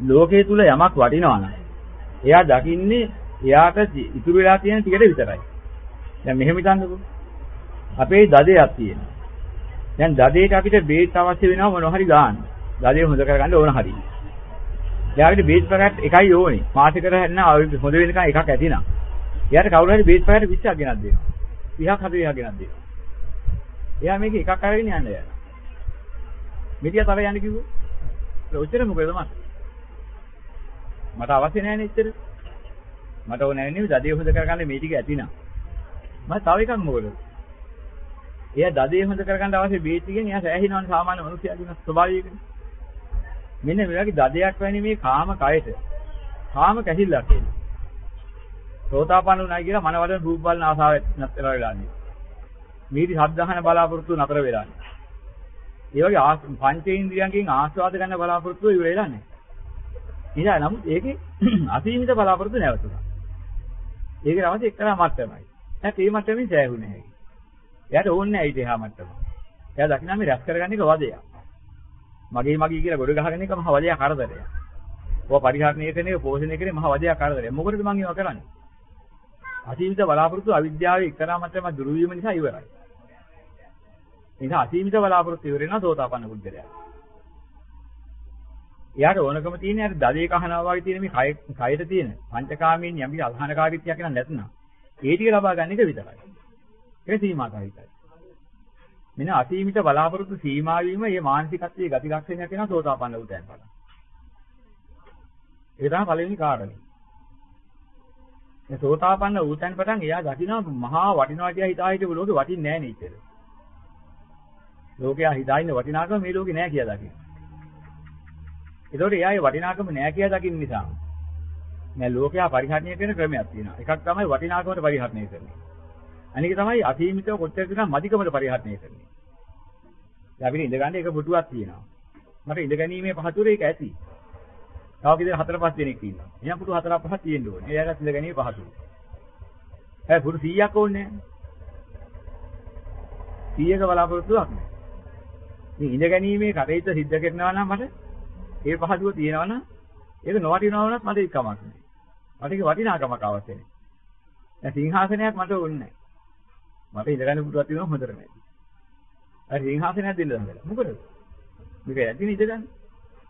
ලෝකයේ තුල යමක් වටිනවා නම් එයා දකින්නේ එයාට ඉතුරු වෙලා තියෙන ටිකට විතරයි. දැන් මෙහෙම හිතන්නකෝ. අපේ දදයක් තියෙනවා. දැන් දදේට අපිට බේත් අවශ්‍ය වෙනවා මොනවා හරි ගන්න. දදේ හොඳ කරගන්න ඕන හරි. එයාට බේත් පැකට් එකයි ඕනේ. මාසෙකට හැන්න හොඳ වෙනකන් එකක් ඇතිනම්. එයාට කවුරු හරි බේත් පැකට් 20ක් ගෙනත් දෙනවා. 30ක් 40ක් ගෙනත් දෙනවා. එයා මේක එකක් අරගෙන යන්න යනවා. මෙතිය තව යන්න කිව්වොත්. ඔච්චර මොකද මට? මට අවශ්‍ය නැහැ නේ එච්චර. මට ඕන නැහැ නේ දදේ හොඳ කරගන්න මේ ටික ඇතිනම්. මම තව එකක් මොකද? එයා දදේ හොඳ කරගන්න අවශ්‍ය බේත් ටිකෙන් එයා සෑහිනවනේ සාමාන්‍ය මිනිස්සුන්ගේ ස්වභාවයකට. මෙන්න මේ වගේ දදයක් වැනි මේ කාම කයට කාම කැහිල්ලක් එන්නේ. සෝතාපන්න උනායි කියලා මනවලන රූප බලන ආසාව නතර වෙලා ඉන්නේ. මේටි සද්ධාහන බලාපොරොත්තු නතර වෙලා ඉන්නේ. ඒ වගේ පංචේන්ද්‍රියන්ගෙන් ආස්වාද ගන්න බලාපොරොත්තු ඉවර වෙලා නැහැ. ඉතින් නමුත් ඒකේ අසීමිත බලාපොරොත්තු නැවතුණා. ඒකේ අවශ්‍ය එක්තරා මට්ටමයි. දැන් මේ මට්ටමින් සෑහුනේ නැහැ. එයාට ඕනේ නැහැ ඊට එහා මට්ටම. එයා දකින්න මේ රැස් කරගන්න එක වදයක්. මගේ මගේ කියලා ගොඩ ගහගෙන එක මහ වදයක් කරදරයක්. ඔය පරිහරණය කරන එක පෝෂණය කරන මහ වදයක් කරදරයක්. මොකටද මං ඒවා කරන්නේ? අසීමිත බලාපොරොත්තු අවිද්‍යාවේ එක්තරා මට්ටම දුරු වීම නිසා ඉවරයි. ඒ නිසා අසීමිත බලාපොරොත්තු ඉවර වෙනවා සෝතාපන්න බුද්ධලයා. එයාට ඕනකම තියෙන්නේ අර දලේ කහනවා වගේ තියෙන මේ කය කයට තියෙන පංචකාමයෙන් යම් කිසි අධහනකාරීත්වයක් නෑ නැත්නම් ඒ ටික ලබා ගන්න එක විතරයි. ඒක සීමාකාරීකයි. මෙන්න අසීමිත බලාපොරොත්තු සීමා වීම මේ මානසිකත්වයේ ගති ලක්ෂණයක් වෙනවා සෝතාපන්න උතයන් පටන්. ඒක තමයි පළවෙනි කාරණේ. මේ සෝතාපන්න උතයන් පටන් එයා දකිනවා මහා වටිනවා කියලා හිතා හිටපු ලෝකෙ වටින්නේ නැහැ නේද? ලෝකයා හිතා ඉන්න වටිනාකම මේ ලෝකේ නැහැ කියලා දකිනවා. ඒතකොට එයාගේ වටිනාකම නැහැ කියලා දකින්න නිසා මේ ලෝකයා පරිහරණය කරන ක්‍රමයක් තියෙනවා. එකක් තමයි වටිනාකමට පරිහරණය කරන්නේ. අනික තමයි අසීමිතව කොච්චර දිනා මදිකමට පරිහරණය කරන්නේ. දැන් අපිට ඉඳ ගන්න එක පුටුවක් තියෙනවා. මට ඉඳ ගැනීමේ පහතුර ඒක ඇති. තව කිදේ හතර පහ දෙනෙක් ඉන්නවා. එහෙනම් පුටු හතර පහක් තියෙන්න ඕනේ. එයාට ඉඳ ගැනීම පහතුර. ඒ පුටු 100ක් ඕනේ නැහැ. 100ක බලාපොරොත්තුවක් නැහැ. මේ ඉඳ ගැනීමේ කටයුත්ත සිද්ධ කරනවා නම් මට ඒ පහසුව තියෙනවා නම් ඒක නොවටිනවා වුණත් මට ඒක කමක් නැහැ. මට ඒක වටිනාකමක් අවශ්‍ය නැහැ. දැන් සිංහාසනයක් මට ඕනේ නැහැ. මට ඉඳගන්න පුටුවක් තියෙනවා හොඳට නැහැ. අර සිංහාසනයක් දෙන්න දඟල. මොකද? මේක ඇදින ඉඳගන්න.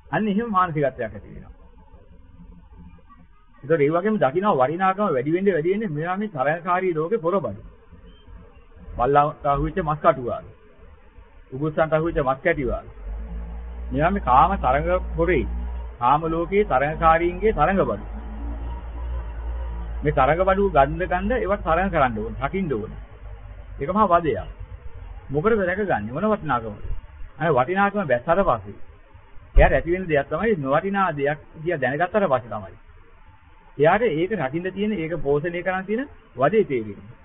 අන්න එහෙම මානසිකත්වයක් ඇති වෙනවා. ඒතකොට ඒ වගේම දකින්න වටිනාකම වැඩි වෙන්නේ වැඩි වෙන්නේ මෙයා මේ තරහකාරී ලෝකේ පොරබඩු. බල්ලාට අහුවෙච්ච මස් කටුවාල. උගුස්සන්ට අහුවෙච්ච මස් කැටිවාල. මෙයා මේ කාම තරංග පොරේ. කාම ලෝකයේ තරංගකාරීන්ගේ තරංගබඩු. මේ තරංගබඩු ගන්න ගන්න ඒවට තරංග කරන්න ඕන. රකින්න ඕන. ඒක මහා වදයක්. මොකටද රැකගන්නේ? මොන වටිනාකමද? අනේ වටිනාකම බැස්සට පස්සේ. එයාට ඇති වෙන දෙයක් තමයි නොවටිනා දෙයක් කියලා දැනගත්තට පස්සේ තමයි. එයාට ඒක රකින්න තියෙන ඒක පෝෂණය කරන්න තියෙන වදේ තේරෙන්නේ.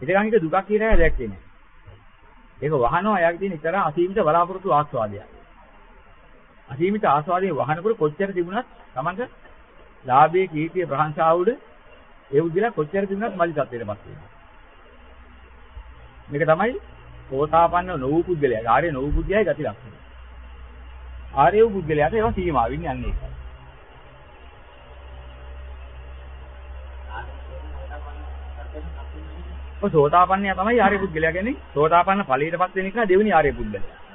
ඒකනම් ඒක දුකක් කියලා දැක්කේ නෑ. ඒක වහනවා එයාගේ තියෙන ඉතර අසීමිත බලාපොරොත්තු ආස්වාදයක්. අසීමිත ආස්වාදයේ වහනකොට කොච්චර තිබුණත් Tamanට ලාභයේ කීර්තිය ප්‍රශංසාව උඩ ඒ උදිලා කොච්චර තිබුණත් මලි තත්ත්වයටපත් වෙනවා. මේක තමයි සෝතාපන්න නොවූ පුද්ගලයා. ආර්ය නොවූ පුද්ගලයාගේ ගති ලක්ෂණ. ආර්ය වූ පුද්ගලයාට ඒවා සීමාවින් යන්නේ ඒකයි. ඔය සෝතාපන්නයා තමයි ආර්ය පුද්ගලයා කියන්නේ. සෝතාපන්න ඵලයටපත් වෙන එක දෙවෙනි ආර්ය පුද්ගලයා.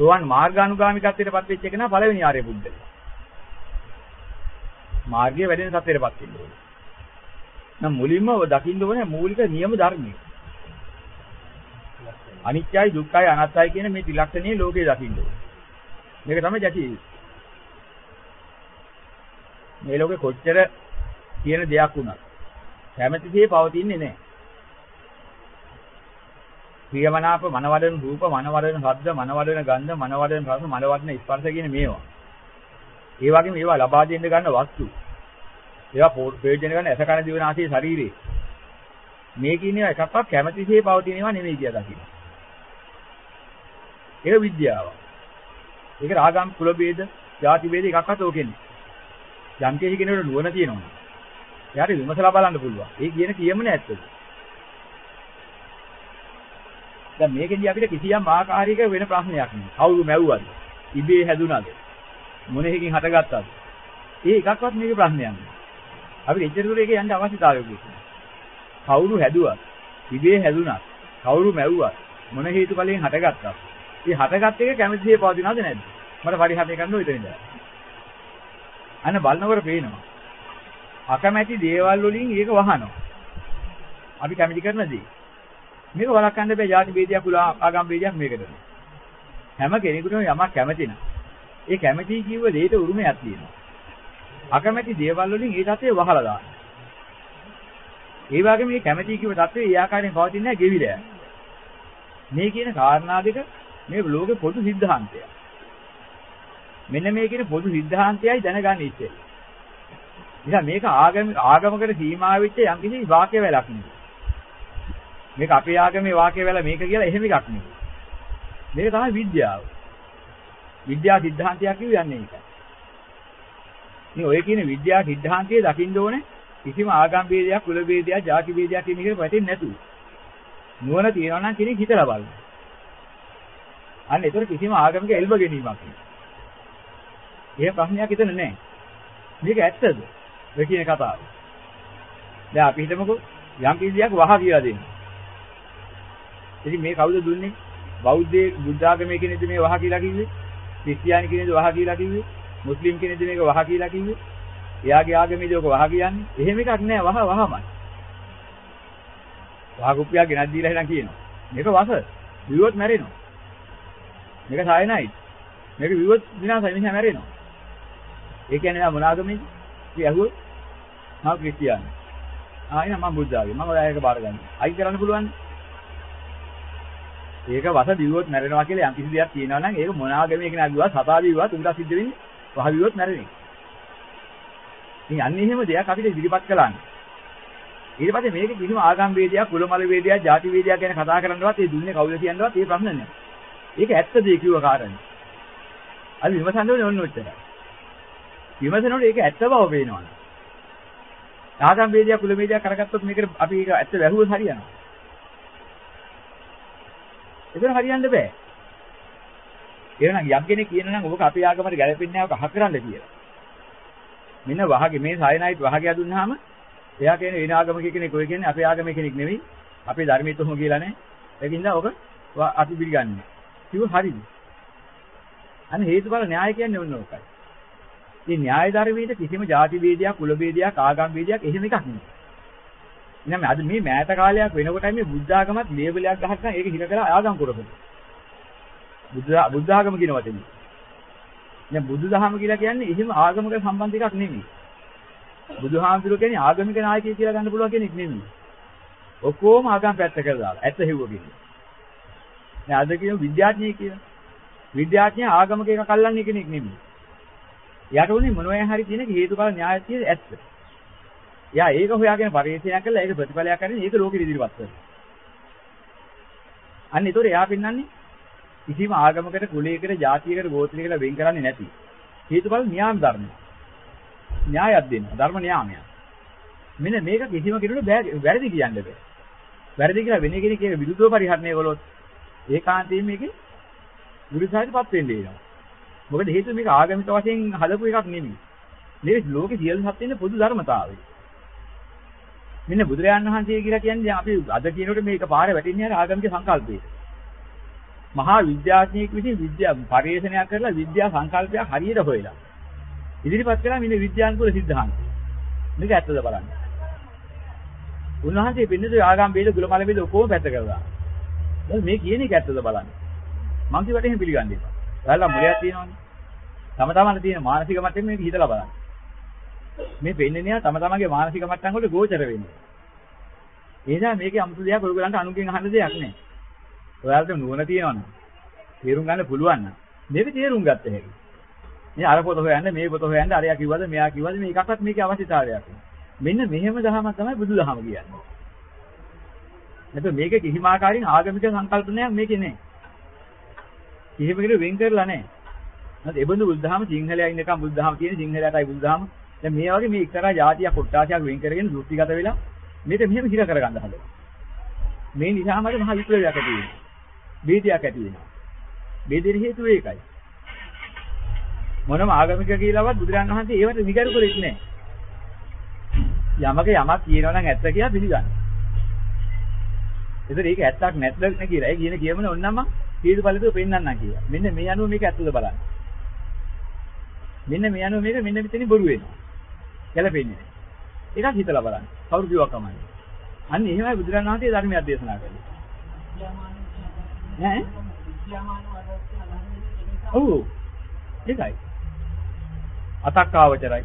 සෝවන් මාර්ගානුගාමිකත්වයටපත් වෙච්ච එක නා පළවෙනි ආර්ය පුද්ගලයා. මාර්ගයේ වැඩෙන සත්‍යයටපත් වෙන්න ඕනේ. නම් මුලින්ම දකින්න ඕනේ මූලික නියම ධර්මය. අනිත්‍යයි දුක්ඛයි අනාත්තයි කියන මේ ත්‍රිලක්ෂණයේ ලෝකේ දකින්න ඕනේ. මේක තමයි ජටි. මේ ලෝකේ කොච්චර කියන දෙයක් වුණත් කැමැතිසේ පවතින්නේ නැහැ. ප්‍රියමනාප මනවඩන රූප මනවඩන ශබ්ද මනවඩන ගන්ධ මනවඩන රස මනවඩන ස්පර්ශ කියන මේවා. ඒ වගේම ඒවා ලබා දෙන්න ගන්න වස්තු. ඒවා ප්‍රයෝජන ගන්න ඇස කන දිව නාසය ශරීරේ. මේ කියන්නේ එකක්වත් කැමැතිසේ පවතින ඒවා නෙමෙයි කියලා දකින්න. ඒක විද්‍යාව. ඒක රාගම් කුල ભેද, ಜಾති ભેද එකක්වත් ඕකෙන්නේ. යම් කෙනෙකුට නුවණ තියෙනවා. එයාට විමසලා බලන්න පුළුවන්. ඒ කියන කියමනේ ඇත්තද? දැන් මේකෙදී අපිට කිසියම් ආකාරයක වෙන ප්‍රශ්නයක් නෑ. කවුරු මැව්වද? ඉබේ හැදුනද? මොනෙහිකින් හටගත්තද? ඒ එකක්වත් මේකේ ප්‍රශ්නයක් නෑ. අපි එච්චර දුර ඒක යන්න අවශ්‍යතාවයක් නෑ. කවුරු හැදුවත්, ඉබේ හැදුනත්, කවුරු මැව්වත්, මොන හේතුඵලයෙන් හටගත්තත්, ඒ හටගත් එක කැමැතිසේ පවතිනවද නැද්ද? මට පරිහරණය කරන්න ඕන ඉතින් ඉඳලා. අන්න බලනකොට පේනවා. අකමැති දේවල් වලින් ඒක වහනවා. අපි කැමති කරන දේ. මේක වළක්වන්න බෑ ಜಾති ભેදයක් කුල ආගම් ભેදයක් මේකට. හැම කෙනෙකුටම යමක් කැමති නම් ඒ කැමැති කිව්ව දෙයට උරුමයක් තියෙනවා. අකමැති දේවල් වලින් ඒ தත්ත්වය වහලා දාන්න. ඒ වගේම මේ කැමැති කිව්ව தත්ත්වය ඒ ආකාරයෙන් පවතින්නේ නැහැ ගෙවිලා. මේ කියන කාරණා දෙක මේ ලෝකේ පොදු સિદ્ધාන්තය. මෙන්න මේ කියන පොදු સિદ્ધාන්තයයි දැනගන්න ඉන්නේ. නිසා මේක ආගම ආගමකට සීමා වෙච්ච යම්කිසි වාක්‍ය වැලක් නෙවෙයි. මේක අපේ ආගමේ වාක්‍ය වල මේක කියලා එහෙම එකක් නෙවෙයි. මේක තමයි විද්‍යාව. විද්‍යා સિદ્ધාන්තයක් කියන්නේ ඒකයි. මේ ඔය කියන විද්‍යා સિદ્ધාන්තයේ දකින්න ඕනේ කිසිම ආගම් ભેදයක්, කුල ભેදයක්, ಜಾති ભેදයක් කියන එකට වැටෙන්නේ නැතුව. නුවණ තියනවා නම් කෙනෙක් හිතලා බලන්න. අන්න ඒතර කිසිම ආගමක එල්බ ගැනීමක් නෑ. එහෙම ප්‍රශ්නයක් හිතන්නේ නැහැ. මේක ඇත්තද? ඔය කියන කතාව. දැන් අපි හිතමුකෝ යම් කිසි දෙයක් වහ කියලා දෙන්න. ඉතින් මේ කවුද දුන්නේ? බෞද්ධ බුද්ධ ආගමේ කෙනෙක්ද මේ වහ කියලා කිව්වේ? ක්‍රිස්තියානි කෙනෙක්ද වහ කියලා කිව්වේ? මුස්ලිම් කෙනෙක්ද මේක වහ කියලා කිව්වේ? එයාගේ ආගමේද ඔක වහ කියන්නේ? එහෙම එකක් නෑ වහ වහමයි. වහ කුප්පියක් ගෙනත් දීලා එහෙනම් කියනවා. මේක වස. විවොත් මැරෙනවා. මේක සායනයිට්. මේක විවොත් විනාශයි මිනිහා මැරෙනවා. ඒ කියන්නේ නෑ මොන ආගමේද? ඉතින් ඇහුවොත් මම ක්‍රිස්තියානි. ආ එහෙනම් මම බුද්ධ ආගම. මම ඔයාලට බාර ගන්නවා. අයි කරන්න පුළුවන්. ඒක වස දිවුවොත් මැරෙනවා කියලා යම් කිසි දෙයක් කියනවා නම් ඒක මොන ආගමේ කෙනා දිවුවා සතා දිවුවා තුන්ට සිද්ධ වෙන්නේ වහ දිවුවොත් මැරෙන්නේ. ඉතින් අන්න එහෙම දෙයක් අපිට ඉදිරිපත් කළානේ. ඊට පස්සේ මේක කිසිම ආගම් වේදයක්, කුලමල වේදයක්, ಜಾති වේදයක් ගැන කතා කරන්නවත් ඒ දුන්නේ කවුද කියනවත් ඒ ප්‍රශ්න නෑ. ඒක ඇත්තද ඒ කිව්ව කාරණේ. අපි විමසන්න ඕනේ ඔන්න ඔච්චරයි. විමසනකොට ඒක ඇත්ත බව පේනවනේ. ආගම් වේදයක්, කුල වේදයක් කරගත්තොත් මේකට අපි ඒක ඇත්ත වැහුවොත් හරියනවා. එතන හරියන්න බෑ. එහෙනම් යක්ගෙනේ කියන නම් ඔබ අපේ ආගමට ගැලපෙන්නේ නැවක හකරන්න කියලා. මෙන්න වහගේ මේ සයනයිට් වහගේ අදුන්නාම එයා කියන්නේ වෙන ආගමක කෙනෙක් ඔය කියන්නේ අපේ ආගමේ කෙනෙක් නෙවෙයි. අපේ ධර්මයේ තොම කියලා නෑ. ඒකින්ද ඔක අපි පිළිගන්නේ. කිව්ව හරිද? අනේ හේතුඵල න්‍යාය කියන්නේ ඔන්න ඕකයි. මේ න්‍යාය ධර්මයේ කිසිම ಜಾති ભેදයක්, කුල ભેදයක්, ආගම් ભેදයක් එහෙම එකක් නෙවෙයි. එහෙනම් අද මේ මෑත කාලයක් වෙනකොටයි මේ බුද්ධ ආගමත් ලේබලයක් ගහලා ඒක හිර කරලා ආගම් කරපොද. බුද්ධ බුද්ධ ආගම කියන වචනේ. දැන් බුදු දහම කියලා කියන්නේ එහෙම ආගමක සම්බන්ධ එකක් නෙමෙයි. බුදුහාමුදුරුවෝ කියන්නේ ආගමික නායකයෙක් කියලා ගන්න පුළුවන් කෙනෙක් නෙමෙයි. ඔක්කොම ආගම් පැත්ත කරලා දාලා. ඇත්ත හෙව්වගෙන. දැන් අද කියන විද්‍යාඥයෙක් කියලා. විද්‍යාඥයා ආගමක එක කල්ලන්නේ කෙනෙක් නෙමෙයි. යාට උනේ මොනවා හරි තියෙන හේතුඵල න්‍යාය තියෙන ඇත්ත. එයා ඒක හොයාගෙන පරිශීලනය කළා ඒක ප්‍රතිඵලයක් කරගෙන ඒක ලෝකෙ ඉදිරිපත් කරනවා. අන්න ඒතොර එයා පෙන්වන්නේ කිසිම ආගමකට කුලයකට ජාතියකට ගෝත්‍රයකට වෙන් කරන්නේ නැති හේතුඵල න්‍යාම ධර්ම. න්‍යායක් දෙනවා ධර්ම න්‍යාමයක්. මෙන්න මේක කිසිම කෙනෙකුට වැරදි කියන්න බෑ. වැරදි කියලා වෙන කෙනෙක් ඒක විරුද්ධව පරිහරණය කළොත් ඒකාන්තයෙන් මේකේ විරුද්ධයටපත් වෙන්න වෙනවා. මොකද හේතුව මේක ආගමික වශයෙන් හදපු එකක් නෙමෙයි. මේක ලෝකේ සියලු සත්ත්වෙන්න පොදු ධර්මතාවය. මෙන්න බුදුරජාණන් වහන්සේ කියලා කියන්නේ අපි අද කියනකොට මේක පාරේ වැටෙන්නේ අර ආගමික සංකල්පයට. මහා විද්‍යාඥයෙක් විසින් විද්‍යා පරිශ්‍රණයක් කරලා විද්‍යා සංකල්පයක් හරියට හොයලා. ඉදිරිපත් කළා මෙන්න විද්‍යානුකූල සිද්ධාන්ත. මේක ඇත්තද බලන්න. උන්වහන්සේ පින්නද ආගම් වේද කුලමල වේද ඔක්කොම පැත්ත කරලා. දැන් මේ කියන එක ඇත්තද බලන්න. මං කිව්වට එහෙම පිළිගන්නේ නැහැ. ඔයාලා මොලයක් තියෙනවනේ. තම තමන්ට තියෙන මානසික මට්ටම මේක හිතලා බලන්න. මේ පෙන්නන්නේ තම තමන්ගේ මානසික මට්ටම් වල ගෝචර වෙන්නේ. ඒ නිසා මේකේ 아무තු දෙයක් ඔයගලන්ට අනුගෙන් අහන්න දෙයක් නැහැ. ඔයාලට නුවණ තියෙනවනේ. තේරුම් ගන්න පුළුවන් නම් මේක තේරුම් ගත්ත හැකි. මේ අර පොත හොයන්න මේ පොත හොයන්න අරයා කිව්වද මෙයා කිව්වද මේ එකක්වත් මේකේ අවශ්‍යතාවයක් නෑ. මෙන්න මෙහෙම දහමක් තමයි බුදුදහම කියන්නේ. නැත්නම් මේක කිසිම ආකාරයෙන් ආගමික සංකල්පනයක් මේකේ නෑ. කිසිම කෙනෙක් වෙන් කරලා නෑ. නැත්නම් ඒ බඳු බුද්ධහම සිංහලයා ඉන්නකම් බුද්ධහම තියෙන සිංහලයටයි බුද්ධහම. දැන් මේ වගේ මේ එක්තරා જાතියක් කොට්ටාසයක් වෙන් කරගෙන දෘෂ්ටිගත වෙලා මේක මෙහෙම හිර කරගන්න හදලා. මේ නිසාම අර මහ විප්ලවයක් ඇති වෙනවා. බේදයක් ඇති වෙනවා. බේදෙන හේතුව ඒකයි. මොනම ආගමික කියලාවත් බුදුරන් වහන්සේ ඒවට නිගරු කරෙත් නැහැ. යමක යමක් කියනවා නම් ඇත්ත කියලා පිළිගන්න. ඒතර ඒක ඇත්තක් නැත්ද නේ කියලා. ඒ කියන කියමන ඕනනම් මම හේතුඵලද පෙන්නන්නම් කියලා. මෙන්න මේ අනුව මේක ඇත්තද බලන්න. මෙන්න මේ අනුව මේක මෙන්න මෙතනින් බොරු වෙනවා. ගැලපෙන්නේ නැහැ. ඒකක් හිතලා බලන්න. කවුරු කිව්වා කමන්නේ. අන්න එහෙමයි බුදුරන් වහන්සේ ධර්මයක් දේශනා කළේ. නෑ ඔව්. ඒකයි. අතක්කාවචරයි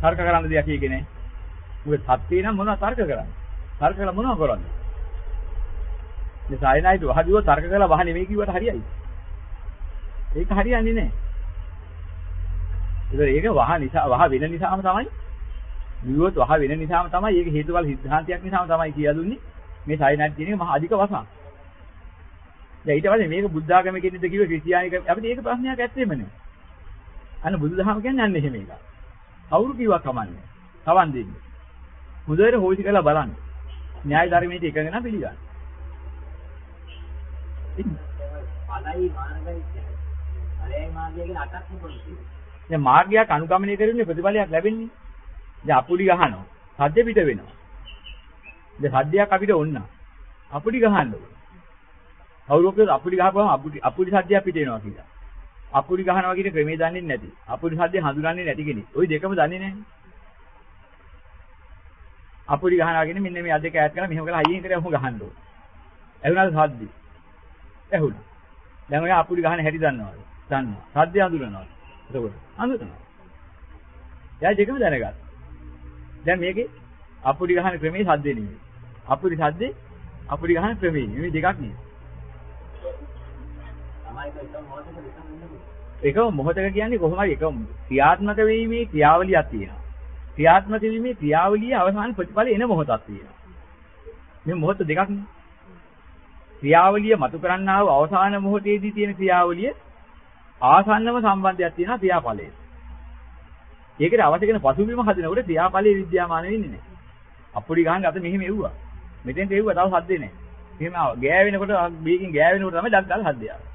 තර්ක කරන්න දෙයක් කියේ නෑ මොකද සත්‍ය නම් මොනවද තර්ක කරන්නේ? තර්ක කළා මොනව කරන්නේ? මේ සායනයිට වහදුව තර්ක කළා වහ නෙමෙයි කිව්වට හරියයි. ඒක හරියන්නේ නෑ ඒක ඒක වහ නිසා වහ වෙන නිසාම තමයි විවුවත් වහ වෙන නිසාම තමයි ඒක හේතුඵල සිද්ධාන්තයක් නිසාම තමයි කියලා දුන්නේ මේ සායනයිට කියන එක මහ අධික වසන් දැන් ඊට පස්සේ මේක බුද්ධ ආගම කියන්නේද කිව්ව ක්‍රිස්තියානික අපිට ඒක ප්‍රශ්නයක් ඇත්තෙම නෑ. අන්න බුදුදහම කියන්නේ අන්න එහෙම එකක්. කවුරු කිව්වා කමන්නේ. තවන් දෙන්නේ. මුදේට හොයිසි කරලා බලන්න. න්‍යාය ධර්මයේ එකගෙන පිළිගන්න. අලයි මාර්ගයි අලයි මාර්ගය කියන අටක් නෙවෙයි. දැන් මාර්ගයක් අනුගමනය කරන්නේ ප්‍රතිඵලයක් ලැබෙන්නේ. දැන් අපුඩි ගහනවා. සද්ද පිට වෙනවා. දැන් සද්දයක් අපිට ඕන. අපුඩි ගහන්න ඕන. කවුරුත් කියද අපුඩි ගහපුවම අපුඩි අපුඩි සද්දයක් පිට එනවා කියලා. අපුඩි ගහනවා කියන ක්‍රමේ දන්නේ නැති. අපුඩි සද්දේ හඳුනන්නේ නැති කෙනෙක්. ওই දෙකම දන්නේ නැහැ. අපුඩි ගහනවා කියන්නේ මෙන්න මේ අදේක ඈත් කරලා මෙහෙම කරලා හයියෙන් කරලා ඔහොම ගහන්න ඕන. ඇහුණාද සද්දේ? ඇහුණා. දැන් ඔය අපුඩි ගහන හැටි දන්නවද? දන්නවා. සද්දේ හඳුනනවද? එතකොට හඳුනනවා. එයා දෙකම දැනගත්තා. දැන් මේකේ අපුඩි ගහන ක්‍රමේ සද්දේ නෙමෙයි. අපුඩි සද්දේ අපුඩි ගහන ක්‍රමේ නෙමෙයි දෙකක් නෙමෙයි. එකම මොහොතක කියන්නේ කොහොමද එක ක්‍රියාත්මක වීමේ ක්‍රියාවලියක් තියෙනවා. ක්‍රියාත්මක වීමේ ක්‍රියාවලිය අවසාන ප්‍රතිඵල එන මොහොතක් තියෙනවා. මේ මොහොත දෙකක් නේ. ක්‍රියාවලිය මතු කරන්නා වූ අවසාන මොහොතේදී තියෙන ක්‍රියාවලිය ආසන්නම සම්බන්ධයක් තියෙනවා ක්‍රියාඵලයේ. ඒකට අවශ්‍ය කරන පසුබිම හදනකොට ක්‍රියාඵලයේ විද්‍යාමාන වෙන්නේ නැහැ. අපුඩි ගහන්න අත මෙහෙම එව්වා. මෙතෙන් එව්වා තව හද්දේ නැහැ. එහෙම ගෑවෙනකොට මේකෙන් ගෑවෙනකොට තමයි ඩක් ගාලා හද්දේ ආවේ.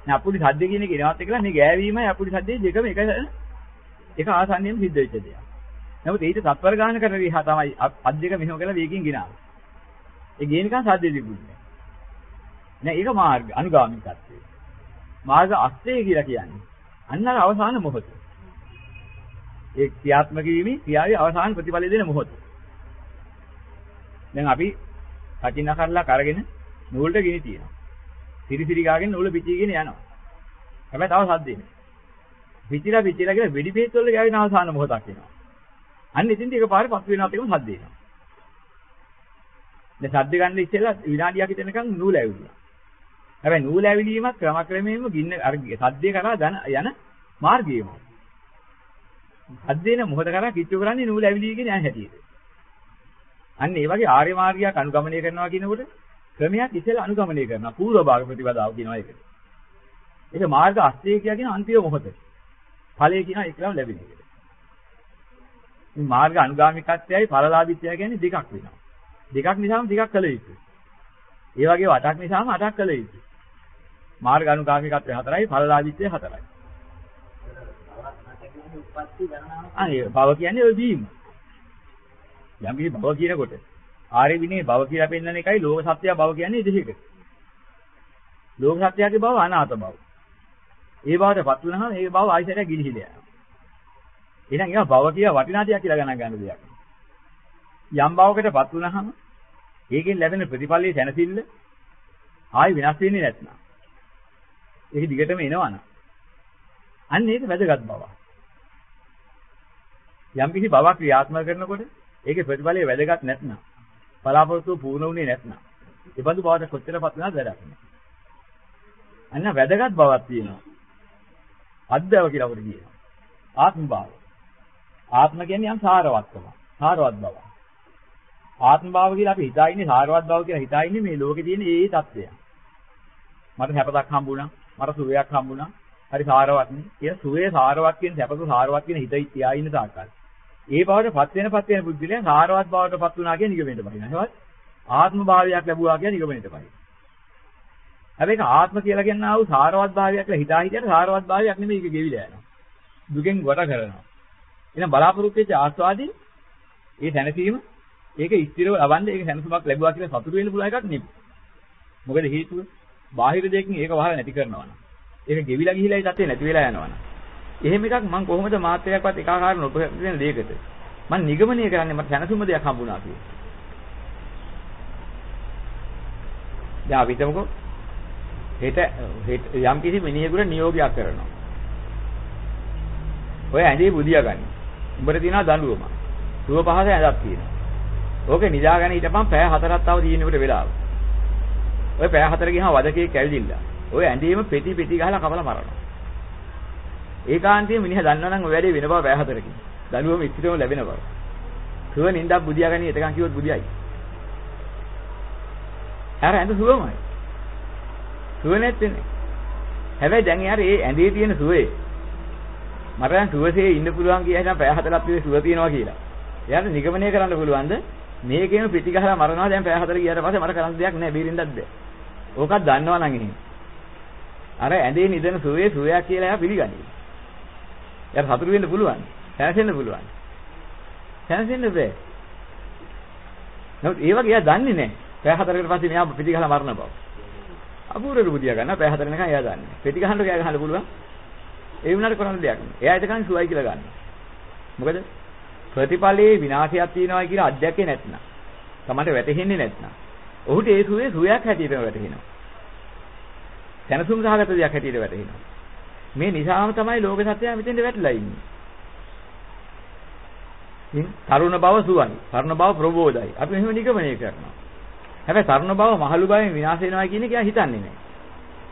දැන් අපුඩි සද්ද කියන එක එනවත් එක්කලා මේ ගෑවීමයි අපුඩි සද්දේ දෙකම එක එක ආසන්නයෙන් සිද්ධ වෙච්ච දෙයක්. නමුත් ඊට තත්පර ගාන කරේ හා තමයි අත් දෙක මෙහෙම කරලා වේගින් ගෙනාවේ. ඒ ගේනිකන් සද්දේ තිබුණේ. නෑ ඒක මාර්ග අනුගාමිකත්වය. මාර්ග අස්තේ කියලා කියන්නේ. අන්න අර අවසාන මොහොත. ඒ ක්‍රියාත්මක වීමේ ක්‍රියාවේ අවසාන ප්‍රතිඵලය දෙන මොහොත. දැන් අපි කටින් අකරලා කරගෙන නූලට ගිනි තියෙනවා. සිරිසිරි ගාගෙන නූල පිටිගෙන යනවා. හැබැයි තව සද්දේ නෑ. පිටිලා පිටිලා කියලා වෙඩි බේත් වල ගෑවෙන අවසාන මොහොතක් එනවා. අන්න ඉතින් ඒක පාරේ පස් වෙනවත් එකම සද්ද එනවා. දැන් සද්ද ගන්න ඉස්සෙල්ලා විනාඩියක් හිටනකන් නූල ඇවිල්ලා. හැබැයි නූල ඇවිලීමත් ක්‍රමක්‍රමයෙන්ම ගින්න අර සද්දේ කරා යන මාර්ගයම. සද්දේන මොහොත කරා කිච්චු කරන්නේ නූල ඇවිලීගෙන යන හැටියට. අන්න ඒ වගේ ආර්ය මාර්ගයක් අනුගමනය කරනවා කියනකොට ක්‍රමයක් ඉතල අනුගමනය කරනවා. පූර්ව භාග ප්‍රතිපදාව කියනවා ඒකට. ඒක මාර්ග අස්තේ කියන අන්තිම මොහොත. ඵලය කියන එකලම ලැබෙන එක. මේ මාර්ග අනුගාමිකත්වයයි ඵලලාභීත්වය කියන්නේ දෙකක් වෙනවා. දෙකක් නිසාම දෙකක් කළ යුතුයි. ඒ වගේ අටක් නිසාම අටක් කළ යුතුයි. මාර්ග අනුගාමිකත්වය හතරයි ඵලලාභීත්වය හතරයි. අනේ භව කියන්නේ ඔය බීම. යම් කිසි භව කියනකොට ආර්ය විනේ භව කියලා පෙන්වන එකයි ලෝක සත්‍ය භව කියන්නේ දෙහික. ලෝක සත්‍යයේ භව අනාත භව. ඒ භවටපත් වුණාම ඒ භව ආයිසරය ගිලිහිලා යනවා. එහෙනම් ඒවා භව කියලා වටිනා දෙයක් කියලා ගණන් ගන්න දෙයක්. යම් භවකටපත් වුණාම ඒකෙන් ලැබෙන ප්‍රතිඵලයේ සැනසෙල්ල ආයි වෙනස් වෙන්නේ නැත්නම්. ඒක දිගටම එනවනම්. අන්න ඒක වැදගත් බව. යම් කිසි බවක් ක්‍රියාත්මක කරනකොට ඒකේ ප්‍රතිඵලය වැදගත් නැත්නම් බලාපොරොත්තු පූර්ණ වුණේ නැත්නම් ඒ බඳු බවට කොච්චරපත් වෙනවද වැඩක් නෑ. අන්න වැදගත් බවක් තියෙනවා. අද්දව කියලා අපිට කියනවා. ආත්ම භාව. ආත්ම කියන්නේ යම් සාරවත්කම. සාරවත් බව. ආත්ම භාව කියලා අපි හිතා ඉන්නේ සාරවත් බව කියලා හිතා ඉන්නේ මේ ලෝකේ තියෙන ඒ தත්ත්වය. මට හැපතක් හම්බුණා. මට සුවයක් හම්බුණා. හරි සාරවත් නේ. ඒ සුවේ සාරවත් කියන සැපස සාරවත් කියන හිතයි තියා ඉන්න තාක්කල්. ඒ බවට පත් වෙන පත් වෙන බුද්ධිලෙන් සාරවත් බවට පත් වුණා කියන නිගමනයට බහිනවා. එහෙවත් ආත්ම භාවයක් ලැබුවා කියන නිගමනයට බහිනවා. හැබැයි ඒක ආත්ම කියලා කියන ආ වූ සාරවත් භාවයක් කියලා හිතා හිටියට සාරවත් භාවයක් නෙමෙයි ඒක ගෙවිලා යනවා. දුකෙන් වට කරනවා. එහෙනම් බලාපොරොත්තු වෙච්ච ආස්වාදී ඒ දැනසීම ඒක ස්ථිරව ලබන්නේ ඒක සැනසීමක් ලැබුවා කියලා සතුටු වෙන්න පුළුවන් එකක් නෙමෙයි. මොකද හේතුව බාහිර දෙයකින් ඒක වහලා නැති කරනවා නම්. ඒක ගෙවිලා ගිහිලා ඒ තත්ත්වේ නැති වෙලා යනවා නම්. එහෙම එකක් මම කොහොමද මාත්‍රයක්වත් එකාකාර නොපෙන දෙයකට මම නිගමනය කරන්නේ මට සැනසුම දෙයක් හම්බුණා කියලා. දැන් අපි හිතමුකෝ හෙට යම් කිසි මිනිහෙකුට නියෝගයක් කරනවා. ඔය ඇඳේ බුදියා ගන්න. උඹට තියෙනවා දඬුවම. සුව පහස ඇඳක් තියෙනවා. ඕකේ නිදාගෙන හිටපන් පැය හතරක් තව තියෙනකොට වෙලාව. ඔය පැය හතර ගියාම වදකේ කැවිදිලා. ඔය ඇඳේම පෙටි පෙටි ගහලා කපලා මරනවා. ඒකාන්තයෙන් මිනිහා දන්නවනම් ඔය වැඩේ වෙන බව පැය හතරකින්. දඬුවම ඉතිරිම ලැබෙන බව. සුව නින්දක් බුදියා ගන්නේ එතකන් කිව්වොත් බුදියයි. අර ඇඳ සුවමයි. සුව නැත්තේනේ. හැබැයි දැන් යාර ඒ ඇඳේ තියෙන සුවේ මට දැන් සුවසේ ඉන්න පුළුවන් කියලා හිතන පැය හතරක් විතර සුව තියනවා කියලා. එයාට නිගමනය කරන්න පුළුවන්ද මේකේම පිටි ගහලා මරනවා දැන් පැය හතර ගියාට පස්සේ මට කරන්න දෙයක් නැහැ බීරින්දක් බෑ. ඕකක් දන්නවා නම් එහෙම. අර ඇඳේ නිදන සුවේ සුවයක් කියලා එයා පිළිගන්නේ. එයාට සතුටු වෙන්න පුළුවන්. සැනසෙන්න පුළුවන්. සැනසෙන්න බෑ. නමුත් ඒ වගේ එයා දන්නේ නැහැ. පැය හතරකට පස්සේ මෙයා පිටි ගහලා මරන බව. අපූර්ව බුදියා ගන්න පැය හතර වෙනකන් එයා දන්නේ. පෙති ගහන්න කෑ ගහන්න පුළුවන්. ඒ වුණාට කරන්න දෙයක් නෑ. එයා එතකන් සුවයි කියලා ගන්න. මොකද ප්‍රතිඵලයේ විනාශයක් තියෙනවා කියලා අධ්‍යක්ෂේ නැත්නම්. තමන්ට වැටහෙන්නේ නැත්නම්. ඔහුට ඒ සුවේ සුවයක් හැටියටම වැටහෙනවා. සැනසුම් සහගත දෙයක් හැටියට වැටහෙනවා. මේ නිසාම තමයි ලෝක සත්‍යය මෙතෙන්ට වැටලා ඉන්නේ. ඉතින් තරුණ බව සුවයි. තරුණ බව ප්‍රබෝධයි. අපි මෙහෙම නිගමනය කරනවා. හැබැයි තරුණ බව මහලු බවෙන් විනාශ වෙනවා කියන එක එයා හිතන්නේ නැහැ.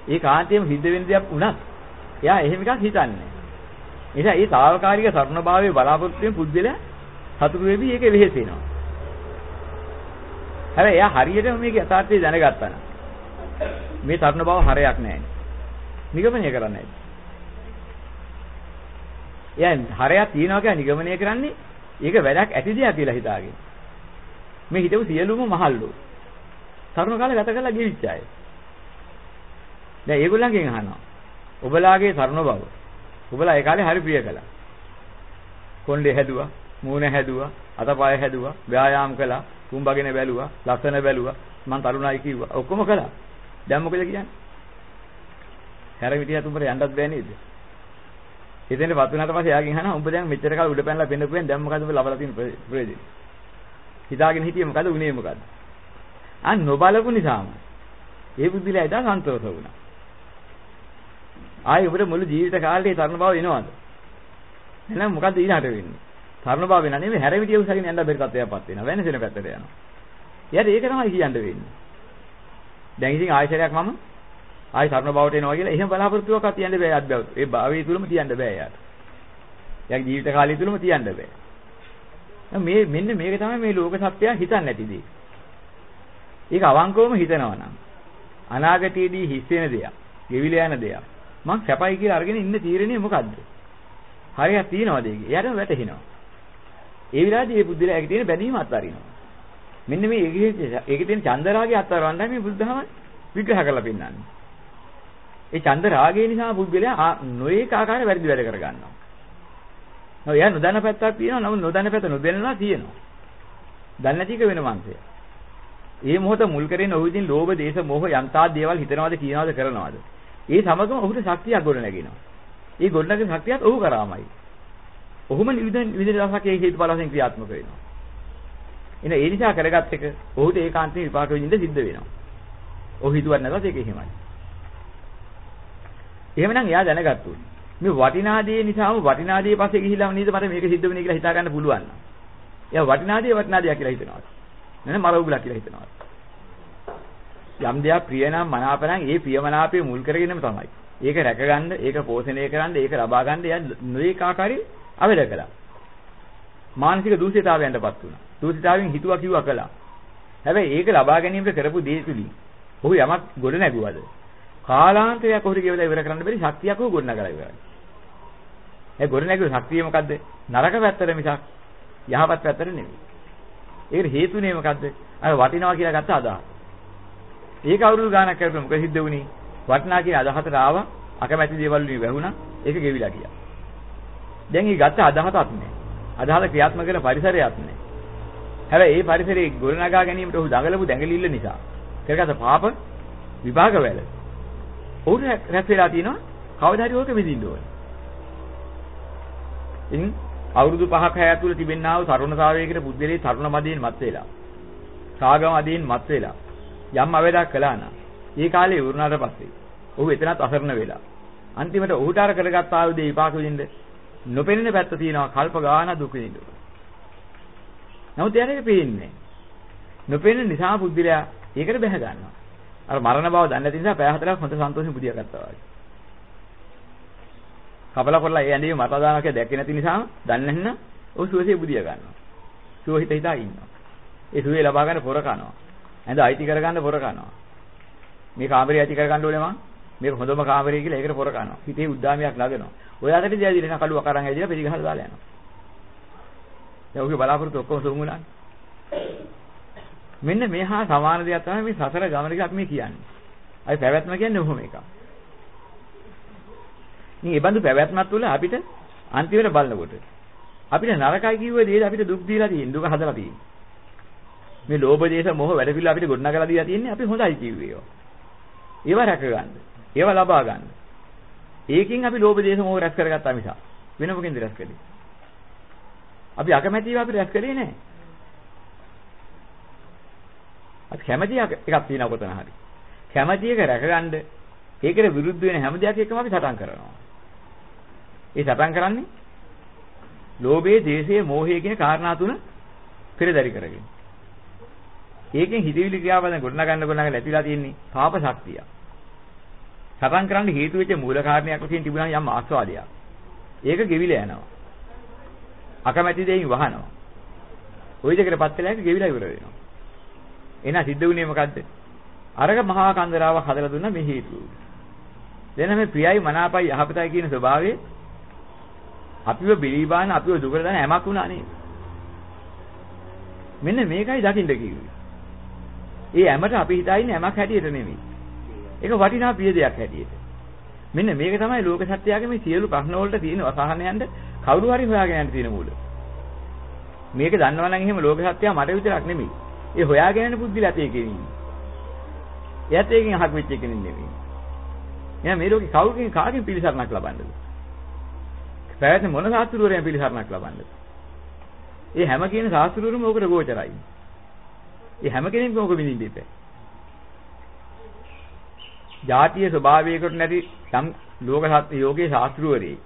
ඒ කාන්තියම සිද්ධ වෙන දෙයක් වුණත් එයා එහෙම එකක් හිතන්නේ නැහැ. නිසා මේ తాවකාලික තරුණ භාවයේ බලාපොරොත්තු වෙන පුද්ගලයා සතුරු වෙවි ඒකේ වෙහෙසෙනවා. හැබැයි එයා හරියටම මේක යථාර්ථය දැනගත්තා නම් මේ තරුණ බව හරයක් නැහැ. නිගමනය කරන්නේ නැහැ. එයා හරයක් තියනවා කියලා නිගමනය කරන්නේ ඒක වැඩක් ඇති දෙයක් කියලා හිතාගෙන. මේ හිතපු සියලුම මහල්ලෝ තරුණ කාලේ ගත කරලා ගිවිච්ච අය. දැන් ඒගොල්ලන්ගෙන් අහනවා. ඔබලාගේ තරුණ බව. ඔබලා ඒ කාලේ හරි ප්‍රිය කළා. කොණ්ඩේ හැදුවා, මූණ හැදුවා, අතපය හැදුවා, ව්‍යායාම් කළා, කුඹගෙන බැලුවා, ලස්සන බැලුවා, මං තරුණයි කිව්වා. ඔක්කොම කළා. දැන් මොකද කියන්නේ? හැරමිටිය තුඹර යන්නත් බෑ නේද? හිතෙන්ට වත් වුණාට පස්සේ එයාගෙන් අහනවා උඹ දැන් මෙච්චර කාල උඩ පැනලා පෙන්නපුවෙන් දැන් මොකද උඹ ලබලා තියෙන ප්‍රයෝජනේ? හිතාගෙන හිටියේ මොකද උනේ මොකද? අන්න නොබලපු නිසාම ඒ බුද්ධිලා එදා සන්තෝෂ වුණා. ආයේ ඔබට මුළු ජීවිත කාලේ තරුණ බව එනවද? එහෙනම් මොකද්ද ඊළාට වෙන්නේ? තරුණ බව වෙනා නෙමෙයි හැරවිටිය උසගෙන යන්න බැරි තත්ත්වයක්පත් වෙනවා. වෙනසෙන පැත්තට යනවා. ඊට ඒක තමයි කියන්න වෙන්නේ. දැන් ඉතින් ආයශරයක් මම ආයි තරුණ බවට එනවා කියලා එහෙම බලාපොරොත්තුවක් තියන්න බෑ අද්භව. ඒ භාවයේ තුලම තියන්න බෑ යාට. යාගේ ජීවිත කාලය තුලම තියන්න බෑ. මේ මෙන්න මේක තමයි මේ ලෝක සත්‍යය හිතන්නේ නැති දේ. ඒක අවංකවම හිතනවා නම් අනාගතයේදී හිස් වෙන දෙයක්, ගෙවිලා යන දෙයක්. මං සැපයි කියලා අරගෙන ඉන්න තීරණය මොකද්ද? හරියක් තියනවාද ඒක? එයාටම වැටහෙනවා. ඒ විලාදී මේ බුද්ධිලාගේ තියෙන බැඳීම අත්හරිනවා. මෙන්න මේ ඒකේ ඒකේ තියෙන චන්දරාගය අත්හරවන්නයි මේ බුද්ධහම විග්‍රහ කරලා පෙන්නන්නේ. ඒ චන්ද රාගය නිසා පුද්ගලයා නොඒක ආකාර වැරදි වැඩ කර ගන්නවා. ඔව් එයා නොදන්න පැත්තක් තියෙනවා නමුත් නොදන්න පැත්ත නොදැනනවා තියෙනවා. දන්නේ නැති එක වෙන මංසය. ඒ මොහොත මුල් කරගෙන ඔහු ඉදින් ලෝභ දේශ මොහ යන්තා දේවල් හිතනවාද කියනවාද කරනවාද. ඒ සමගම ඔහුට ශක්තියක් ගොඩ නැගෙනවා. ඒ ගොඩ නැගෙන ශක්තියත් ඔහු කරාමයි. ඔහුම විවිධ විවිධ දවසක ඒ හේතුඵල වශයෙන් ක්‍රියාත්මක වෙනවා. එන ඒ නිසා කරගත් එක ඔහුට ඒකාන්තයෙන් විපාක විඳින්න සිද්ධ වෙනවා. ඔහු හිතුවත් නැතත් ඒක එහෙමයි. එහෙමනම් එයා දැනගත්තු. මේ වටිනා දේ නිසාම වටිනා දේ පස්සේ ගිහිල්ලා නේද මට මේක සිද්ධ වෙන්නේ කියලා හිතා ගන්න පුළුවන්. එයා වටිනා දේ වටිනා දෙයක් කියලා හිතනවා. නේද මරවුගලක් කියලා හිතනවා. යම් දෙයක් ප්‍රිය නම් මනාප නම් ඒ ප්‍රියමනාපේ මුල් කරගෙනම තමයි. ඒක රැකගන්න, ඒක පෝෂණය කරන්න, ඒක ලබා ගන්න එයා නොඒක ආකාරي අවෙල කළා. මානසික දූෂිතාවයන්ටපත් වුණා. දූෂිතාවෙන් හිතුවා කිව්වා කළා. හැබැයි ඒක ලබා ගැනීමට කරපු දේ තුලින් ඔහු යමක් ගොඩ නැගුවද? කාලාන්තයක් ඔහුට ගෙවලා ඉවර කරන්න බැරි ශක්තියක් ඔහු ගොඩනගලා ඉවරයි. ඒ ගොඩනැගුවේ ශක්තිය මොකද්ද? නරක පැත්තට මිසක් යහපත් පැත්තට නෙවෙයි. ඒකට හේතුනේ මොකද්ද? අර වටිනවා කියලා ගත්ත අදහස. ඒක අවුරුදු ගාණක් කරලා මොකද සිද්ධ වුනේ? වටනා කියන අදහසට ආවා අකමැති දේවල් වලින් වැහුණා ඒක ගෙවිලා ගියා. දැන් ඊ ගත්ත අදහසක් නැහැ. අදහස ක්‍රියාත්මක කරන පරිසරයක් නැහැ. හැබැයි ඒ පරිසරයේ ගොඩනගා ගැනීමට ඔහු දඟලපු දැඟලිල්ල නිසා කරගත පාප විභාග වල ඔහුට රැස් වෙලා තියෙනවා කවදා හරි ඕක විඳින්න ඕනේ. ඉතින් අවුරුදු 5ක හැය ඇතුළත තිබෙනා වූ තරුණතාවයකට බුද්ධලේ තරුණ මදීන් මත් වෙලා. සාගම මදීන් මත් වෙලා. යම් අවේදක් කළා නම් ඒ කාලේ වුණාට පස්සේ ඔහු එතනත් අසරණ වෙලා. අන්තිමට ඔහුට අර කරගත් ආයුධේ විපාක විඳින්න නොපෙනෙන පැත්ත තියෙනවා කල්ප ගාන දුක විඳින්න. නමුත් එයාට පේන්නේ නොපෙනෙන නිසා බුද්ධිලයා ඒකට බැහැ ගන්නවා. අර මරණ බව දන්නේ නැති නිසා පැය හතරක් හොඳ සන්තෝෂෙන් බුදියා ගත්තා වගේ. කපලා කරලා ඒ ඇඳේ මට දානවා කියලා දැක්කේ නැති නිසා දන්නේ නැත්නම් ඔහු සුවසේ බුදියා ගන්නවා. සුවහිත හිතා ඉන්නවා. ඒ සුවේ ලබා ගන්න පොර කනවා. ඇඳ අයිති කරගන්න පොර කනවා. මේ කාමරේ අයිති කරගන්න ඕනේ මං. මේක හොඳම කාමරේ කියලා ඒකට පොර කනවා. හිතේ උද්දාමයක් නගනවා. ඔය අතරේ දිහා දින කළුවක් අරන් ඇවිදලා පිළිගහලා දාලා යනවා. දැන් ඔහුගේ බලාපොරොත්තු ඔක්කොම සුන් වුණානේ. මෙන්න මේ හා සමාන දෙයක් තමයි මේ සසර ගමනක අපි මේ කියන්නේ. අපි පැවැත්ම කියන්නේ ඔහොම එකක්. ඉතින් මේ බඳු පැවැත්මක් තුළ අපිට අන්තිමට බලනකොට අපිට නරකයි කිව්ව දේ අපිට දුක් දීලා තියෙන දුක හදලා තියෙන. මේ ලෝභ දේශ මොහ වැඩ පිළිලා අපිට ගොඩනගලා දීලා තියෙන්නේ අපි හොඳයි කිව්වේ ඒවා. ඒවා රැක ගන්න. ඒවා ලබා ගන්න. ඒකෙන් අපි ලෝභ දේශ මොහ රැස් කරගත්තා මිස වෙන මොකෙන්ද රැස් කළේ? අපි අකමැතිව අපි රැස් කළේ නැහැ. අපි කැමැති එකක් තියෙනවා කොතන හරි. කැමැති එක රැකගන්න ඒකට විරුද්ධ වෙන හැම දෙයක් එක්කම අපි සටන් කරනවා. ඒ සටන් කරන්නේ ලෝභයේ, දේශයේ, මෝහයේ කියන කාරණා තුන පෙරදරි කරගෙන. ඒකෙන් හිතවිලි ක්‍රියාවලින් ගොඩනගන්න ගොඩනගන්න ඇතිලා තියෙන්නේ පාප ශක්තිය. සටන් කරන්න හේතු වෙච්ච මූල කාරණයක් වශයෙන් තිබුණා යම් ආස්වාදයක්. ඒක ගෙවිලා යනවා. අකමැති දෙයින් වහනවා. ওই දෙකටපත් වෙලා ඒක ගෙවිලා ඉවර වෙනවා. එහෙනම් සිද්ධ වුණේ මොකද්ද? අරක මහා කන්දරාවක් හදලා දුන්න මේ හේතුව. දැන් මේ ප්‍රියයි මනාපයි යහපතයි කියන ස්වභාවය අපිව බිලිබාන අපිව දුකට දාන හැමක් වුණා නේද? මෙන්න මේකයි දකින්න කිව්වේ. ඒ හැමත අපි හිතා ඉන්නේ හැමක් හැටියට නෙමෙයි. ඒක වටිනා ප්‍රිය දෙයක් හැටියට. මෙන්න මේක තමයි ලෝක සත්‍යයේ මේ සියලු ප්‍රශ්න වලට තියෙන අසහනයන්ට කවුරු හරි හොයාගෙන යන්න තියෙන මූල. මේක දන්නවා නම් එහෙම ලෝක සත්‍යය මට විතරක් නෙමෙයි. ඒ හොයාගෙන යන බුද්ධිලත් ඒකේ ඉන්නේ. එයාත් ඒකෙන් අහක් වෙච්ච කෙනෙක් නෙමෙයි. එහෙනම් මේ ලෝකේ කවුරුකින් කාගෙන් පිළිසරණක් ලබන්නද? පැවැත්ම මොන සාස්ත්‍රවරයන් පිළිසරණක් ලබන්නද? ඒ හැම කියන සාස්ත්‍රවරුම ඕකට ගෝචරයි. ඒ හැම කෙනෙක්ම ඕක විඳින්න ඉපේ. ජාතිය ස්වභාවයකට නැති යම් ලෝක සත්‍ය යෝගයේ ශාස්ත්‍රවරේ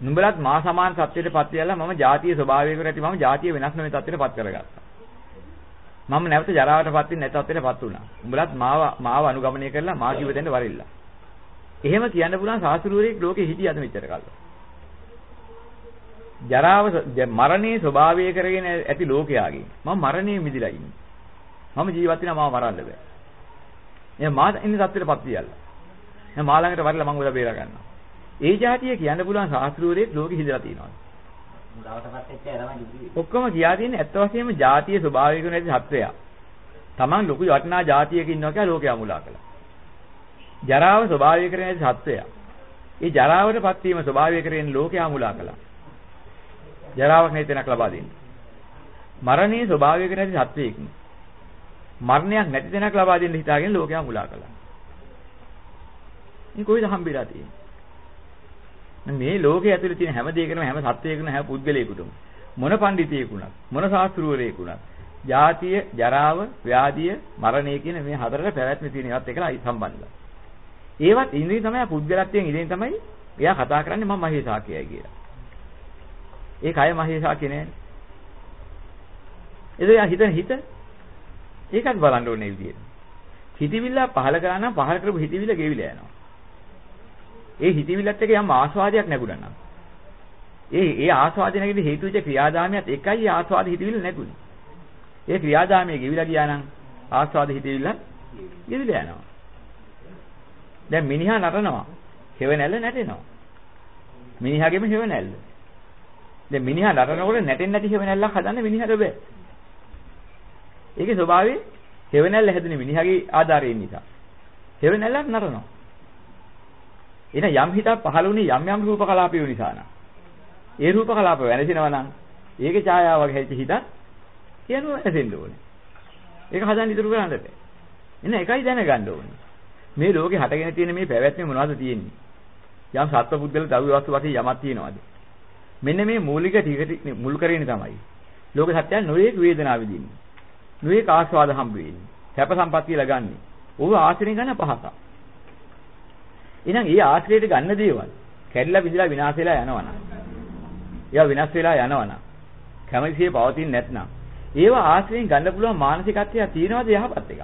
නුඹලත් මා සමාන සත්‍යයටපත් වෙලා මම ජාතිය ස්වභාවයකට ඇති මම ජාතිය වෙනස් නොවන තත්ත්වයටපත් කරගත්තා. මම නැවත ජරාවටපත් වෙන්නේ නැති තත්ත්වයටපත් වුණා. උඹලත් මාව මාව අනුගමනය කරලා මා කිව්ව දෙන්න වරිල්ලා. එහෙම කියන්න පුළුවන් ශාස්ත්‍රූරයෙක් ලෝකේ හිටියද මෙච්චර කල්. ජරාව මරණයේ ස්වභාවය කරගෙන ඇති ලෝකයාගේ මම මරණය මිදිලා ඉන්නේ. මම ජීවත් වෙනවා මම මරන්න බෑ. එහෙනම් මා ඉන්නේ තත්ත්වයටපත් වියල්ලා. එහෙනම් මා ළඟට වරලා මම උදා බේර ගන්නවා. ඒ જાතිය කියන්න පුළුවන් ශාස්ත්‍රූරයෙක් ලෝකෙ හිදලා තියෙනවා. දවසකට එච්චර තමයි කිව්වේ. ඔක්කොම කියා තියෙන්නේ ඇත්ත වශයෙන්ම ಜಾතිය ස්වභාවයක නැති සත්වයා. Taman ලොකු වටිනා ಜಾතියක ඉන්නවා කියලා ලෝකයා මුලා කළා. ජරාව ස්වභාවයක නැති සත්වයා. ඒ ජරාවටපත් වීම ස්වභාවයක කරගෙන ලෝකයා මුලා කළා. ජරාවක් නැති තැනක් ලබා දෙන්න. මරණයේ ස්වභාවයක නැති සත්වයෙක්. මරණයක් නැති තැනක් ලබා දෙන්න හිතාගෙන ලෝකයා මුලා කළා. මේ කොයිද හම්බෙලා තියෙන්නේ? මේ ලෝකයේ ඇතුලේ තියෙන හැම දෙයකම හැම සත්වයකම හැම පුද්ගලයෙකුටම මොන පඬිතියෙකුණත් මොන ශාස්ත්‍රූවරයෙකුණත් ජාතිය, ජරාව, ව්‍යාධිය, මරණය කියන මේ හතරට පැවැත්ම තියෙන ඒවත් එක්කලා සම්බන්ධයි. ඒවත් ඉන්ද්‍රිය තමයි පුද්ගලත්වයෙන් ඉඳින් තමයි එයා කතා කරන්නේ මම මහේසාකයයි කියලා. ඒ කය මහේසාකේ නෑනේ. එදා හිතන හිත ඒකත් බලන්න ඕනේ විදියට. හිතවිල්ල පහල කරා නම් පහල කරපු හිතවිල්ල ගෙවිලා යනවා. ඒ හිතවිල්ලත් එක්ක යම් ආස්වාදයක් නැගුණා නම් ඒ ඒ ආස්වාදය නැගිට හේතු වෙච්ච ක්‍රියාදාමයත් එකයි ආස්වාද හිතවිල්ල නැගුණේ. ඒ ක්‍රියාදාමයේ ගෙවිලා ගියා නම් ආස්වාද හිතවිල්ල ගෙවිලා යනවා. දැන් මිනිහා නටනවා. හේවණැල්ල නැටෙනවා. මිනිහාගෙම හේවණැල්ල. දැන් මිනිහා නටනකොට නැටෙන්නේ නැති හේවණැල්ලක් හදන්න මිනිහට බෑ. ඒකේ ස්වභාවය හෙවණැල්ල හැදෙන මිනිහාගේ ආධාරයෙන් නිසා. හෙවණැල්ලක් නරනවා. එන යම් හිතක් පහළ වුණේ යම් යම් රූප කලාපය නිසා නම්. ඒ රූප කලාප වෙනසිනවා නම් ඒකේ ඡායාවක් හැදිච්ච හිතක් කියනවා ඇසෙන්න ඕනේ. ඒක හදන්න ඉතුරු කරන්න බෑ. එන්න එකයි දැනගන්න ඕනේ. මේ ලෝකේ හටගෙන තියෙන මේ පැවැත්ම මොනවද තියෙන්නේ? යම් සත්ව පුද්ගල ද්‍රව්‍ය වස්තු වශයෙන් යමක් තියෙනවද? මෙන්න මේ මූලික ටික මුල් කරගෙන තමයි. ලෝක සත්‍යයන් නොයේක වේදනාව විඳින්නේ. නොයේක ආස්වාද හම්බ වෙන්නේ. සැප සම්පත්තිය ලගන්නේ. ඕව ආශ්‍රයෙන් ගන්න පහක. එහෙනම් ඒ ආශ්‍රයයට ගන්න දේවල් කැඩිලා බිඳලා විනාශ වෙලා යනවනම්. ඒවා විනාශ වෙලා යනවනම්. කැමැතිසේ පවතින්නේ නැත්නම් ඒවා ආශ්‍රයෙන් ගන්න පුළුවන් මානසිකත්වය තියනවාද යහපත් එකක්?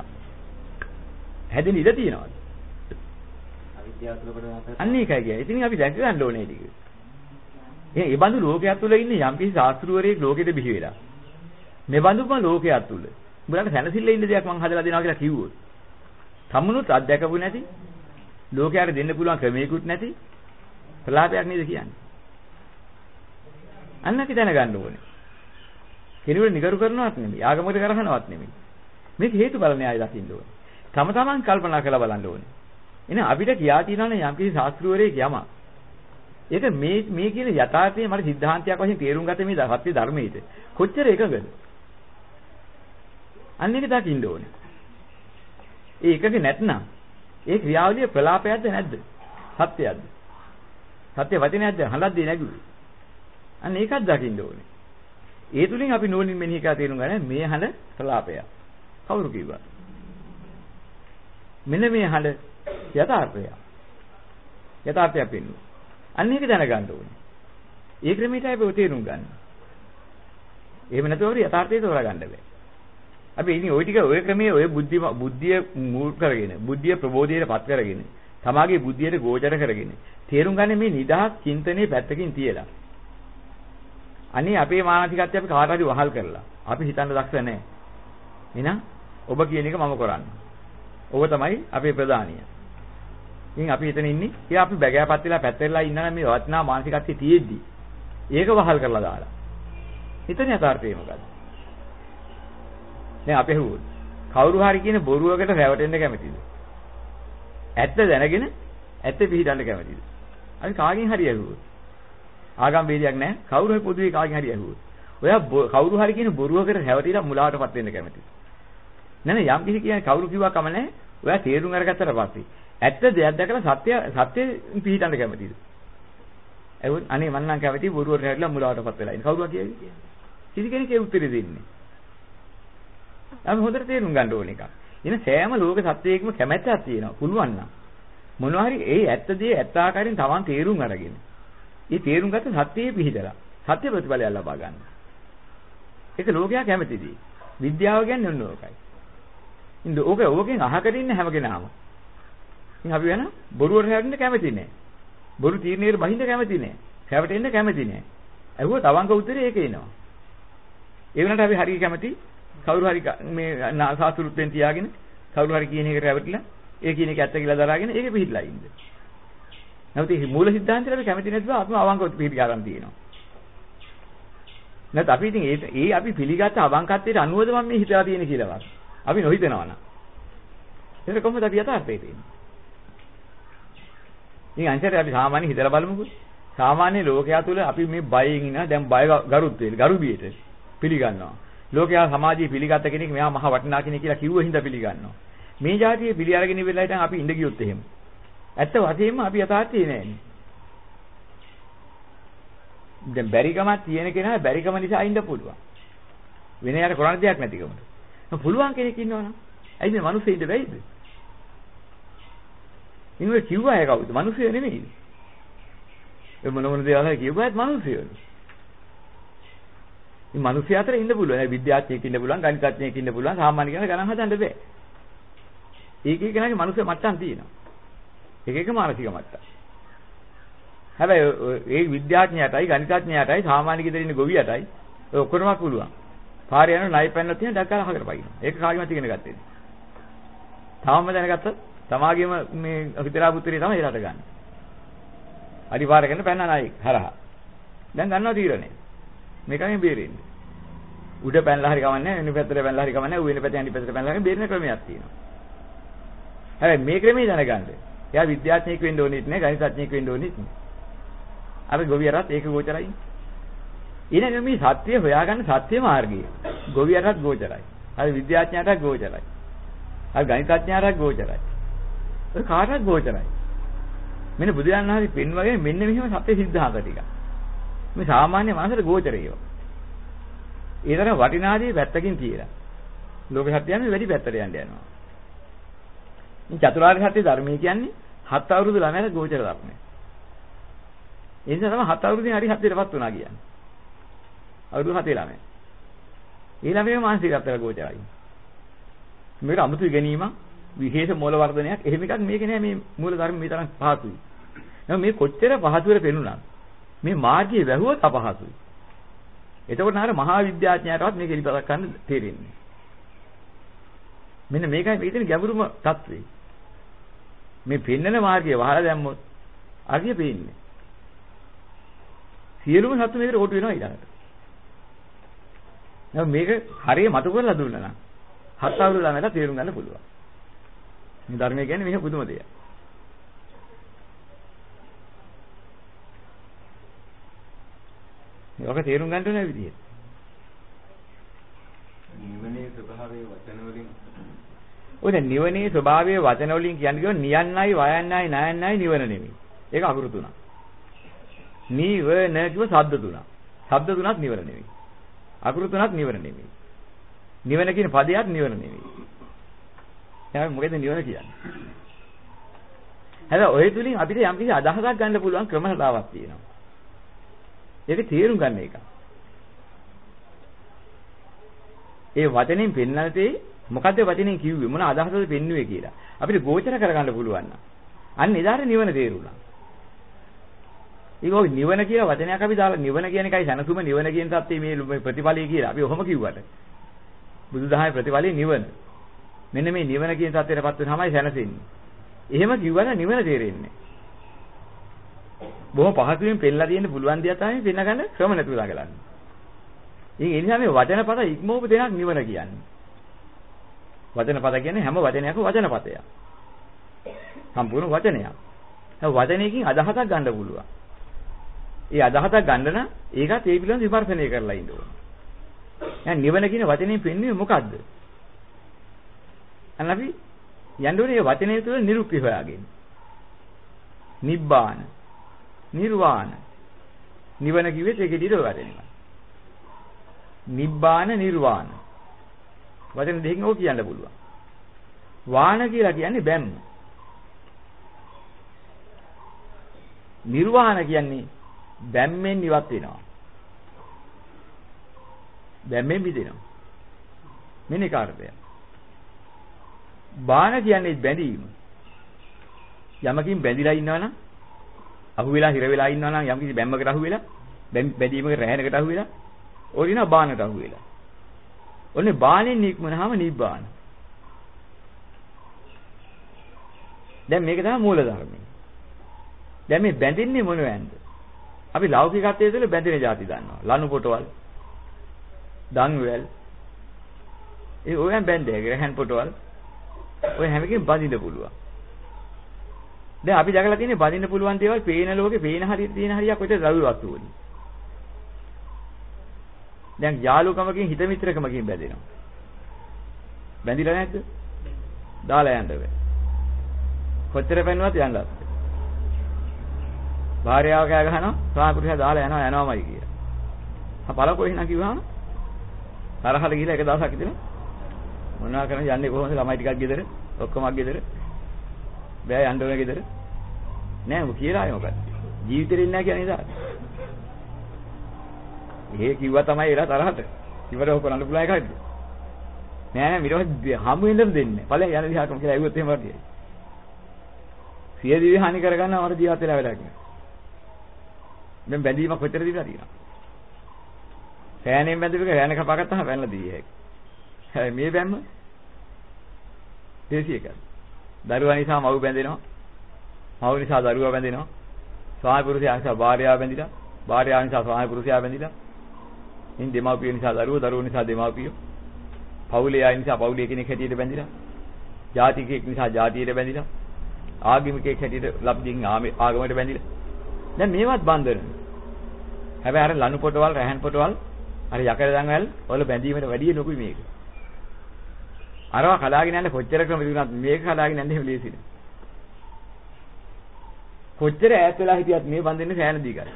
හැදෙන ඉඩ තියනවාද? අවිද්‍යාව තුළ කොට අන්න ඒකයි කියන්නේ. ඉතින් අපි දැක ගන්න ඕනේ ටික. එහෙනම් ඒ බඳු ලෝකයක් තුල ඉන්නේ යම්කිසි ශාස්ත්‍රවරයෙක් ලෝකෙට බිහි වෙලා. මේ බඳුම ලෝකයක් තුල. උඹලට සැනසෙල්ල ඉන්න දෙයක් මං හදලා දෙනවා කියලා කිව්වොත්. සම්මුණුත් අත්දැකපු නැති ලෝකයට දෙන්න පුළුවන් ක්‍රමයකුත් නැති ප්‍රලාපයක් නේද කියන්නේ. අන්න අපි දැනගන්න ඕනේ. කෙනෙකුට නිගරු කරනවත් නෙමෙයි, ආගමකට කරහනවත් නෙමෙයි. මේක හේතු බලන්නේ ආයෙ දකින්න ඕනේ. තම තමන් කල්පනා කරලා බලන්න ඕනේ. එහෙනම් අපිට කියා තියෙනවනේ යම්කිසි ශාස්ත්‍රවරයෙක් යම. ඒක මේ මේ කියන යථාර්ථයේ මට සිද්ධාන්තයක් වශයෙන් තේරුම් ගත මේ සත්‍ය ධර්මයේද. කොච්චර එකඟද? අන්න ඒක දකින්න ඕනේ. ඒ එකක නැත්නම් ඒ ක්‍රියාවලිය ප්‍රලාපයක්ද නැද්ද? සත්‍යයක්ද? සත්‍ය වචනයක්ද හලද්දී නැගුවේ. අන්න ඒකත් දකින්න ඕනේ. ඒ තුලින් අපි නෝනින් මෙනෙහි කරලා තේරුම් ගන්න මේ හඬ ප්‍රලාපයක්. කවුරු කිව්වා? මෙන්න මේ හඬ යථාර්ථය. යථාර්ථයක් වෙන්නේ. අන්න ඒක දැනගන්න ඕනේ. ඒ ක්‍රමයට අපි තේරුම් ගන්න. එහෙම නැතුව යථාර්ථය තෝරා ගන්න බෑ. අපි ඉතින් ওই ටික ওই ක්‍රමයේ ওই බුද්ධි බුද්ධිය මූල් කරගෙන බුද්ධිය ප්‍රබෝධයට පත් කරගෙන තමාගේ බුද්ධියට ගෝචර කරගෙන තේරුම් ගන්න මේ නිදහස් චින්තනයේ පැත්තකින් තියලා අනේ අපේ මානසිකත්වය අපි කාට හරි වහල් කරලා අපි හිතන්න දක්ෂ නැහැ. එහෙනම් ඔබ කියන එක මම කරන්නේ. ඔබ තමයි අපේ ප්‍රධානිය. ඉතින් අපි හිතන ඉන්නේ ඒ අපි බැගෑපත් වෙලා පැත්තෙලා ඉන්නා මේ වටිනා මානසිකත්වයේ තියෙද්දි ඒක වහල් කරලා දාලා. හිතන යථාර්ථය මොකද්ද? දැන් අපි හුවොත් කවුරු හරි කියන බොරුවකට රැවටෙන්න කැමතිද? ඇත්ත දැනගෙන ඇත්ත පිළිදන්න කැමතිද? අපි කාගෙන් හරි ඇහුවොත් ආගම් වේදයක් නැහැ. කවුරු හරි පොදුවේ කාගෙන් හරි ඇහුවොත්. ඔයා කවුරු හරි කියන බොරුවකට රැවටිලා මුලාවටපත් වෙන්න කැමතිද? නෑ නෑ යම් කිසි කියන්නේ කවුරු කිව්වා කම නැහැ. ඔයා තේරුම් අරගත්තට පස්සේ ඇත්ත දෙයක් දැකලා සත්‍ය සත්‍ය පිළිටන්න කැමතිද? එවුන් අනේ මං නම් කැමති බොරුවට රැවටිලා මුලාවටපත් වෙලා ඉන්න. කවුරුවා කියන්නේ? කිසි කෙනෙක් ඒ උත්තරේ දෙන්නේ අපි හොඳට තේරුම් ගන්න ඕන එකක්. එන සෑම ලෝක සත්‍යයකම කැමැත්තක් තියෙනවා. පුළුවන් නම්. මොනවා හරි ඒ ඇත්ත දේ ඇත්ත ආකාරයෙන් Taman තේරුම් අරගෙන. ඒ තේරුම් ගත්ත සත්‍යයේ පිහිටලා සත්‍ය ප්‍රතිඵලය ලබා ගන්න. ඒක ලෝකයා කැමැතිදී. විද්‍යාව කියන්නේ ඔන්න ඕකයි. ඉතින් ඕක ඕකෙන් අහකට ඉන්න හැම කෙනාම. ඉතින් අපි වෙන බොරුවට හැරෙන්න කැමති නෑ. බොරු තීරණයකට බහින්න කැමති නෑ. හැවටෙන්න කැමති නෑ. ඇහුවොත් අවංක උත්තරේ ඒක එනවා. ඒ වුණාට අපි හරිය කැමති කවුරු හරි මේ නාසාතුරුත්වෙන් තියාගෙන කවුරු හරි කියන එක රැවටිලා ඒ කියන එක ඇත්ත කියලා දරාගෙන ඒකෙ පිහිටලා ඉන්න. නැවත මේ මූල સિદ્ધාන්තයට අපි කැමති නැතිව අපිම අවංකව පිළිග ගන්න තියෙනවා. නැත් අපි ඉතින් ඒ ඒ අපි පිළිගත් අවංකත්වයට අනුවද මම මේ හිතලා තියෙන කියලා වත්. අපි නොහිතනවා නා. ඒක කොහොමද අපි යථාර්ථයේ තියෙන්නේ? ඉතින් අන්තරේ අපි සාමාන්‍ය හිතලා බලමුකෝ. සාමාන්‍ය ලෝකයා තුල අපි මේ බයෙන් ඉන දැන් බය ගරුත්වයේ ගරුබියට පිළිගන්නවා. ලෝකයා සමාජයේ පිළිගත්ත කෙනෙක් මෙයා මහ වටිනා කෙනෙක් කියලා කිව්ව හින්දා පිළිගන්නවා. මේ જાතියේ පිළි අරගෙන ඉවරලා ඉතින් අපි ඉඳ ගියොත් එහෙම. ඇත්ත වශයෙන්ම අපි යථාර්ථයේ නෑනේ. දැන් බැරිකමක් තියෙන කෙනා බැරිකම නිසා ඉන්න පුළුවන්. වෙන යාට කරන්න දෙයක් නැතිකමට. පුළුවන් කෙනෙක් ඉන්නවනම් ඇයි මේ මිනිස්සු ඉඳ බැයිද? ඉන්නේ කිව්වා ඒ කවුද? මිනිස්සු නෙමෙයි. ඒ මොන මොන දේවල් හරි කිව්වාත් මිනිස්සුනේ. මේ මිනිස්සු අතර ඉන්න පුළුවන්. ඒ විද්‍යාඥයෙක් ඉන්න පුළුවන්, ගණිතඥයෙක් ඉන්න පුළුවන්, සාමාන්‍ය කෙනෙක් ගණන් හදන්න බෑ. ඒක එක කෙනාගේ මනුස්ස මට්ටම් තියෙනවා. එක එක මානසික මට්ටම්. හැබැයි ඒ විද්‍යාඥයාටයි ගණිතඥයාටයි සාමාන්‍ය ගෙදර ඉන්න ගොවියටයි ඔය ඔක්කොම පුළුවන්. පාරේ යන නයි පැන්නත් තියෙන ඩක් ගාලා අහකට පයින්න. ඒක කාගෙමත් ඉගෙන ගත්තේ. තාමම දැනගත්ත තමාගේම මේ හිතරා පුත්‍රය තමයි ඒකට ගන්න. අඩිපාරගෙන පැන්න නයි හරහා. දැන් ගන්නවා තීරණය. මේකෙන් බේරෙන්නේ. උඩ පැනලා හරි කමන්නේ වෙන පැත්තට පැනලා හරි කමන්නේ ඌ වෙන පැත්තේ අනිත් පැත්තට පැනලා හරි බේරෙන ක්‍රමයක් තියෙනවා. හැබැයි මේ ක්‍රමේ දැනගන්න. එයා විද්‍යාඥයෙක් වෙන්න ඕනෙත් නෑ ගණිතඥයෙක් වෙන්න ඕනෙත් නෑ. අර ගොවියරත් ඒක ගෝචරයි. ඊළඟ මේ සත්‍ය හොයාගන්න සත්‍ය මාර්ගය ගොවියරත් ගෝචරයි. අර විද්‍යාඥයාටත් ගෝචරයි. අර ගණිතඥයාටත් ගෝචරයි. ඔය කාටත් ගෝචරයි. මෙන්න බුදුරජාණන් වහන්සේ පෙන්වගේ මෙන්න මෙහෙම සත්‍ය සිද්ධාන්ත ටික. මේ සාමාන්‍ය මනසට ගෝචරය ඒවා. ඒ තරම් වටිනාදී පැත්තකින් කියලා. ලෝක සත්‍යයන් වැඩි පැත්තට යන්න යනවා. මේ චතුරාර්ය සත්‍ය ධර්මය කියන්නේ හත් අවුරුදු ළමයාට ගෝචර ධර්මයක්. ඒ නිසා තමයි හත් අවුරුදුෙන් හරි හත්යටපත් වුණා කියන්නේ. අවුරුදු 7 ළමයා. ඒ ළමයා මානසිකත්වයට ගෝචරයි. මේක අමුතු ඉගෙනීමක් විශේෂ මූල වර්ධනයක් එහෙම එකක් මේක නෑ මේ මූල ධර්ම මේ තරම් පහසුයි. එහෙනම් මේ කොච්චර පහසුවර පෙනුණා මේ මාර්ගයේ වැහුවොත් අපහසුයි. එතකොට නේද මහා විද්‍යාඥයාටවත් මේක ඉලිපතක් ගන්න තේරෙන්නේ. මෙන්න මේකයි මේකේ තියෙන ගැඹුරුම தત્ත්වය. මේ පෙන්නන මාර්ගය වහලා දැම්මොත් අගිය පේන්නේ. සියලුම සතු මේකට කොට වෙනවා ඊළඟට. දැන් මේක හරිය මතු කරලා දුන්නා නම් හත් අවුරුදු ළමයට තේරුම් ගන්න පුළුවන්. මේ ධර්මය කියන්නේ මේක පුදුම දෙයක්. මේක තේරුම් ගන්න ඕන විදියට. නිවනේ ස්වභාවයේ වචන වලින් ඔය දැන් නිවනේ ස්වභාවයේ වචන වලින් කියන්නේ කිව්ව නියන්නයි වයන්නයි නයන්නයි නිවන නෙමෙයි. ඒක අකුරු තුනක්. නිවන කිව්ව ශබ්ද තුනක්. ශබ්ද තුනක් නිවන නෙමෙයි. අකුරු තුනක් නිවන නෙමෙයි. නිවන කියන පදයක් නිවන නෙමෙයි. එහෙනම් මොකද නිවන කියන්නේ? හැබැයි ඔය තුලින් අපිට යම් කිසි අදහසක් ගන්න පුළුවන් ක්‍රමතාවක් තියෙනවා. ඒක තේරුම් ගන්න එක. ඒ වචනෙන් පෙන්නනතේ මොකද්ද වචනෙන් කිව්වේ මොන අදහසද පෙන්වුවේ කියලා. අපිට ගෝචර කරගන්න පුළුවන් නම්. අන්න එදාට නිවන තේරුණා. ඒක නිවන කියලා වචනයක් අපි දාලා නිවන කියන එකයි සනසුම නිවන කියන සත්‍යය මේ ප්‍රතිඵලය කියලා. අපි ඔහොම කිව්වට. බුදුදහමේ ප්‍රතිඵලය නිවන. මෙන්න මේ නිවන කියන සත්‍යයටපත් වෙනවාමයි සැනසෙන්නේ. එහෙම කිව්වම නිවන තේරෙන්නේ. බොහොම පහසුවෙන් පෙන්නලා තියෙන්න පුළුවන් දෙයක් තමයි පෙන්නගන්න ක්‍රම නැතුව දාගලන්නේ. ඉතින් ඒ නිසා මේ වචනපද ඉක්මවපු දෙයක් නිවන කියන්නේ. වචනපද කියන්නේ හැම වචනයක්ම වචනපදයක්. සම්පූර්ණ වචනයක්. ඒ වචනයකින් අදහසක් ගන්න පුළුවන්. ඒ අදහසක් ගන්න නම් ඒකත් ඒ පිළිබඳව විමර්ශනය කරලා ඉන්න ඕනේ. දැන් නිවන කියන වචනේ පෙන්වන්නේ මොකද්ද? අන්න අපි යන්න ඕනේ මේ වචනේ තුළ නිරුක්ති හොයාගෙන. නිබ්බාන නිර්වාණ නිවන කිව්වෙත් ඒකේ දිර වචනේ. නිබ්බාන නිර්වාණ වචන දෙකකින් ඕක කියන්න පුළුවන්. වාන කියලා කියන්නේ බැම්ම. නිර්වාණ කියන්නේ බැම්මෙන් ඉවත් වෙනවා. බැම්මෙන් මිදෙනවා. මෙන්න ඒක අර්ථය. බාන කියන්නේ බැඳීම. යමකින් බැඳිලා ඉන්නවනම් අහු වෙලා හිර වෙලා ඉන්නවනම් යම් කිසි බැම්මකට අහු වෙලා බැඳීමක රැහැනකට අහු වෙලා ඕරින බානට අහු වෙලා. ඔන්නේ බානෙන් නික්මනහම නිබ්බාන. දැන් මේක තමයි මූල ධර්මය. දැන් මේ බැඳින්නේ මොනවැන්ද? අපි ලෞකිකත්වයේ තුළ බැඳෙන જાති දන්නවා. ලනු පොටවල්, දන්වැල්. ඒ ඔයයන් බැඳේ. ග්‍රහන් පොටවල්. ඔය හැම එකකින් බඳින්න පුළුවන්. දැන් අපි දැකලා තියෙන්නේ බඳින්න පුළුවන් දේවල් පේන ලෝකේ පේන හරියට තියෙන හරියක් ඔය ද්‍රව්‍ය වස්තු වලින්. දැන් යාළුකමකින් හිත මිත්‍රකමකින් බැඳෙනවා. බැඳිලා නැද්ද? දාලා යන්න බෑ. කොච්චර පෙන්නුවත් යන්නත්. භාර්යාව කෑ ගහනවා ස්වාමි පුරුෂයා දාලා යනවා යනවාමයි කියලා. ආ බලකෝ එහෙනම් කිව්වහම තරහල ගිහලා එක දවසක් ඉතින් මොනවා කරන්නේ යන්නේ කොහොමද ළමයි ටිකක් ගෙදර ඔක්කොම ගෙදර බෑ යන්න ඕනේ ගෙදර. නෑ ඔය කියලා ආයේ මොකද ජීවිතේ ඉන්නේ නැහැ කියන්නේ ඉතින් ඒ කිව්වා තමයි එලා තරහට ඉවර ඔය කරන්න පුළුවන් එකක්ද? නෑ නෑ මිරව හමු වෙන්නම දෙන්නේ. ඵලයන් යන දිහාකම කියලා ඇහුවොත් එහෙම වටියි සිය දිවි හානි කරගන්න අපර ජීවත් වෙලා වෙලා කියන්නේ දැන් බැඳීමක් කොච්චර දිවිලා තියෙනවා රෑනෙන් බැඳපු එක රෑන කපාගත්තාම වැන්නලා දී හැකියි හැබැයි මේ බැම්ම දේශී එකක්. දරුවා නිසා මව් බැඳෙනවා. මව් නිසා දරුවා බැඳෙනවා. ස්වාමි පුරුෂයා නිසා භාර්යාව බැඳිලා. භාර්යාව නිසා ස්වාමි පුරුෂයා බැඳිලා. ඉන් දෙමාපිය නිසා දරුවෝ දරුවෝ නිසා දෙමාපියෝ. පවුලේ අය නිසා පවුලේ කෙනෙක් හැටියට බැඳිලා. ජාතිකයෙක් නිසා ජාතියට බැඳිලා. ආගමිකයෙක් හැටියට ලබ්ධින් ආගමකට බැඳිලා. දැන් මේවත් බන්ධන. හැබැයි අර ලනු පොටවල් රැහන් පොටවල් අර යකඩ දන්වැල් වල බැඳීමට වැඩිය ලොකුයි මේක. අරවා කඩාගෙන යන්න කොච්චර ක්‍රම තිබුණත් මේක කඩාගෙන යන්න එහෙම ලේසි නෑ. කොච්චර ඈත් වෙලා හිටියත් මේ බඳින්නේ සෑහෙන දීගයි.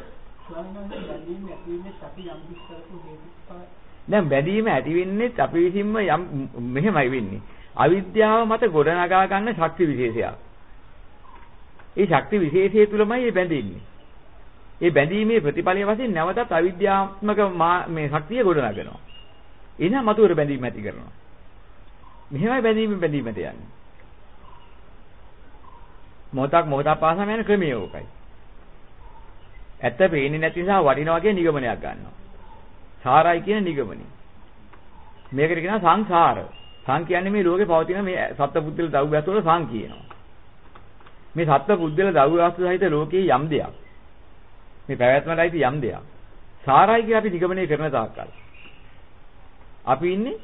දැන් බැඳීම ඇති වෙන්නේ අපි විසින්ම යම් මෙහෙමයි වෙන්නේ. අවිද්‍යාව මත ගොඩනගා ගන්න ශක්ති විශේෂයක්. ඒ ශක්ති විශේෂය තුලමයි මේ බැඳෙන්නේ. ඒ බැඳීමේ ප්‍රතිඵලය වශයෙන් නැවතත් අවිද්‍යාත්මක මේ ශක්තිය ගොඩනගනවා. එනහම මතුවර බැඳීම ඇති කරනවා. මෙහෙමයි බැඳීම බැඳීමට යන්නේ. මොහොතක් මොහොතක් පාසාම යන ක්‍රමය ඕකයි. ඇත්ත පේන්නේ නැති නිසා වටිනවා කියන නිගමනයක් ගන්නවා. සාරයි කියන නිගමනය. මේකට කියනවා සංසාර. සං කියන්නේ මේ ලෝකේ පවතින මේ සත්පුද්දල දව්‍යස් වල සං කියනවා. මේ සත්පුද්දල දව්‍යස් සහිත ලෝකයේ යම් දෙයක්. මේ පැවැත්මලයි යම් දෙයක්. සාරයි කියලා අපි නිගමනය කරන තාක්කල්. අපි ඉන්නේ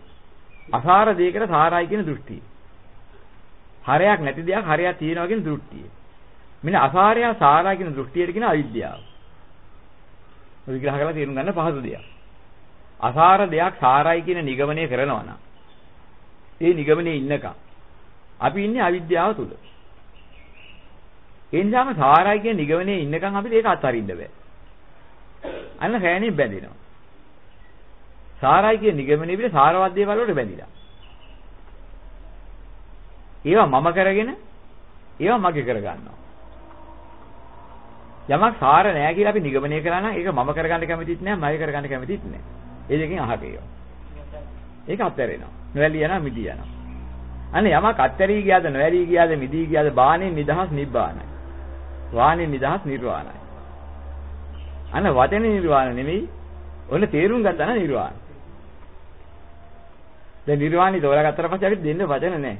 අසාර දෙයකට සාරයි කියන දෘෂ්ටිය. හරයක් නැති දෙයක් හරයක් තියෙනවා කියන දෘෂ්ටිය. මෙන්න අසාරය සාරයි කියන දෘෂ්ටියට කියන අවිද්‍යාව. විග්‍රහ කරලා තේරුම් ගන්න පහසු දෙයක්. අසාර දෙයක් සාරයි කියන නිගමනය කරනවා නම් ඒ නිගමනයේ ඉන්නකම් අපි ඉන්නේ අවිද්‍යාව තුල. ඒ නිසාම සාරයි කියන නිගමනයේ ඉන්නකම් අපිට ඒක අත්හරින්න බෑ. අන්න සෑහෙනින් බැඳෙනවා. සාරයි කියන නිගමනයේ පිට සාරවත් දේවල් වලට බැඳිලා. ඒවා මම කරගෙන ඒවා මගේ කරගන්නවා. යමක් සාර නෑ කියලා අපි නිගමනය කරා නම් ඒක මම කරගන්න කැමතිත් නෑ මගේ කරගන්න කැමතිත් නෑ. ඒ දෙකෙන් අහක ඒවා. ඒක අත්හැරෙනවා. නොවැළී යනවා මිදී යනවා. අනේ යමක් අත්හැරී ගියාද නොවැළී ගියාද මිදී ගියාද බාණෙන් නිදහස් නිබ්බානයි. වාණෙන් නිදහස් නිර්වාණයි. අන වචනේ නිර්වාණ නෙමෙයි. ඔන්න තේරුම් ගත්තා නම් නිර්වාණ. දැන් නිර්වාණි තෝරාගත්තට පස්සේ අපිට දෙන්න වචන නැහැ.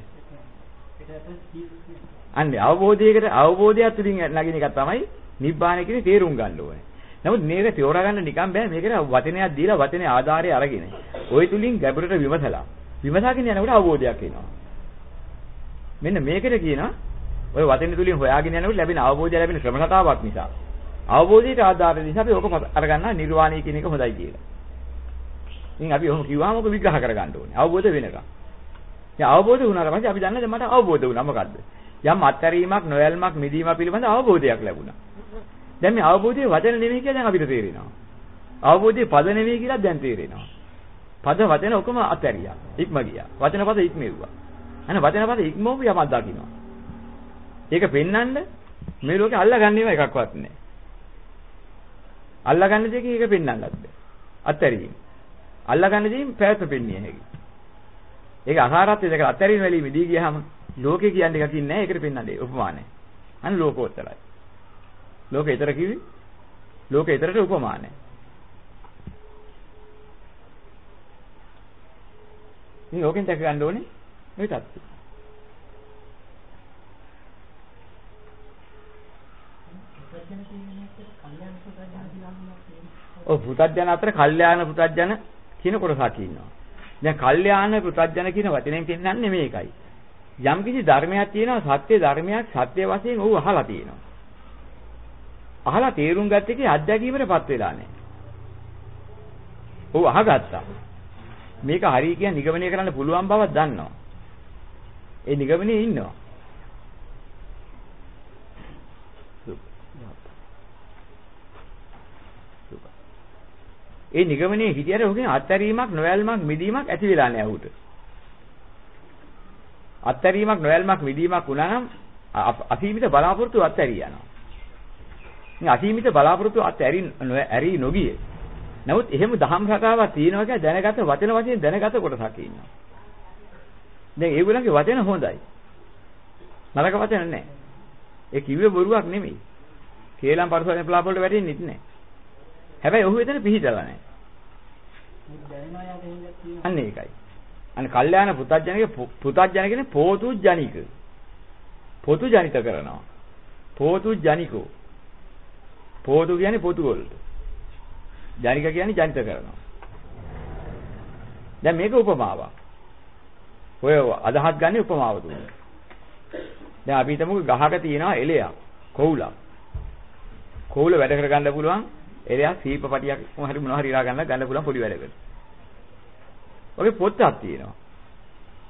අන්නේ අවබෝධයකට අවබෝධයක් තුලින් නැගින එක තමයි නිබ්බාන කියන්නේ තේරුම් ගන්න ඕනේ. නමුත් මේක තෝරා ගන්න නිකන් බෑ මේකට වචනයක් දීලා වචනේ ආධාරය අරගෙන. ওই තුලින් ගැඹුරට විමසලා. විමසාගෙන යනකොට අවබෝධයක් එනවා. මෙන්න මේකට කියනවා ඔය වචනේ තුලින් හොයාගෙන යනකොට ලැබෙන අවබෝධය ලැබෙන ක්‍රම කතාවක් නිසා. අවබෝධයට ආධාර නිසා අපි ඕක අරගන්නා නිර්වාණය කියන එක හොඳයි කියලා. ඉතින් අපි ඔහොම කිව්වම ඔක විග්‍රහ කරගන්න ඕනේ. අවබෝධ වෙනකම්. දැන් අවබෝධ වුණාට පස්සේ අපි දන්නේ මට අවබෝධ වුණා මොකද්ද? යම් අත්හැරීමක් නොයල්මක් මිදීමක් පිළිබඳ අවබෝධයක් ලැබුණා. දැන් මේ අවබෝධයේ වචන නෙමෙයි කියලා දැන් අපිට තේරෙනවා. අවබෝධයේ පද නෙමෙයි කියලා දැන් තේරෙනවා. පද වචන ඔකම අතහැරියා. ඉක්ම ගියා. වචන පද ඉක්මෙව්වා. අනේ වචන පද ඉක්මවපු යමක් දකින්නවා. ඒක පෙන්වන්න මේ ලෝකේ අල්ලගන්නේම එකක්වත් නැහැ. අල්ලගන්න දෙකේ ඒක පෙන්වන්නත් බෑ. අත්හැරීම. අල්ලගන්න දෙයින් පැවැත්ම පෙන්විය හැකියි. ඒක අසාරත්වය දෙක අත්හැරීම වෙලී මිදී ගියාම ලෝකේ කියන්නේ එකකින් නැහැ ඒකට පෙන්වන්නේ උපමානයි. අන්න ලෝකෝත්තරයි. ලෝකේ ඊතර කිවි ලෝකේ ඊතරට උපමානයි. මේ ලෝකෙන් දැක ගන්න ඕනේ මේ தත්ත්වය. ඔව් පුතඥ අතර කල්යාණ පුතඥ කියන කොටසක් ඉන්නවා. දැන් කල්යාණ පුතඥ කියන වචනයෙන් පෙන්නන්නේ මේකයි. යම් කිසි ධර්මයක් තියෙනවා සත්‍ය ධර්මයක් සත්‍ය වශයෙන් ඔහු අහලා තියෙනවා. අහලා තේරුම් ගත්ත එකේ අත්දැකීමටපත් වෙලා නැහැ. ඔහු අහගත්තා. මේක හරි කියන නිගමනය කරන්න පුළුවන් බවක් දන්නවා. ඒ නිගමනයේ ඉන්නවා. ඒ නිගමනයේ හිටියට ඔහුගෙන් අත්හැරීමක් නොයල්මක් මිදීමක් ඇති වෙලා නැහැ ඔහුට. අත්හැරීමක් නොයල්මක් මිදීමක් වුණා නම් අසීමිත බලාපොරොත්තු අත්හැරී යනවා. මේ අසීමිත බලාපොරොත්තු අත්හැරි ඇරි නොගිය. නමුත් එහෙම දහම් රටාවක් තියෙනවා කියලා දැනගත වචන වශයෙන් දැනගත කොටසක් ඉන්නවා. දැන් ඒගොල්ලන්ගේ වචන හොඳයි. නරක වචන නැහැ. ඒ කිව්වේ බොරුවක් නෙමෙයි. කේලම් පරිසරේ පලාපොල්ට වැටෙන්නේ නැහැ. හැබැයි ඔහු එතන පිහිටලා නැහැ. අන්න ඒකයි. අන්න කල්යාණ පුතඥගේ පුතඥ කියන්නේ පෝතු ජනික. පොතු ජනිත කරනවා. පෝතු ජනිකෝ. පෝතු කියන්නේ පොතු වලට. ජනික කියන්නේ ජනිත කරනවා. දැන් මේක උපමාවක්. ඔය අදහස් ගන්න උපමාව තුන. දැන් අපි හිතමුකෝ ගහක තියෙනවා එලයක්, කොවුලක්. කොවුල වැඩ කරගන්න පුළුවන් එලයක් සීපපටියක් හරි මොනවා හරි ඉරා ගන්න ගන්න පුළුවන් පොඩි වැඩකට. ඔගේ පොත්තක් තියෙනවා.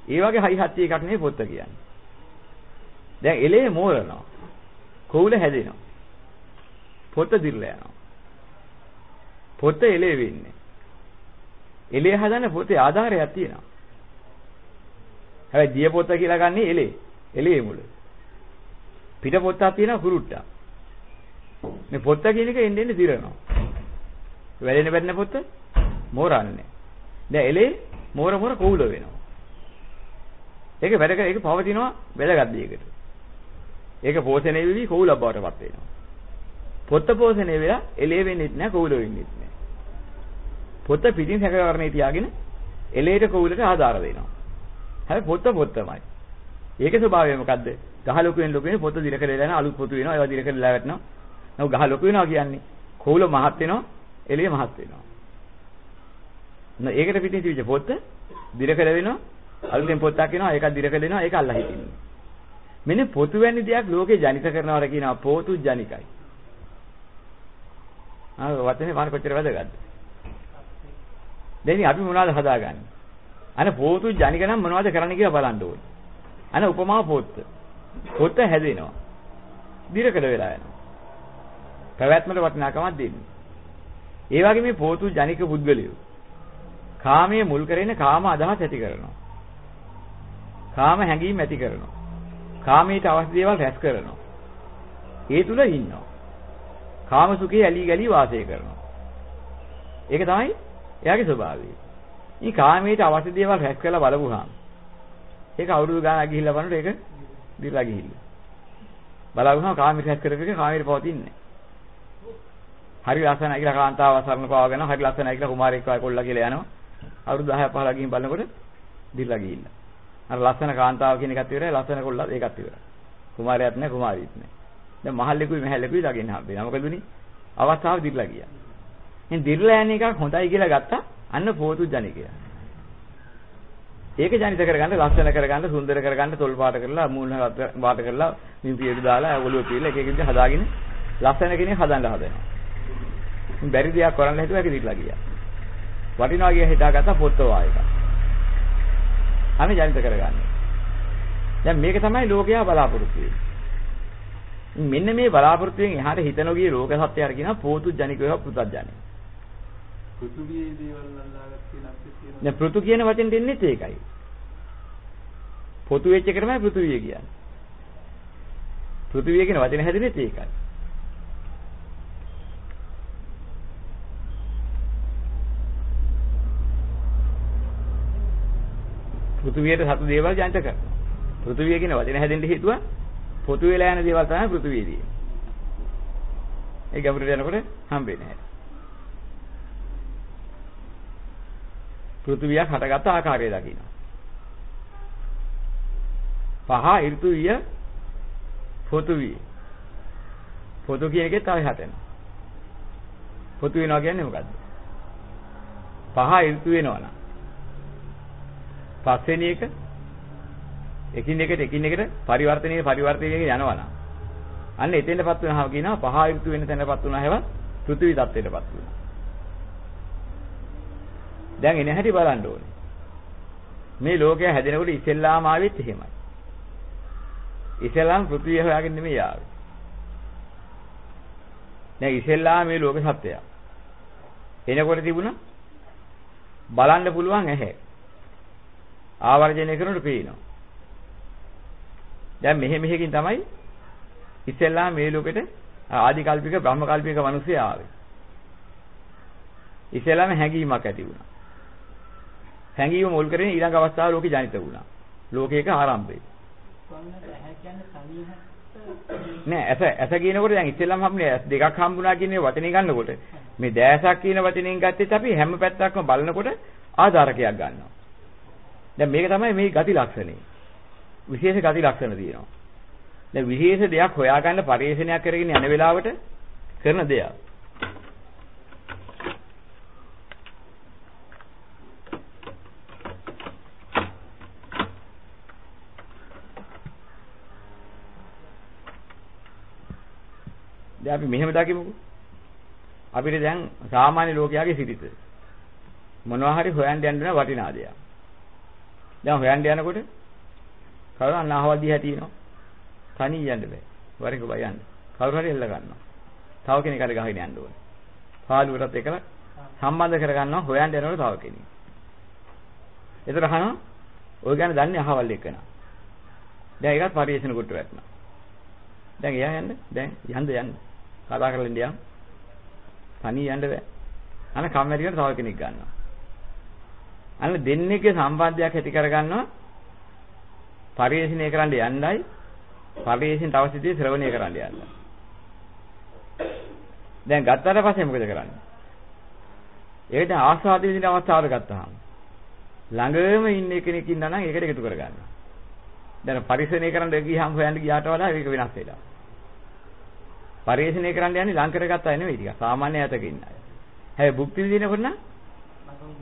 ඒ වගේ හයි හත්ති එකක් නෙවෙයි පොත්ත කියන්නේ. දැන් එලේ මෝරනවා. කොවුල හැදෙනවා. පොත්ත දිර්ලා යනවා. පොත්ත එලේ වෙන්නේ. එලේ හදන්න පොතේ ආධාරයක් තියෙනවා. හැබැයි දිය පොත්ත කියලා ගන්නේ එලේ. එලේ මුල. පිට පොත්තක් තියෙනවා කුරුට්ටා. මේ පොත්ත කියන එක එන්න එන්න දිරනවා. වැලෙන බැන්න පොත්ත මෝරන්නේ. දැන් එලේ මෝර මෝර කොවුල වෙනවා. ඒක වැඩ කර ඒක පවතිනවා වැදගත් දෙයකට. ඒක පෝෂණය වෙවි කොවුලක් බවට පත් වෙනවා. පොත්ත පෝෂණය වෙලා එලේ වෙන්නෙත් නැහැ කොවුල වෙන්නෙත් නැහැ. පොත්ත පිටින් සැකකරණේ තියාගෙන එලේට කොවුලට ආධාර දෙනවා. හැබැයි පොත්ත පොත්තමයි. ඒකේ ස්වභාවය මොකද්ද? ගහ ලොකු වෙන ලොකු වෙන පොත්ත දිර කරලා යන අලුත් පොතු වෙනවා ඒවා දිර කරලා වැටෙනවා. නෝ ගහ ලොකු වෙනවා කියන්නේ කොවුල මහත් වෙනවා එළිය මහත් වෙනවා. නෝ ඒකට පිටින් තිබිච්ච පොත්ත දිර කළ වෙනවා අලුතෙන් පොත්තක් එනවා ඒකත් දිර කළ වෙනවා ඒක අල්ලා හිටින්නේ. මෙන්න පොතු වැනි දෙයක් ලෝකේ ජනිත කරනවට කියනවා පොතු ජනිකයි. ආ වචනේ මාන කොච්චර වැදගත්ද? දැන් අපි මොනවද හදාගන්නේ? අනේ පොතු ජනික නම් මොනවද කරන්න කියලා බලන්න ඕනේ. අනේ උපමා පොත්ත. පොත්ත හැදෙනවා. දිරකඩ වෙලා යනවා. පැවැත්මට වටිනාකමක් දෙන්නේ. ඒ වගේ මේ පොතු ජනික පුද්ගලයෝ කාමයේ මුල් කරගෙන කාම අදහස් ඇති කරනවා. කාම හැඟීම් ඇති කරනවා. කාමයට අවශ්‍ය දේවල් රැස් කරනවා. ඒ තුල ඉන්නවා. කාම සුඛේ ඇලි ගලි වාසය කරනවා. ඒක තමයි එයාගේ ස්වභාවය. මේ කාමයට අවශ්‍ය දේවල් රැස් කරලා බලපුවාම ඒක අවුරුදු ගානක් ගිහිල්ලා බලනකොට ඒක දිරලා ගිහිල්ලා. බලවුනම කාමයට රැස් කරපු එක කාමයට පවතින්නේ හරි ලස්සනයි කියලා කාන්තාව සරණ පාවගෙන හරි ලස්සනයි කියලා කුමාරයෙක් වගේ කොල්ලා කියලා යනවා. අවුරුදු 10 15 ගිහින් බලනකොට දිරලා ගිහිල්ලා. අර ලස්සන කාන්තාව කියන එකත් ඉවරයි ලස්සන කොල්ලා ඒකත් ඉවරයි. කුමාරයාත් නැහැ කුමාරියත් නැහැ. දැන් මහල්ලෙකුයි මහල්ලෙකුයි ළඟින් හම්බෙනවා. මොකද උනේ? අවස්ථාව දිරලා ගියා. ඉතින් දිරලා යන එකක් හොඳයි කියලා ගත්තා. අන්න පොතු ජනිකය. ඒක ජනිත කරගන්න ලස්සන කරගන්න සුන්දර කරගන්න තොල් පාට කරලා මූණ පාට කරලා මිම්පියු දාලා ඔළුව පිරලා එක එක විදිහ හදාගෙන ලස්සන කෙනෙක් හදන්න හදනවා. බැරි දෙයක් කරන්න හිතුවා දිරලා ගියා. වටිනවා කිය හිතාගත්ත පොත්තෝ ආයක. අනේ ජනිත කරගන්න. දැන් මේක තමයි ලෝකයා බලාපොරොත්තු වෙන්නේ. මෙන්න මේ බලාපොරොත්තුෙන් එහාට හිත නොගිය ලෝක සත්‍යය කියනවා පෝතු ජනික වේවා පුතත්ජනික. පෘථුවියේ දේවල් අල්ලාගත්තේ නැත්නම් තියෙනවා. දැන් පෘථු කියන වචෙන් දෙන්නෙත් ඒකයි. පොතු වෙච්ච එක තමයි පෘථුවිය කියන්නේ. පෘථුවිය කියන වචනේ හැදෙන්නේ ඒකයි. පෘථුවියට සතු දේවල් ජනිත කරනවා. පෘථුවිය කියන වචනේ හැදෙන්න හේතුව පොතු වෙලා යන දේවල් තමයි පෘථුවියදී. ඒ ගැඹුරට යනකොට හම්බෙන්නේ නැහැ. පෘථුවියක් හටගත් ආකාරය දකින්න. පහ ඍතු විය පොතුවිය. පොතු කියන එකේ තව හටෙනවා. පොතු වෙනවා කියන්නේ මොකද්ද? පහ ඍතු වෙනවනම් පස්වෙනි එක එකින් එකට එකින් එකට පරිවර්තනයේ පරිවර්තනයේ යනවා නම් අන්න එතෙන්ටපත් වෙනවා කියනවා පහ ඍතු වෙන තැනටපත් වුණා හැව පෘථිවි තත්ත්වයටපත් වුණා. දැන් එන හැටි බලන්න ඕනේ. මේ ලෝකය හැදෙනකොට ඉස්සෙල්ලාම ආවෙත් එහෙමයි. ඉස්සෙල්ලාම පෘථිවිය හොයාගෙන නෙමෙයි ආවේ. දැන් ඉස්සෙල්ලාම මේ ලෝක සත්‍යය. එනකොට තිබුණා බලන්න පුළුවන් ඇහැ. ආවර්ජනය කරනකොට පේනවා. දැන් මෙහෙ මෙහෙකින් තමයි ඉස්සෙල්ලා මේ ලෝකෙට ආදි කල්පික බ්‍රහ්ම කල්පික මිනිස්සු ආවේ. ඉස්සෙල්ලාම හැඟීමක් ඇති වුණා. හැඟීම මුල් කරගෙන ඊළඟ අවස්ථාව ලෝකෙ ජනිත වුණා. ලෝකයක ආරම්භය. නෑ ඇස ඇස කියනකොට දැන් ඉස්සෙල්ලාම හම්බුනේ ඇස් දෙකක් හම්බුණා කියන වචනේ ගන්නකොට මේ දැසක් කියන වචනෙන් ගත්තෙත් අපි හැම පැත්තක්ම බලනකොට ආධාරකයක් ගන්නවා. දැන් මේක තමයි මේ ගති ලක්ෂණේ. විශේෂ ගති ලක්ෂණ තියෙනවා. දැන් විශේෂ දෙයක් හොයාගන්න පරිශ්‍රණයක් කරගෙන යන වෙලාවට කරන දෙයක්. දැන් අපි මෙහෙම දකිමුකෝ. අපිට දැන් සාමාන්‍ය ලෝකයාගේ සිටිත මොනවා හරි හොයන්න යන්න වටිනා දෙයක්. දැන් හොයන්න යනකොට කවුරු අන්නහවල් දිහා තියෙනවා. තනි යන්න බෑ. වරක බය යන්න. කවුරු හරි එල්ල ගන්නවා. තව කෙනෙක් හරි ගහගෙන යන්න ඕනේ. පාළුවටත් එකලා සම්බන්ධ කරගන්නවා හොයන්න යනකොට තව කෙනෙක්. ඒතර අහනවා ඔය ගැන දන්නේ අහවල් එක්කන. දැන් ඒකත් පරිේශන කොට වැටෙනවා. දැන් එයා යන්න දැන් යන්න යන්න. කතා කරලා ඉන්න යන්න. තනිය යන්න බෑ. අන කම්මැලිකට තව කෙනෙක් ගන්නවා. අන්න දෙන්නේගේ සම්බන්ධයක් ඇති කරගන්නවා. පරිේශණය කරන්න යන්නයි පරිේශණයට අවශ්‍ය දේ ශ්‍රවණය කරන්න යන්න. දැන් ගත්තාට පස්සේ මොකද කරන්නේ? ඒකට ආස්වාද විඳින අවස්ථාවට ගත්තාම ළඟම ඉන්න කෙනෙක් ඉන්නා නම් ඒකට එකතු කරගන්නවා. දැන් පරිශීලනය කරන්න ගියාම හොයන්න ගියාට වඩා ඒක වෙනස් වෙලා. පරිශීලනය කරන්න යන්නේ ලං කරගත්ත අය නෙවෙයි ටික. සාමාන්‍ය ඈතක ඉන්න අය. හැබැයි භුක්ති විඳිනකොට නම්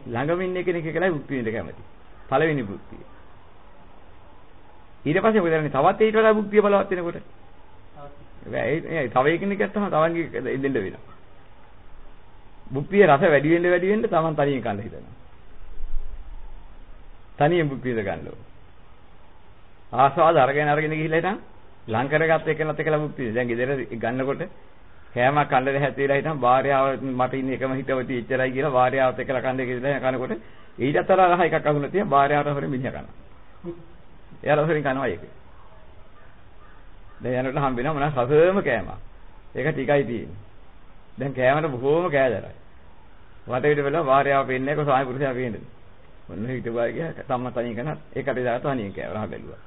ළඟම ඉන්න කෙනෙක් එකලයි භුක්ති විඳින්න කැමති. පළවෙනි භුක්තිය. ඊට පස්සේ මොකද කරන්නේ? තවත් ඊට වඩා භුක්තිය බලවත් වෙනකොට. ඒ තව එකෙනෙක් ගත්තම තවන්ගේ දෙන්න වෙනවා. භුක්තිය රස වැඩි වෙන්න වැඩි වෙන්න තමන් තනියෙන් කන්න හිතනවා. තනියෙන් භුක්තිය ගන්න ඕන. ආස්වාද අරගෙන අරගෙන ගිහිල්ලා ඉතින් ලං කරගත්ත එකනත් එකලා භුක්තිය. දැන් ගෙදර ගන්නකොට කෑමක් කන්න හැතිලා හිටන් භාර්යාව මට ඉන්නේ එකම හිතවති එච්චරයි කියලා භාර්යාවත් එක්කලා කන්නේ කියලා කනකොට ඊටතර රහ එකක් අහුණා තියා භාර්යාවට හොරෙන් මිනිහා කනවා. එයාලා හොරෙන් කනවා ඒක. දැන් යනකොට හම්බ වෙනවා මොනවා රසම කෑමක්. ඒක ටිකයි තියෙන්නේ. දැන් කෑමට බොහෝම කෑදරයි. වටේට වෙලා භාර්යාව පෙන්නේ කො සාමි පුරුෂයා පෙන්නේ. මොන හිටුවා ගියා සම්ම තනිය කරන ඒකට දාලා තනියෙන් කෑවරහ බැලුවා.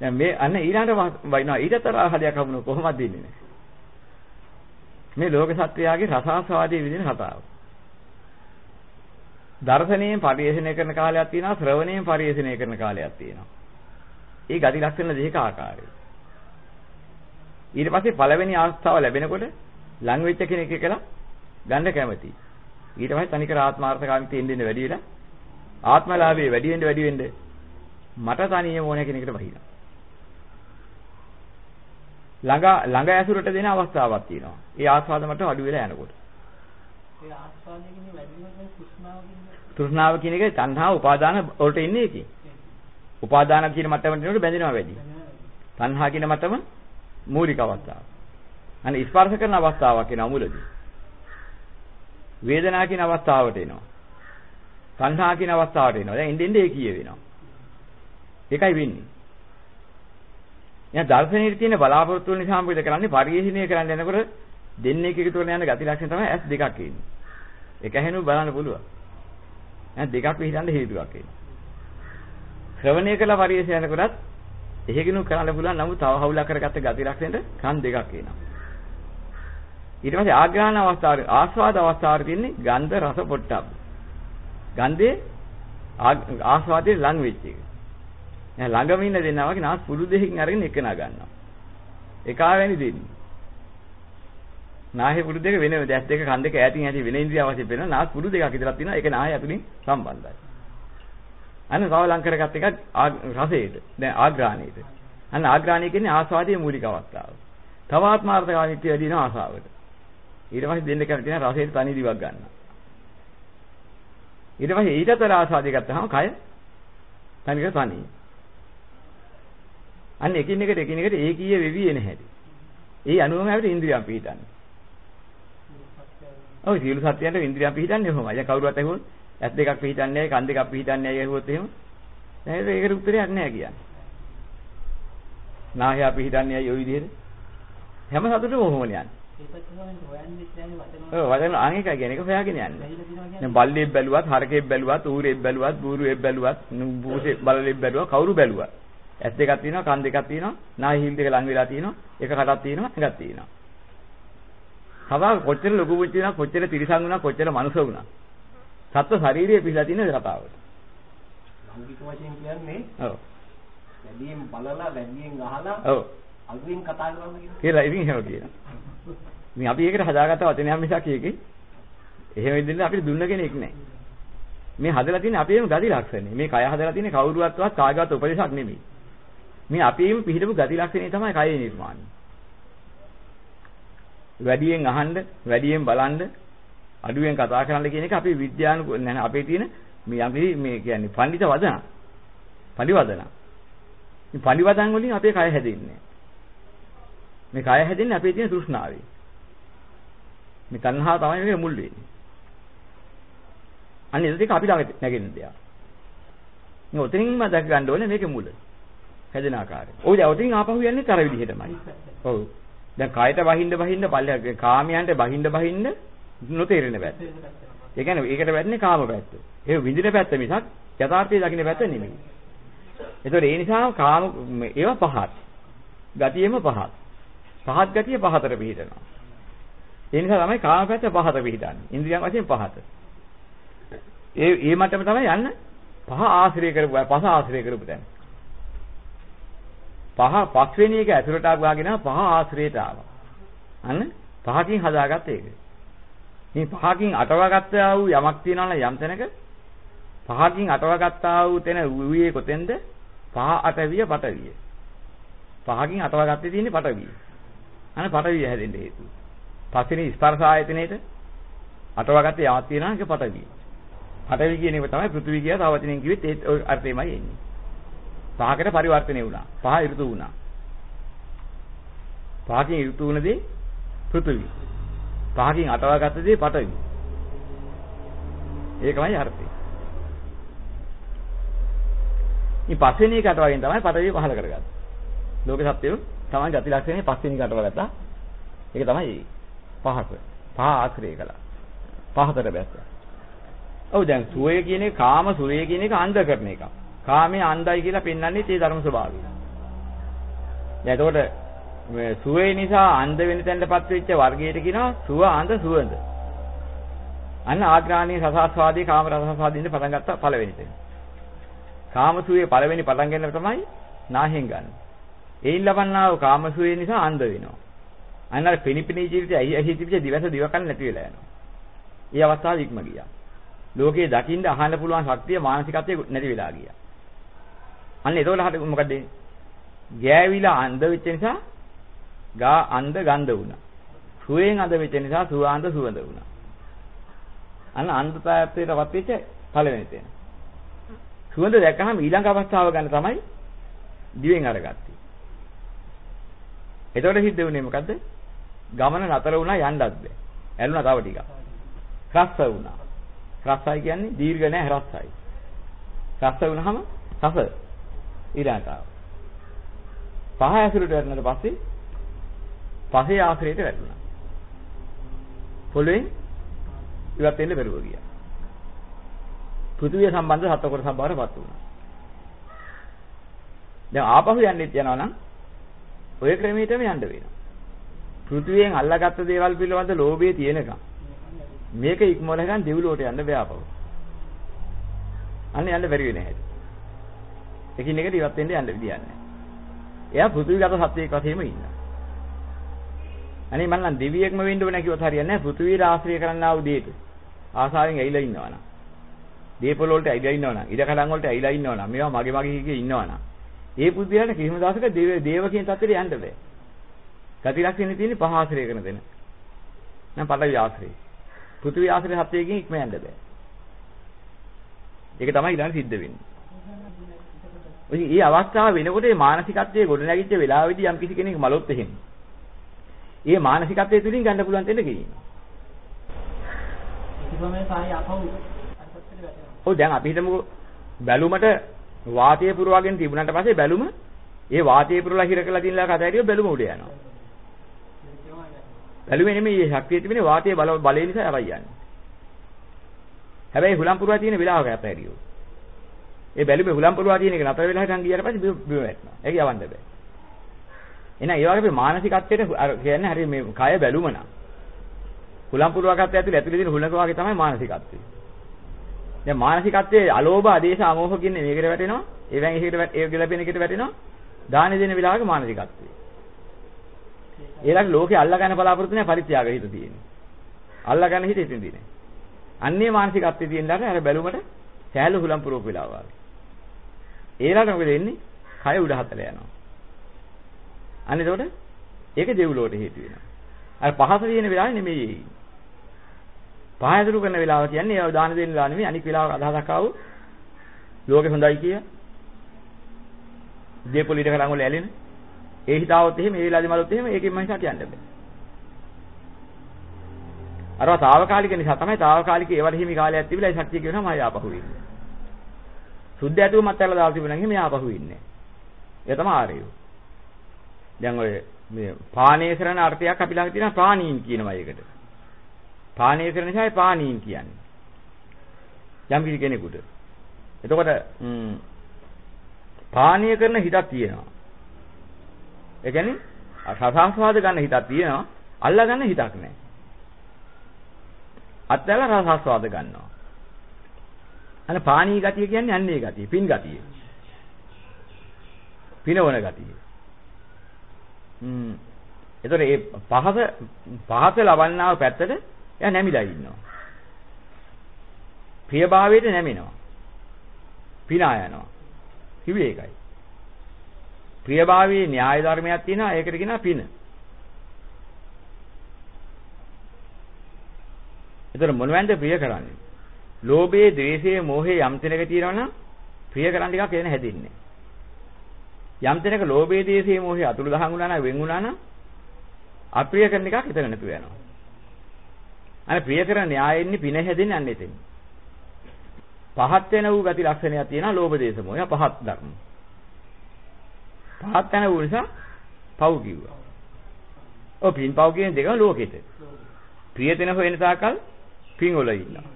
දැන් මේ අන්න ඊළඟට වයින්නවා ඊටතර ආහලයක් හමුන කොහොමද දෙන්නේ නැහැ. මේ ලෝක සත්‍යයගේ රසාස්වාදයේ විදින කතාව. දර්ශනයෙන් පරිේශණය කරන කාලයක් තියෙනවා ශ්‍රවණයෙන් පරිේශණය කරන කාලයක් තියෙනවා. ඒ ගති ලක්ෂණ දෙක ආකාරයි. ඊට පස්සේ පළවෙනි අවස්ථාව ලැබෙනකොට ලං වෙච්ච කෙනෙක් එක්කලා ගන්න කැමති. ඊට පස්සේ තනිකර ආත්මාර්ථකාමී දෙන්න වැඩි වෙලා ආත්මලාභයේ වැඩි වෙන්න වැඩි වෙන්න මට තනියම ඕන කෙනෙකුට වහිනවා. ළඟ ළඟ ඇසුරට දෙන අවස්ථාවක් තියෙනවා. ඒ ආස්වාද මට අඩු වෙලා යනකොට. ඒ ආස්වාදයේ කියන්නේ වැඩි වෙන තෘෂ්ණාව කියන්නේ තෘෂ්ණාව කියන එක තණ්හා උපාදාන වලට ඉන්නේ ඒකේ. උපාදාන කියන මට්ටමට එනකොට බැඳෙනවා වැඩි. තණ්හා කියන මට්ටම මූලික අවස්ථාව. අනේ ස්පර්ශ කරන අවස්ථාවක් එනවා මුලදී. වේදනා කියන අවස්ථාවට එනවා. තණ්හා කියන අවස්ථාවට එනවා. දැන් ඉඳින්ද ඒ කිය වෙනවා. ඒකයි වෙන්නේ. එහෙනම් දර්ශනයේ තියෙන බලාපොරොත්තු වෙන නිසා මොකද කරන්නේ? පරිශීලනය කරන්න යනකොට දෙන්නේ එකතු කරන යන ගති ලක්ෂණ තමයි S දෙකක් එන්නේ. එක හැනු බලන්න පුළුවන්. එහෙනම් දෙකක් විහිදන්න හේතුවක් එන්නේ. ශ්‍රවණය කළ පරිශීලනය කරනකොටත් එහෙකිනු කරන්න පුළුවන් නමුත් තව හවුලා කරගත්ත ගති ලක්ෂණයට කන් දෙකක් එනවා. ඊට පස්සේ ආග්‍රහණ අවස්ථාවේ ආස්වාද අවස්ථාවේ තියෙන්නේ ගන්ධ රස පොට්ටබ්බ. ගන්ධේ ආස්වාදයේ ලං වෙච්ච එක. දැන් ළඟම ඉන්න දෙන්නා වගේ නාස් පුඩු දෙකකින් අරගෙන එක නා ගන්නවා. එකාවෙනි දෙන්නේ. නාහේ පුඩු දෙක වෙනම දැස් දෙක කන් දෙක ඈතින් ඈතින් වෙන ඉන්ද්‍රිය අවශ්‍ය වෙන නාස් පුඩු දෙකක් විතරක් තියෙනවා. ඒක නාහේ ඇතුලින් සම්බන්ධයි. අන්න තව ලං කරගත් එකක් රසයට. දැන් ආග්‍රහණයට. අන්න ආග්‍රහණය කියන්නේ ආස්වාදයේ මූලික අවස්ථාව. තව ආත්මාර්ථකාමීත්වය වැඩි වෙන ආසාවට. ඊට පස්සේ දෙන්න කැමති තියෙන රසයට තනි දිවක් ගන්නවා. ඊට පස්සේ ඊටතර ආස්වාදය ගත්තාම කය තනිකර තනි. අන්න එකින් එකට එකින් එකට ඒකීය වෙවි එන හැටි. ඒ අනුවම අපිට ඉන්ද්‍රියම් පිහිටන්නේ. ඔව් සීල සත්‍යයන්ට ඉන්ද්‍රියම් පිහිටන්නේ කොහොමද? අය කවුරුවත් ඇහුවොත් ඇස් දෙකක් පිහිටන්නේ නැහැ, කන් දෙකක් පිහිටන්නේ නැහැ ඇහුවොත් එහෙම. නේද? ඒකට උත්තරයක් නැහැ කියන්නේ. නාහය පිහිටන්නේ අය ওই විදිහට. හැම සතුටම කොහොමද යන්නේ? ඒකත් තමයි හොයන්නේ කියන්නේ වචන ඔව් වචන අනේකයි කියන එක හොයාගෙන යන්නේ. දැන් බල්ලෙක් බැලුවත්, හරකෙක් බැලුවත්, ඌරෙක් බැලුවත්, බූරුවෙක් බැලුවත්, බූසේ බලලෙක් බැලුවා, කවුරු බැලුවා. ඇස් දෙකක් තියෙනවා, කන් දෙකක් තියෙනවා, නාහි හිල් දෙක ලඟ වෙලා තියෙනවා, එක කටක් තියෙනවා, එකක් තියෙනවා. කතාව කොච්චර ලොකු පුංචි වුණා, කොච්චර තිරිසන් වුණා, කොච්චර මනුස්ස වුණා. සත්ව ශාරීරිය පිළිලා තියෙන කතාවට. ලාංකික වශයෙන් කියන්නේ ඔව්. වැඩියෙන් බලලා වැඩියෙන් අහලා ඔව්. අගින් කතා කරන්න කියන කියලා ඉතින් එහෙම කියනවා. ඉතින් අපි ඒකට හදාගත්ත වචනයක් මිසක් ඒකේ එහෙම ඉදින්න අපිට දුන්න කෙනෙක් නැහැ. මේ හදලා තියෙන්නේ අපේම ගති ලක්ෂණේ. මේ කය හදලා තියෙන්නේ කවුරුවත්වත් කාගවත් උපදේශක් නෙමෙයි. මේ අපේම පිළිහිටපු ගති ලක්ෂණේ තමයි කයේ නිර්මාණය. වැඩියෙන් අහන්න, වැඩියෙන් බලන්න, අඩුවෙන් කතා කරන්න කියන එක අපේ විද්‍යානුක නැහැ අපේ තියෙන මේ අපි මේ කියන්නේ පඬිත වදන. පරිවදන. මේ පරිවදන් වලින් අපේ කය හැදෙන්නේ. මේ කය හැදෙන්නේ අපේ තියෙන තෘෂ්ණාවෙන්. මේ තණ්හාව තමයි මේක මුල් වෙන්නේ. අන්න ඒක අපි ළඟ නැගෙන්න දෙයක්. මේ ඔතනින්ම දැක ගන්න ඕනේ මේකේ මුල. හැදෙන ආකාරය. ඔය දැන් ඔතනින් ආපහු යන්නේ තර විදිහටමයි. ඔව්. දැන් කයට වහින්න වහින්න පල්ලෙ කාමයන්ට වහින්න වහින්න නොතේරෙන පැත්ත. ඒ කියන්නේ ඒකට වැටෙන්නේ කාම පැත්ත. ඒ විඳින පැත්ත මිසක් යථාර්ථයේ දකින්න පැත්ත නෙමෙයි. ඒතකොට ඒ නිසා කාම ඒවා පහත්. ගතියෙම පහත්. පහත් ගතිය පහතට පිහිටනවා. ඒ නිසා තමයි කාම පැත්ත පහත පිහිටන්නේ. ඉන්ද්‍රියන් වශයෙන් පහත. ඒ ඒ මට්ටම තමයි යන්න පහ ආශ්‍රය කරපු පහ ආශ්‍රය කරපු තැන. පහ පස්වෙනි එක ඇතුළට ආගෙන පහ ආශ්‍රයයට ආවා. අන්න පහකින් හදාගත්ත එක. මේ පහකින් අටවගත්තා වූ යමක් තියනවා නම් යම් තැනක පහකින් අටවගත්තා වූ තැන වූයේ කොතෙන්ද? පහ අටවිය පටවිය. පහකින් අටවගත්තේ තියෙන්නේ පටවිය. අනේ පටවිය හැදෙන්න හේතුව. පස්වෙනි ස්පර්ශ ආයතනෙට අටවගත්තේ යමක් තියෙනවා ඒක පටවිය. පටවි කියන එක තමයි පෘථිවි කියලා තව වචනෙන් කිව්වෙත් ඒ අර්ථෙමයි එන්නේ. පහකට පරිවර්තනය වුණා. පහ ඍතු වුණා. පහකින් ඍතු වුණ දේ පෘථිවි. පහකින් අටවා ගත්ත දේ පඨවි. ඒකමයි අර්ථය. මේ පස්වෙනි එක අටවාගෙන් තමයි පඨවි පහල කරගත්තේ. ලෝක සත්‍යය තමයි ගති ලක්ෂණේ පස්වෙනි එක අටවා ගත්තා. ඒක තමයි පහක. පහ ආශ්‍රය කළා. පහතර බැස්සා. ඔව් දැන් සුවය කියන එක කාම සුවය කියන එක අන්ධ කරන එකක්. කාමයේ අන්ධයි කියලා පෙන්වන්නේ ඒ ධර්ම ස්වභාවය. දැන් එතකොට මේ සුවේ නිසා අන්ධ වෙන තැනටපත් වෙච්ච වර්ගයට කියනවා සුව අන්ධ සුවඳ. අන්න ආග්‍රාණී රසාස්වාදී කාම රසාස්වාදීන් පටන් ගත්ත පළවෙනි තැන. කාම සුවේ පළවෙනි පටන් ගන්න තමයි නාහෙන් ගන්න. ඒයින් ලබන්නා වූ කාම සුවේ නිසා අන්ධ වෙනවා. අන්න අර පිනිපිනී ජීවිතය ඇහි ඇහි තිබිච්ච දිවස දිවකන් නැති වෙලා යනවා. ඒ අවස්ථාව ඉක්ම ගියා. ලෝකේ දකින්න අහන්න පුළුවන් ශක්තිය මානසිකත්වයේ නැති වෙලා ගියා. අන්න එතකොට හරි මොකද ගෑවිලා අන්ධ වෙච්ච නිසා ගා අන්ධ ගන්ධ වුණා. සුවයෙන් අඳ වෙච්ච නිසා සුවාන්ද සුවඳ වුණා. අන්න අන්ධතාවයටපත් වෙච්ච පළවෙනි තැන. සුවඳ දැක්කහම ඊළඟ අවස්ථාව ගන්න තමයි දිවෙන් අරගත්තේ. එතකොට සිද්ධ වුණේ මොකද්ද? ගමන නතර වුණා යන්නත් බෑ. ඇලුනා තව ටිකක්. රස්ස වුණා. රස්සයි කියන්නේ දීර්ඝ නැහැ රස්සයි. රස්ස වුණාම රස ඊළඟට ආවා. පහ ඇසුරට වැටෙනාට පස්සේ පහේ ආශ්‍රයයට වැටුණා. පොළොවේ ඉවත් වෙන්න බැරුව ගියා. පෘථිවිය සම්බන්ධ සත්ව කොට සම්බාරපත් වුණා. දැන් ආපහු යන්නෙත් යනවා නම් ඔය ක්‍රමයටම යන්න වෙනවා. පෘථිවියෙන් අල්ලාගත්ත දේවල් පිළිබඳ ලෝභය තියෙනකම් මේක ඉක්මවල ගන්න දෙව්ලොවට යන්න බෑ ආපහු. අන්න යන්න බැරි වෙන්නේ නැහැ. එකින් එකට ඉවත් වෙන්න යන්න විදියක් නැහැ. එයා පෘථිවිගත සත්‍යයක වශයෙන්ම ඉන්නවා. අනේ මං නම් දෙවියෙක්ම වෙන්න ඕන කිව්වොත් හරියන්නේ නැහැ. පෘථිවියට ආශ්‍රය කරන්නා වූ දෙයට. ආසාවෙන් ඇවිල්ලා ඉන්නවනම්. දීපොළ වලට ඇවිල්ලා ඉන්නවනම්, ඉඩ කඩන් වලට ඇවිල්ලා ඉන්නවනම්, මේවා මගේ මගේ කිය ඉන්නවනම්. ඒ පුද්ගලයාට කිසිම දවසක දේව දේව කියන තත්ත්වෙට යන්න බෑ. ගති ලක්ෂණ තියෙන්නේ පහ ආශ්‍රය කරන දෙන. නම් පළවි ආශ්‍රය. පෘථිවි ආශ්‍රය සත්‍යයෙන් ඉක්ම යන්න බෑ. ඒක තමයි ඊළඟ සිද්ධ වෙන්නේ. ඔය මේ අවස්ථාව වෙනකොට මේ මානසිකත්වයේ ගොඩ නැගිච්ච වෙලාවෙදී යම් කිසි කෙනෙක් මලොත් එහෙම. ඒ මානසිකත්වයේ තුලින් ගන්න පුළුවන් දෙන්න වැටෙනවා. ඔව් දැන් අපි හිතමුකෝ බැලුමට වාතය පුරවගෙන තිබුණාට පස්සේ බැලුම ඒ වාතය පුරලා හිර කරලා තියෙනලා කතාරිය බැලුම උඩ යනවා. බැලුමේ නෙමෙයි මේ ශක්තිය තිබෙන්නේ වාතයේ බල බලය නිසා යවයි යන්නේ. හැබැයි හුලම් පුරවා තියෙන වෙලාවක යතෑරියෝ. ඒ බැලුමේ හුලම් පුරවා තියෙන එක නතර වෙලා හිටන් ගියාට පස්සේ බිම වැටෙනවා. ඒක යවන්න බෑ. එහෙනම් ඒ වගේ මානසිකත්වයට අර කියන්නේ හරිය මේ කය බැලුම නම්. හුලම් පුරවාගත්ත ඇතුලේ ඇතුලේ තියෙන හුලක වගේ තමයි මානසිකත්වය. දැන් මානසිකත්වයේ අලෝභ, ආදේශ, අමෝහ කියන්නේ මේකට වැටෙනවා. ඒවෙන් එකකට ඒ ගැලපෙන එකට වැටෙනවා. දාන දෙන වෙලාවක මානසිකත්වය. ඒලක් ලෝකේ අල්ලා ගන්න බලාපොරොත්තු නැහැ පරිත්‍යාග හිත තියෙන්නේ. අල්ලා ගන්න හිත හිතින් තියෙන්නේ. අන්නේ මානසිකත්වයේ තියෙන දාට අර බැලුමට සෑහළු හුලම් පුරවපු වෙලාව වගේ. ඒලට මොකද වෙන්නේ? කය උඩ හතල යනවා. අන්න එතකොට ඒක දෙව්ලොවට හේතු වෙනවා. අර පහස තියෙන වෙලාවේ නෙමෙයි. පහ ඇතුළු කරන වෙලාව කියන්නේ ඒව දාන දෙන්න වෙලාව නෙමෙයි අනික් වෙලාවක අදහසක් ආවොත් ලෝකෙ හොඳයි කිය. දීපොල ඊට කරන් වල ඇලෙන. ඒ හිතාවොත් එහෙම ඒ වෙලාවේදී මලොත් එහෙම ඒකෙන් මම හිතා කියන්න බෑ. අරවා తాවකාලික නිසා තමයි తాවකාලික ඒවට හිමි කාලයක් තිබිලා ඒ ශක්තිය කියනවා මම ආපහු වෙන්නේ. සුද්ධ ඇතුව මත් ඇල්ල දාලා තිබුණා නම් එහෙම ආපහු ඉන්නේ. ඒ තමයි ආරයෝ. දැන් ඔය මේ පානීය කරන අර්ථයක් අපි ළඟ තියෙනවා ප්‍රාණීන් කියනවා ඒකට. පානීය කරන නිසායි පානීන් කියන්නේ. යම් කිසි කෙනෙකුට. එතකොට පානීය කරන හිතක් තියෙනවා. ඒ කියන්නේ රසාස්වාද ගන්න හිතක් තියෙනවා. අල්ලා ගන්න හිතක් නැහැ. අත්දැලා රසාස්වාද ගන්නවා. අන්න පානීය ගතිය කියන්නේ අන්නේ ගතිය, පින් ගතිය. පිනවන ගතිය. හ්ම්. ඒතර ඒ පහස පහස ලබන්නාව පැත්තට එයා නැමිලා ඉන්නවා. ප්‍රියභාවයට නැමෙනවා. පිනා යනවා. කිව්වේ ඒකයි. ප්‍රියභාවයේ න්‍යාය ධර්මයක් තියෙනවා ඒකට කියනවා පින. ඒතර මොනවැන්ද ප්‍රිය කරන්නේ? ලෝභයේ, ද්වේෂයේ, මෝහයේ යම් තැනක තියෙනවනම් ප්‍රිය කරන්න ටිකක් එන හැදින්නේ. යම් තැනක ලෝභයේ, ද්වේෂයේ, මෝහයේ අතුරු දහන් වුණා නම් වෙන් වුණා නම් අප්‍රිය කරන එකක් එතන නැතුව යනවා. අනේ ප්‍රිය කරන න්‍යායෙන්නේ පින හැදෙන්නේ අන්න එතෙන්. පහත් වෙන වූ ගති ලක්ෂණයක් තියෙනවා ලෝභ දේශ මොහය පහත් ධර්ම. පහත් වෙන වූ නිසා පව් කිව්වා. ඔය පින් පව් කියන දෙක ලෝකෙට. ප්‍රිය දෙන හොයන තාකල් පින් වල ඉන්නවා.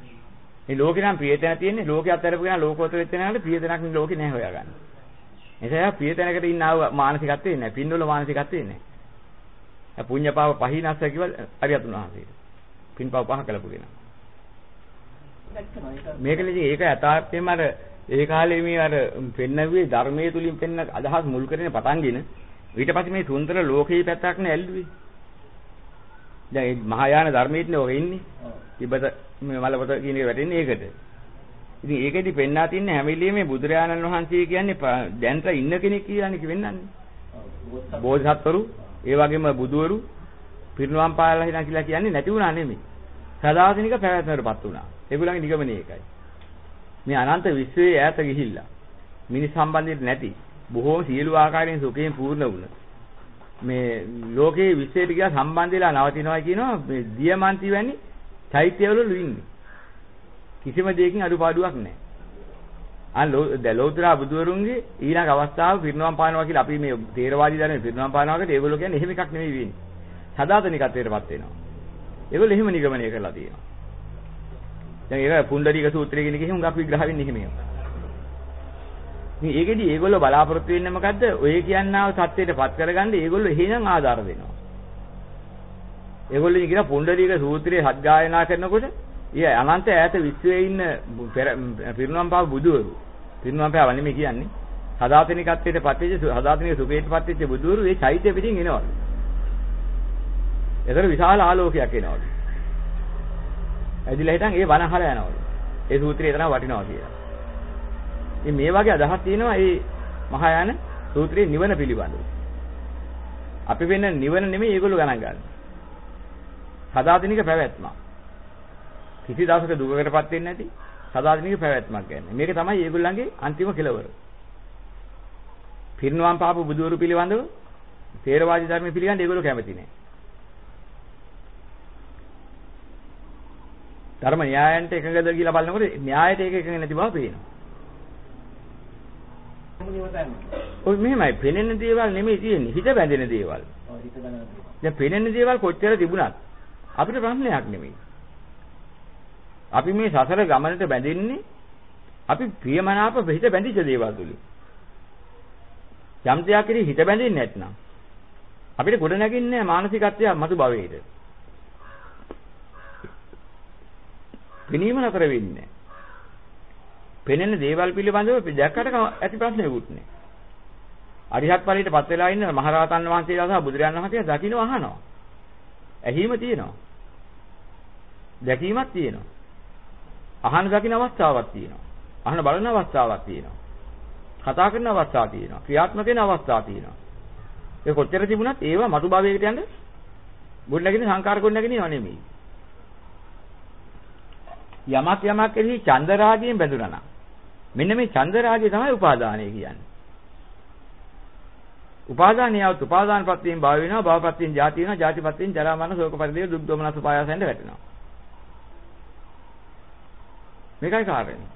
මේ ලෝකේ නම් ප්‍රියතන තියෙන්නේ ලෝකේ අත්හැරපු කෙනා ලෝකෝත්තර වෙච්ච කෙනාට ප්‍රියතනක් නේ ලෝකේ නැහැ හොයාගන්න. එනිසා ප්‍රියතනකට ඉන්න ආව මානසිකත්වෙ නැහැ. පින්වල මානසිකත්වෙ නැහැ. ඒ පුඤ්ඤපාව පහිනස්ස කිව්ව අරියතුන් වහන්සේට. පින්පව පහ කළපු කෙනා. මේකලදී ඒක යථාර්ථයෙන්ම අර ඒ කාලේ මේ අර පෙන්නවුවේ ධර්මයේ තුලින් පෙන්න අදහස් මුල් කරගෙන පටන්ගෙන ඊට පස්සේ මේ සුන්දර ලෝකයේ පැත්තක් නේ ඇල්ලුවේ. දැන් මේ මහායාන ධර්මයේනේ ඔය ඉන්නේ. තිබත මේ මලපත කියන එක වැටෙන්නේ ඒකට. ඉතින් ඒකෙදි පෙන්වා තින්නේ හැම වෙලෙම මේ බුදුරජාණන් වහන්සේ කියන්නේ දැන්ට ඉන්න කෙනෙක් කියන්නේ කිවෙන්නන්නේ. බෝධිසත්වරු, ඒ වගේම බුදුවරු පිරිනුවම් පාලා හිනා කියලා කියන්නේ නැති වුණා නෙමෙයි. සදාතනික පැවැත්මකටපත් වුණා. ඒගොල්ලන්ගේ නිගමනය ඒකයි. මේ අනන්ත විශ්වයේ ඈත ගිහිල්ලා මිනිස් සම්බන්ධයට නැති බොහෝම සියලු ආකාරයෙන් සුඛයෙන් පූර්ණ වුණ මේ ලෝකයේ විශ්වයට ගියා සම්බන්ධ වෙලා නවතිනවා කියනවා මේ දියමන්ති වැනි චෛත්‍යවල ඉන්නේ. කිසිම දෙයකින් අඩුපාඩුවක් නැහැ. අන් ලෝතර බුදුවරුන්ගේ ඊළඟ අවස්ථාව පිරිනවම් පානවා කියලා අපි මේ තේරවාදී ධර්මයේ පිරිනවම් පානවාකට ඒගොල්ලෝ කියන්නේ එහෙම එකක් නෙමෙයි වෙන්නේ. සදාතනිකත්වයටපත් වෙනවා. ඒගොල්ලෝ එහෙම නිගමනය කරලා තියෙනවා. දැන් ඒක පුණ්ඩරීක සූත්‍රය කියන එකේ හුඟක් විග්‍රහ වෙන්නේ එහෙම ඒවා. මේ ඒකෙදි ඒගොල්ලෝ බලාපොරොත්තු වෙන්නේ මොකද්ද? ඔය කියන්නාව සත්‍යයටපත් කරගන්න ඒගොල්ලෝ එහෙනම් ආධාර දෙනවා. ඒගොල්ලෝ කියන පුණ්ඩරීක සූත්‍රයේ සත්ගායනා කරනකොට ඊය අනන්ත ඈත විශ්වයේ ඉන්න පිරුණම් පාව බුදුවරු පිරුණම් පාව නෙමෙයි කියන්නේ සදාතනිකත්වයට පත්වෙච්ච සදාතනික සුඛයට පත්වෙච්ච බුදුවරු ඒ චෛත්‍ය පිටින් එනවලු. ඒතර විශාල ආලෝකයක් එනවලු. ඇදිලා හිටන් ඒ වනහර යනවලු. ඒ සූත්‍රය එතන වටිනවා කියලා. ඉතින් මේ වගේ අදහස් තියෙනවා මේ මහායාන සූත්‍රයේ නිවන පිළිබඳව. අපි වෙන නිවන නෙමෙයි ඒගොල්ලෝ ගණන් ගන්න. සදාතනික පැවැත්ම. කිසි දවසක දුකකටපත් වෙන්නේ නැති සදාතනික පැවැත්මක් කියන්නේ. මේක තමයි ඒගොල්ලන්ගේ අන්තිම කෙලවර. පිරිනුවම් පාපු බුදුවරු පිළිබඳව තේරවාදී ධර්ම පිළිගන්න ඒගොල්ලෝ කැමති නැහැ. ධර්ම න්‍යායන්ට එකඟද කියලා බලනකොට න්‍යායට ඒක එකඟ නැති බව පේනවා. ඔය මෙහෙමයි පෙනෙන දේවල් නෙමෙයි තියෙන්නේ හිත බැඳෙන දේවල්. ඔව් හිත බැඳෙන දේවල්. දැන් පෙනෙන දේවල් කොච්චර තිබුණත් අපිට ප්‍රශ්නයක් නෙමෙයි. අපි මේ සසර ගමනට බැඳින්නේ අපි ප්‍රියමනාප හිත බැඳිච්ච දේවල් තුලින්. යම් දෙයක් කෙරෙහි හිත බැඳෙන්නේ නැත්නම් අපිට ගොඩ නැගින්නේ මානසිකත්වය මතු භවයේද. පෙනීම නතර වෙන්නේ පෙනෙන දේවල් පිළිබඳව දැක්කට ඇති ප්‍රශ්නයකුත් නෑ. අරිහත් ඵලයට පත් වෙලා ඉන්න මහරහතන් වහන්සේලා සහ බුදුරජාණන් වහන්සේ දකින්න අහනවා. ඇහිම තියෙනවා. දැකීමක් තියෙනවා. අහන දකින්න අවස්ථාවක් තියෙනවා. අහන බලන අවස්ථාවක් තියෙනවා. කතා කරන අවස්ථාවක් තියෙනවා. ක්‍රියාත්මක වෙන අවස්ථාවක් තියෙනවා. ඒ කොච්චර තිබුණත් ඒවා මතු භවයකට යන්න ගොඩනැගෙන සංකාර ගොඩනැගෙනව නෙමෙයි. යමක් යමක් කෙරෙහි චන්ද රාගයෙන් බැඳුනා නම් මෙන්න මේ චන්ද රාගය තමයි උපාදානය කියන්නේ. උපාදානියවත් උපාදාන ප්‍රත්‍යයෙන් භාව වෙනවා භව ප්‍රත්‍යයෙන් ජාති වෙනවා ජාති ප්‍රත්‍යයෙන් ජරා මරණ ශෝක පරිදේ දුක් දොමනස් උපායාසෙන්ද වැටෙනවා මේකයි කාරණේ.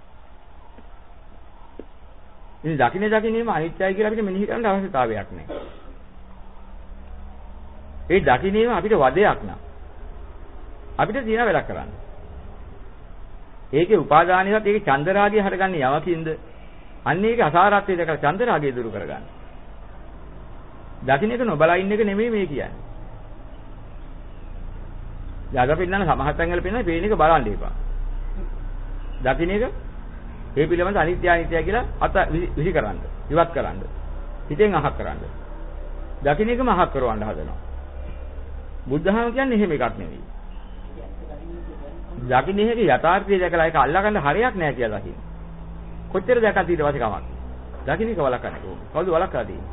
ඉතින් දකින්න දකින්නේම අනිත්‍යයි කියලා අපිට මෙනෙහි කරන්න අවශ්‍යතාවයක් නැහැ ඒ දකින්නේම අපිට වදයක් නා. අපිට තියෙන වැඩක් කරන්න. ඒකේ උපාදානියවත් ඒකේ චන්දරාගය හටගන්නේ යමකින්ද? අන්න ඒක අසාරත්වය දැකලා චන්දරාගය දුරු කරගන්න. දකින්න එක නොබලා ඉන්න එක නෙමෙයි මේ කියන්නේ. යාග පින්නන සමහර තැන්වල පෙන්නන පේන එක බලන්න එපා. දකින්න එක ඒ පිළිබඳ අනිත්‍ය අනිත්‍ය කියලා අත විහි කරන්න, ඉවත් කරන්න. හිතෙන් අහක් කරන්න. දකින්න එකම අහක් කරවන්න හදනවා. බුද්ධහම කියන්නේ එහෙම එකක් නෙවෙයි. දකින්න එක යථාර්ථය දැකලා ඒක අල්ලගන්න හරයක් නැහැ කියලා දකින්න. කොච්චර දැකලා ඊට පස්සේ කමක්. දකින්න එක වළක්වන්නේ කොහොමද? කවුද වළක්වා දෙන්නේ?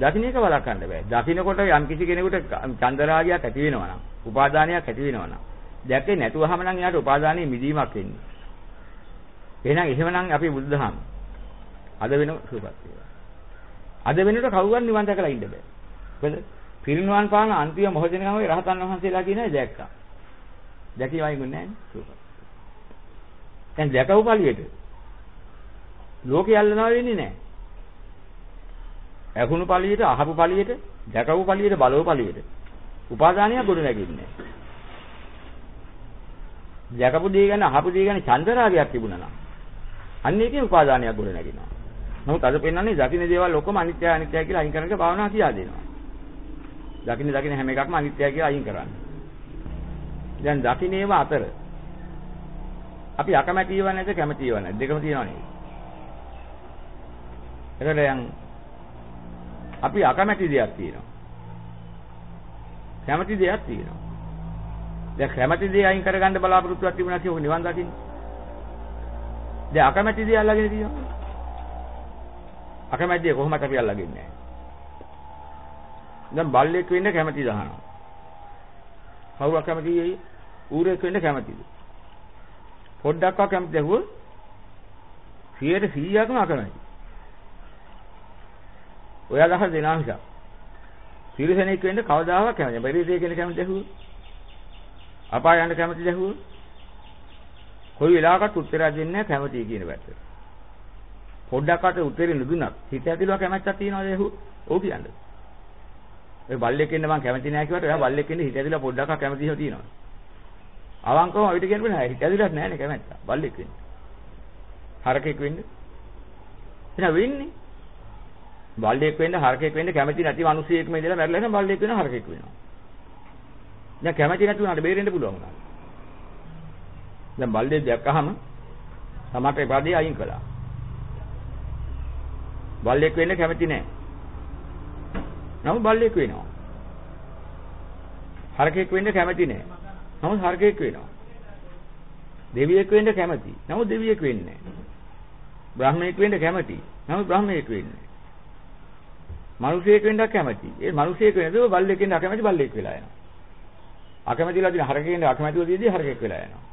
දකින්න එක වළක්වන්න බෑ. දකින්නකොට යම් කිසි කෙනෙකුට චන්දරාගයක් ඇති වෙනවා නම්, උපාදානයක් ඇති වෙනවා නම්, දැක්කේ නැතුවහම නම් එයාට උපාදානයේ මිදීමක් වෙන්නේ. එහෙනම් එහෙමනම් අපි බුද්ධහම අද වෙන සුපත් වේවා. අද වෙනකොට කවුරුන් නිවන් දැකලා ඉන්න බෑ. මොකද පිරිනුවන් පාන අන්තිම මොහොතේනම රහතන් වහන්සේලා කියන අය දැක්කා. දැකීමයි ගුන්නේ නැහැ සුපත්. දැන් දැකව පළියට ලෝකේ යල්ලනවා වෙන්නේ නැහැ. ඇහුණු පළියට, අහපු පළියට, දැකපු පළියට, බලව පළියට. උපාදානියක් ගොඩ නැගින්නේ. දැකපු දේ ගැන, අහපු දේ ගැන චන්දරාගයක් තිබුණා නම් අන්න ඒකේ උපාදානියක් ගොඩ නැගිනවා. නමුත් අද පෙන්වන්නේ දකින්න දේවල් ඔක්කොම අනිත්‍ය අනිත්‍ය කියලා අයින් කරනක භාවනා කියා දෙනවා. දකින්න දකින්න හැම එකක්ම අනිත්‍යයි කියලා අයින් කරන්නේ. දැන් දකින්නේම අතර අපි අකමැතිව නැද්ද කැමතිව නැද්ද දෙකම තියෙනවනේ. එතකොට දැන් අපි අකමැති දෙයක් තියෙනවා. කැමති දෙයක් තියෙනවා. දැන් කැමති දේ අයින් කරගන්න බලාපොරොත්තුවක් තිබුණා කියෝක නිවන් දකින්න. දැන් අකමැති දේ අල්ලගෙන තියෙනවා. අකමැති දේ කොහොමද අපි අල්ලගන්නේ නැහැ. දැන් බල්ලෙක් වෙන්න කැමති දහනවා. කවුරු අකමැතියි? ඌරෙක් වෙන්න කැමතිද? පොඩ්ඩක්වත් කැමති දැහුවොත් 100%ක්ම අකමැති. ඔය අදහස් දෙනවා මිසක්. සිරිසෙනෙක් වෙන්න කවදාවත් කැමති නැහැ. පරිදේ කියන කැමති දැහුවොත්. අපාය යන්න කැමති දැහුවොත්. කොයි වෙලාවකත් උත්තරයක් දෙන්නේ නැහැ කැමති කියන පැත්තට. පොඩ්ඩක්වත් උත්තරේ නුදුනක් හිත ඇතුළේ කැමැත්තක් තියනවාද දැහුවොත්? ඔව් කියන්නේ. ඔය බල්ලෙක් වෙන්න මම කැමති නැහැ කිව්වට එයා බල්ලෙක් වෙන්න හිත ඇතුළේ පොඩ්ඩක්වත් කැමතිව තියෙනවා. අවංකවම අපිට කියන්න බෑ හිත ඇතුළේත් නැහැ නේ කැමැත්ත. බල්ලෙක් වෙන්න. හරකෙක් වෙන්න. එහෙනම් වෙන්නේ බල්ලෙක් වෙන්න හරකෙක් වෙන්න කැමති නැති මිනිසියෙක් මේ ඉඳලා මැරලා ඉන්න බල්ලෙක් වෙන හරකෙක් වෙනවා. දැන් කැමති නැති උනාට බේරෙන්න පුළුවන් උනා. දැන් බල්ලෙක් දැක්කහම සමහරට එපාදී අයින් කළා. බල්ලෙක් වෙන්න කැමති නැහැ. නමුත් බල්ලෙක් වෙනවා. හරකෙක් වෙන්න කැමති නැහැ. නමුත් හරකෙක් වෙනවා. දෙවියෙක් වෙන්න කැමති. නමුත් දෙවියෙක් වෙන්නේ නැහැ. බ්‍රාහ්මණයෙක් වෙන්න කැමති. නමුත් බ්‍රාහ්මණයෙක් වෙන්නේ මිනිසෙක් වෙන්න කැමති. ඒ මිනිසෙක් වෙනදෝ බල්ලෙක් වෙන්න අකමැති බල්ලෙක් වෙලා යනවා. අකමැතිලා දින හරකෙන් අකමැතිව දීදී හරකෙක් වෙලා යනවා.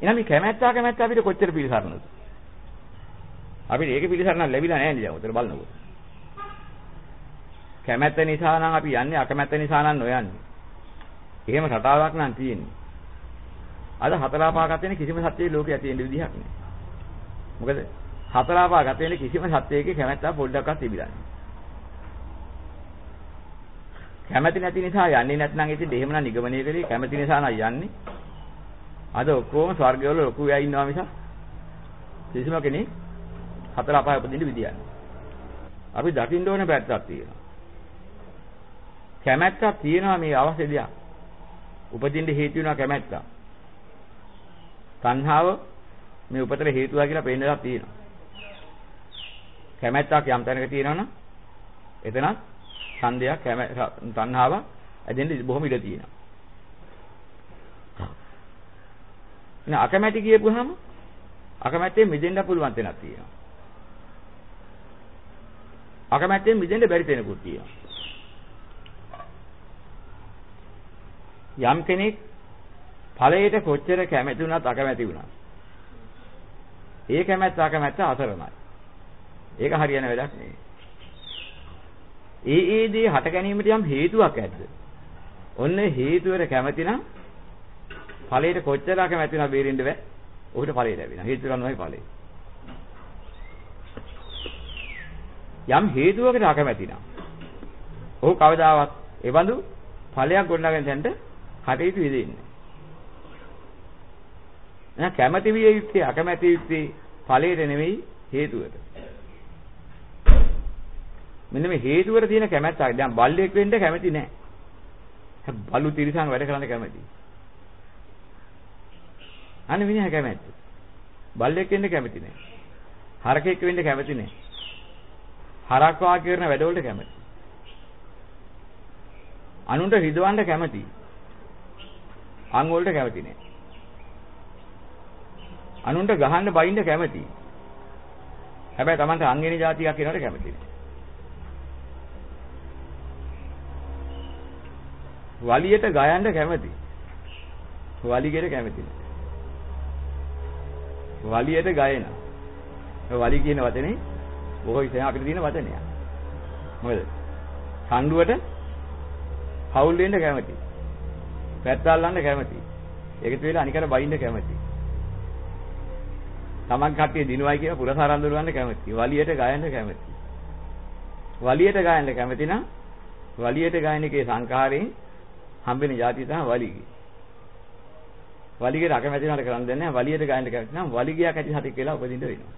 එහෙනම් මේ කැමැත්ත අකමැත්ත අපිට කොච්චර පිළිසරණද? අපිට ඒක පිළිසරණක් ලැබිලා නැහැ නේද? උතර බලනකොට. කැමැත්ත නිසා නම් අපි යන්නේ අකමැත්ත නිසා නම් නොයන්නේ. එහෙම රටාවක් නම් තියෙන්නේ. අද හතරපාකත් වෙන කිසිම සත්‍යයේ ලෝකයේ තියෙන විදිහක් නෑ. මොකද හතරාපා ගත වෙන කිසිම සත්‍යයක කැමැත්තක් පොඩ්ඩක්වත් තිබිලා නැහැ. කැමැති නැති නිසා යන්නේ නැත්නම් ඉතින් එහෙමනම් නිගමනය කරේ කැමැති නිසා නම් යන්නේ. අද ඔක්කොම ස්වර්ගවල ලොකු වෙලා ඉන්නවා මිස කිසිම කෙනෙක් හතර අපාය උපදින්න විදියක් නැහැ. අපි දකින්න ඕන පැත්තක් තියෙනවා. කැමැත්තක් තියෙනවා මේ අවශ්‍ය දෙයක්. උපදින්න හේතු වෙනවා කැමැත්ත. තණ්හාව මේ උපතට හේතුවා කියලා පේන්නලා තියෙනවා. කැමැත්තක් යම් තැනක තියෙනවනම් එතනත් ඡන්දයක් තණ්හාවක් ඇදෙන්න බොහොම ඉඩ තියෙනවා. නේ අකමැති කියපුවාම අකමැත්තෙන් මිදෙන්න පුළුවන් තැනක් තියෙනවා. අකමැත්තෙන් මිදෙන්න බැරි තැනකුත් තියෙනවා. යම් කෙනෙක් ඵලයට කොච්චර කැමති වුණත් අකමැති වුණත් ඒ කැමැත්ත අකමැත්ත අසරණයි. ඒක හරියන වැඩක් නෙවෙයි. ඒ ඒ දේ හට ගැනීමට යම් හේතුවක් ඇද්ද? ඔන්න හේතුවර කැමති නම් ඵලයට කොච්චර කැමති නම් බේරෙන්න බෑ. ඔහුට ඵලය ලැබෙනවා. හේතු කරනවායි ඵලය. යම් හේතුවකට අකමැති නම් ඔහු කවදාවත් එවඳු ඵලයක් ගොඩනගන තැනට කටයුතු වෙදෙන්නේ නැහැ. කැමැති විය යුත්තේ අකමැති යුත්තේ ඵලයට නෙවෙයි හේතුවට. මෙන්න මේ හේතුවට තියෙන කැමැත්ත දැන් බල්ලෙක් වෙන්න කැමති නැහැ. බලු තිරසන් වැඩ කරන්න කැමති. අනේ මිනිහා කැමැත්ත. බල්ලෙක් වෙන්න කැමති නැහැ. හරකෙක් වෙන්න කැමති නැහැ. හරක් වාක්‍ය කරන වැඩවලට කැමති. අනුන්ට රිදවන්න කැමති. අං වලට කැමති නෑ. අනුන්ට ගහන්න බයින්න කැමති. හැබැයි Tamanta අංගිනී જાතියක් කියනවට කැමති නෑ. වලියට ගයන්න කැමති. වලිගෙට කැමති නෑ. වලියට ගයන. වලි කියන වචනේ බොහෝ ඉතින් අපිට තියෙන වචනයක්. මොකද? කණ්ඩුවට හවුල් වෙන්න කැමති. පැත්තල්ලන්න කැමති. ඒකතු වෙලා අනිකට බයින්න කැමති. Taman කට්ටිය දිනුවයි කියන පුරසාරන් දරුවන්න කැමති. වලියට ගයන්න කැමති. වලියට ගයන්න කැමති නම් වලියට ගයන එකේ සංඛාරයෙන් හම්බෙන જાතිය තමයි වලිගය. වලිගේ රකමැතිනට කරන්න දෙන්නේ නැහැ. වලියට ගායන කරන්නේ නම් වලිගයක් ඇති හටි කියලා උපදින්න වෙනවා.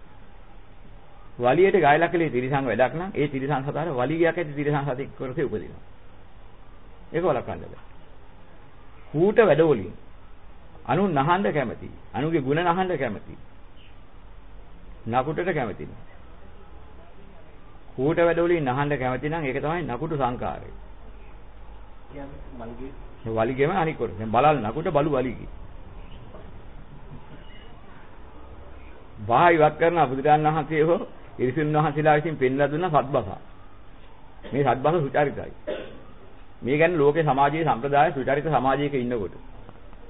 වලියට ගායලා කලේ තිරිසන් වැඩක් නම් ඒ තිරිසන් සතර වලිගයක් ඇති තිරිසන් සතෙක් කරසේ උපදිනවා. ඒක වලක්වන්න බෑ. කූට වැඩවලින් anu නහඬ කැමති. anuගේ ಗುಣ නහඬ කැමති. නකුටට කැමති. කූට වැඩවලින් නහඬ කැමති නම් ඒක තමයි නකුටු සංකාරය. කියන්නේ වලිගෙම අනික් කොට. දැන් බලල් නකුට බලු වලිගි. බා ඉවත් කරන බුදුරජාණන් වහන්සේ හෝ ඉරිසින් වහන්සේලා විසින් පෙන්ලා දුන්න සත්බස. මේ සත්බස සුචරිතයි. මේ කියන්නේ ලෝකේ සමාජයේ සම්ප්‍රදාය සුචරිත සමාජයක ඉන්නකොට.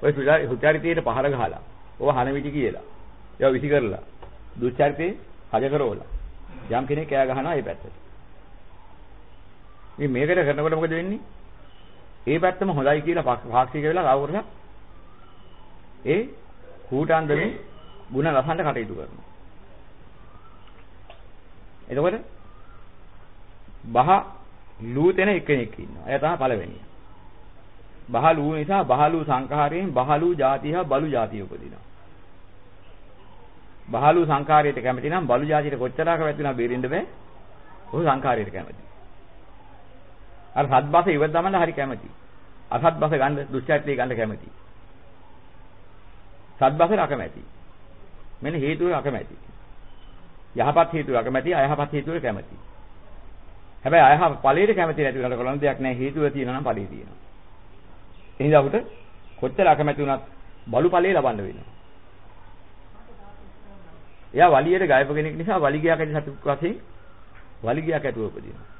ඔය සුචරිතයට පහර ගහලා, ඕව හනවිටි කියලා. ඒවා විසි කරලා, දුචරිතේ හජ කරවලා. යම් කෙනෙක් කෑ ගහනවා ඒ පැත්තට. මේ මේකට කරනකොට මොකද වෙන්නේ? ඒ පැත්තම හොඳයි කියලා පාක්ෂික වෙලා තව කොටසක් ඒ කූටාන්දමේ ಗುಣ ලසන්න කටයුතු කරනවා. එතකොට බහ ලූතෙන එක්කෙනෙක් ඉන්නවා. එයා තමයි පළවෙනියා. බහලූ නිසා බහලූ සංඛාරයෙන් බහලූ જાතිය බලු જાතිය උපදිනවා. බහලූ සංඛාරයට කැමති නම් බලු જાතියට කොච්චරක් වැදුණා බේරෙන්න බෑ. ඔහු සංඛාරයට කැමති. අර සත්බස ඉවත් දමන්න හරි කැමති. අසත්බස ගන්න දුෂ්චරිතය ගන්න කැමති. සත්බසට අකමැති. මෙන්න හේතුව අකමැති. යහපත් හේතුව අකමැති, අයහපත් හේතුව කැමැති. හැබැයි අයහපත් ඵලයට කැමැති නැති වෙනකොට කරන්න දෙයක් නැහැ හේතුව තියෙනවා නම් ඵලෙ තියෙනවා. එහෙනම් අපිට කොච්චර අකමැති වුණත් බලු ඵලෙ ලබන්න වෙනවා. එයා වලියට ගයප කෙනෙක් නිසා වලිගයක් ඇති සතුක් වශයෙන් වලිගයක් ඇතුව උපදිනවා.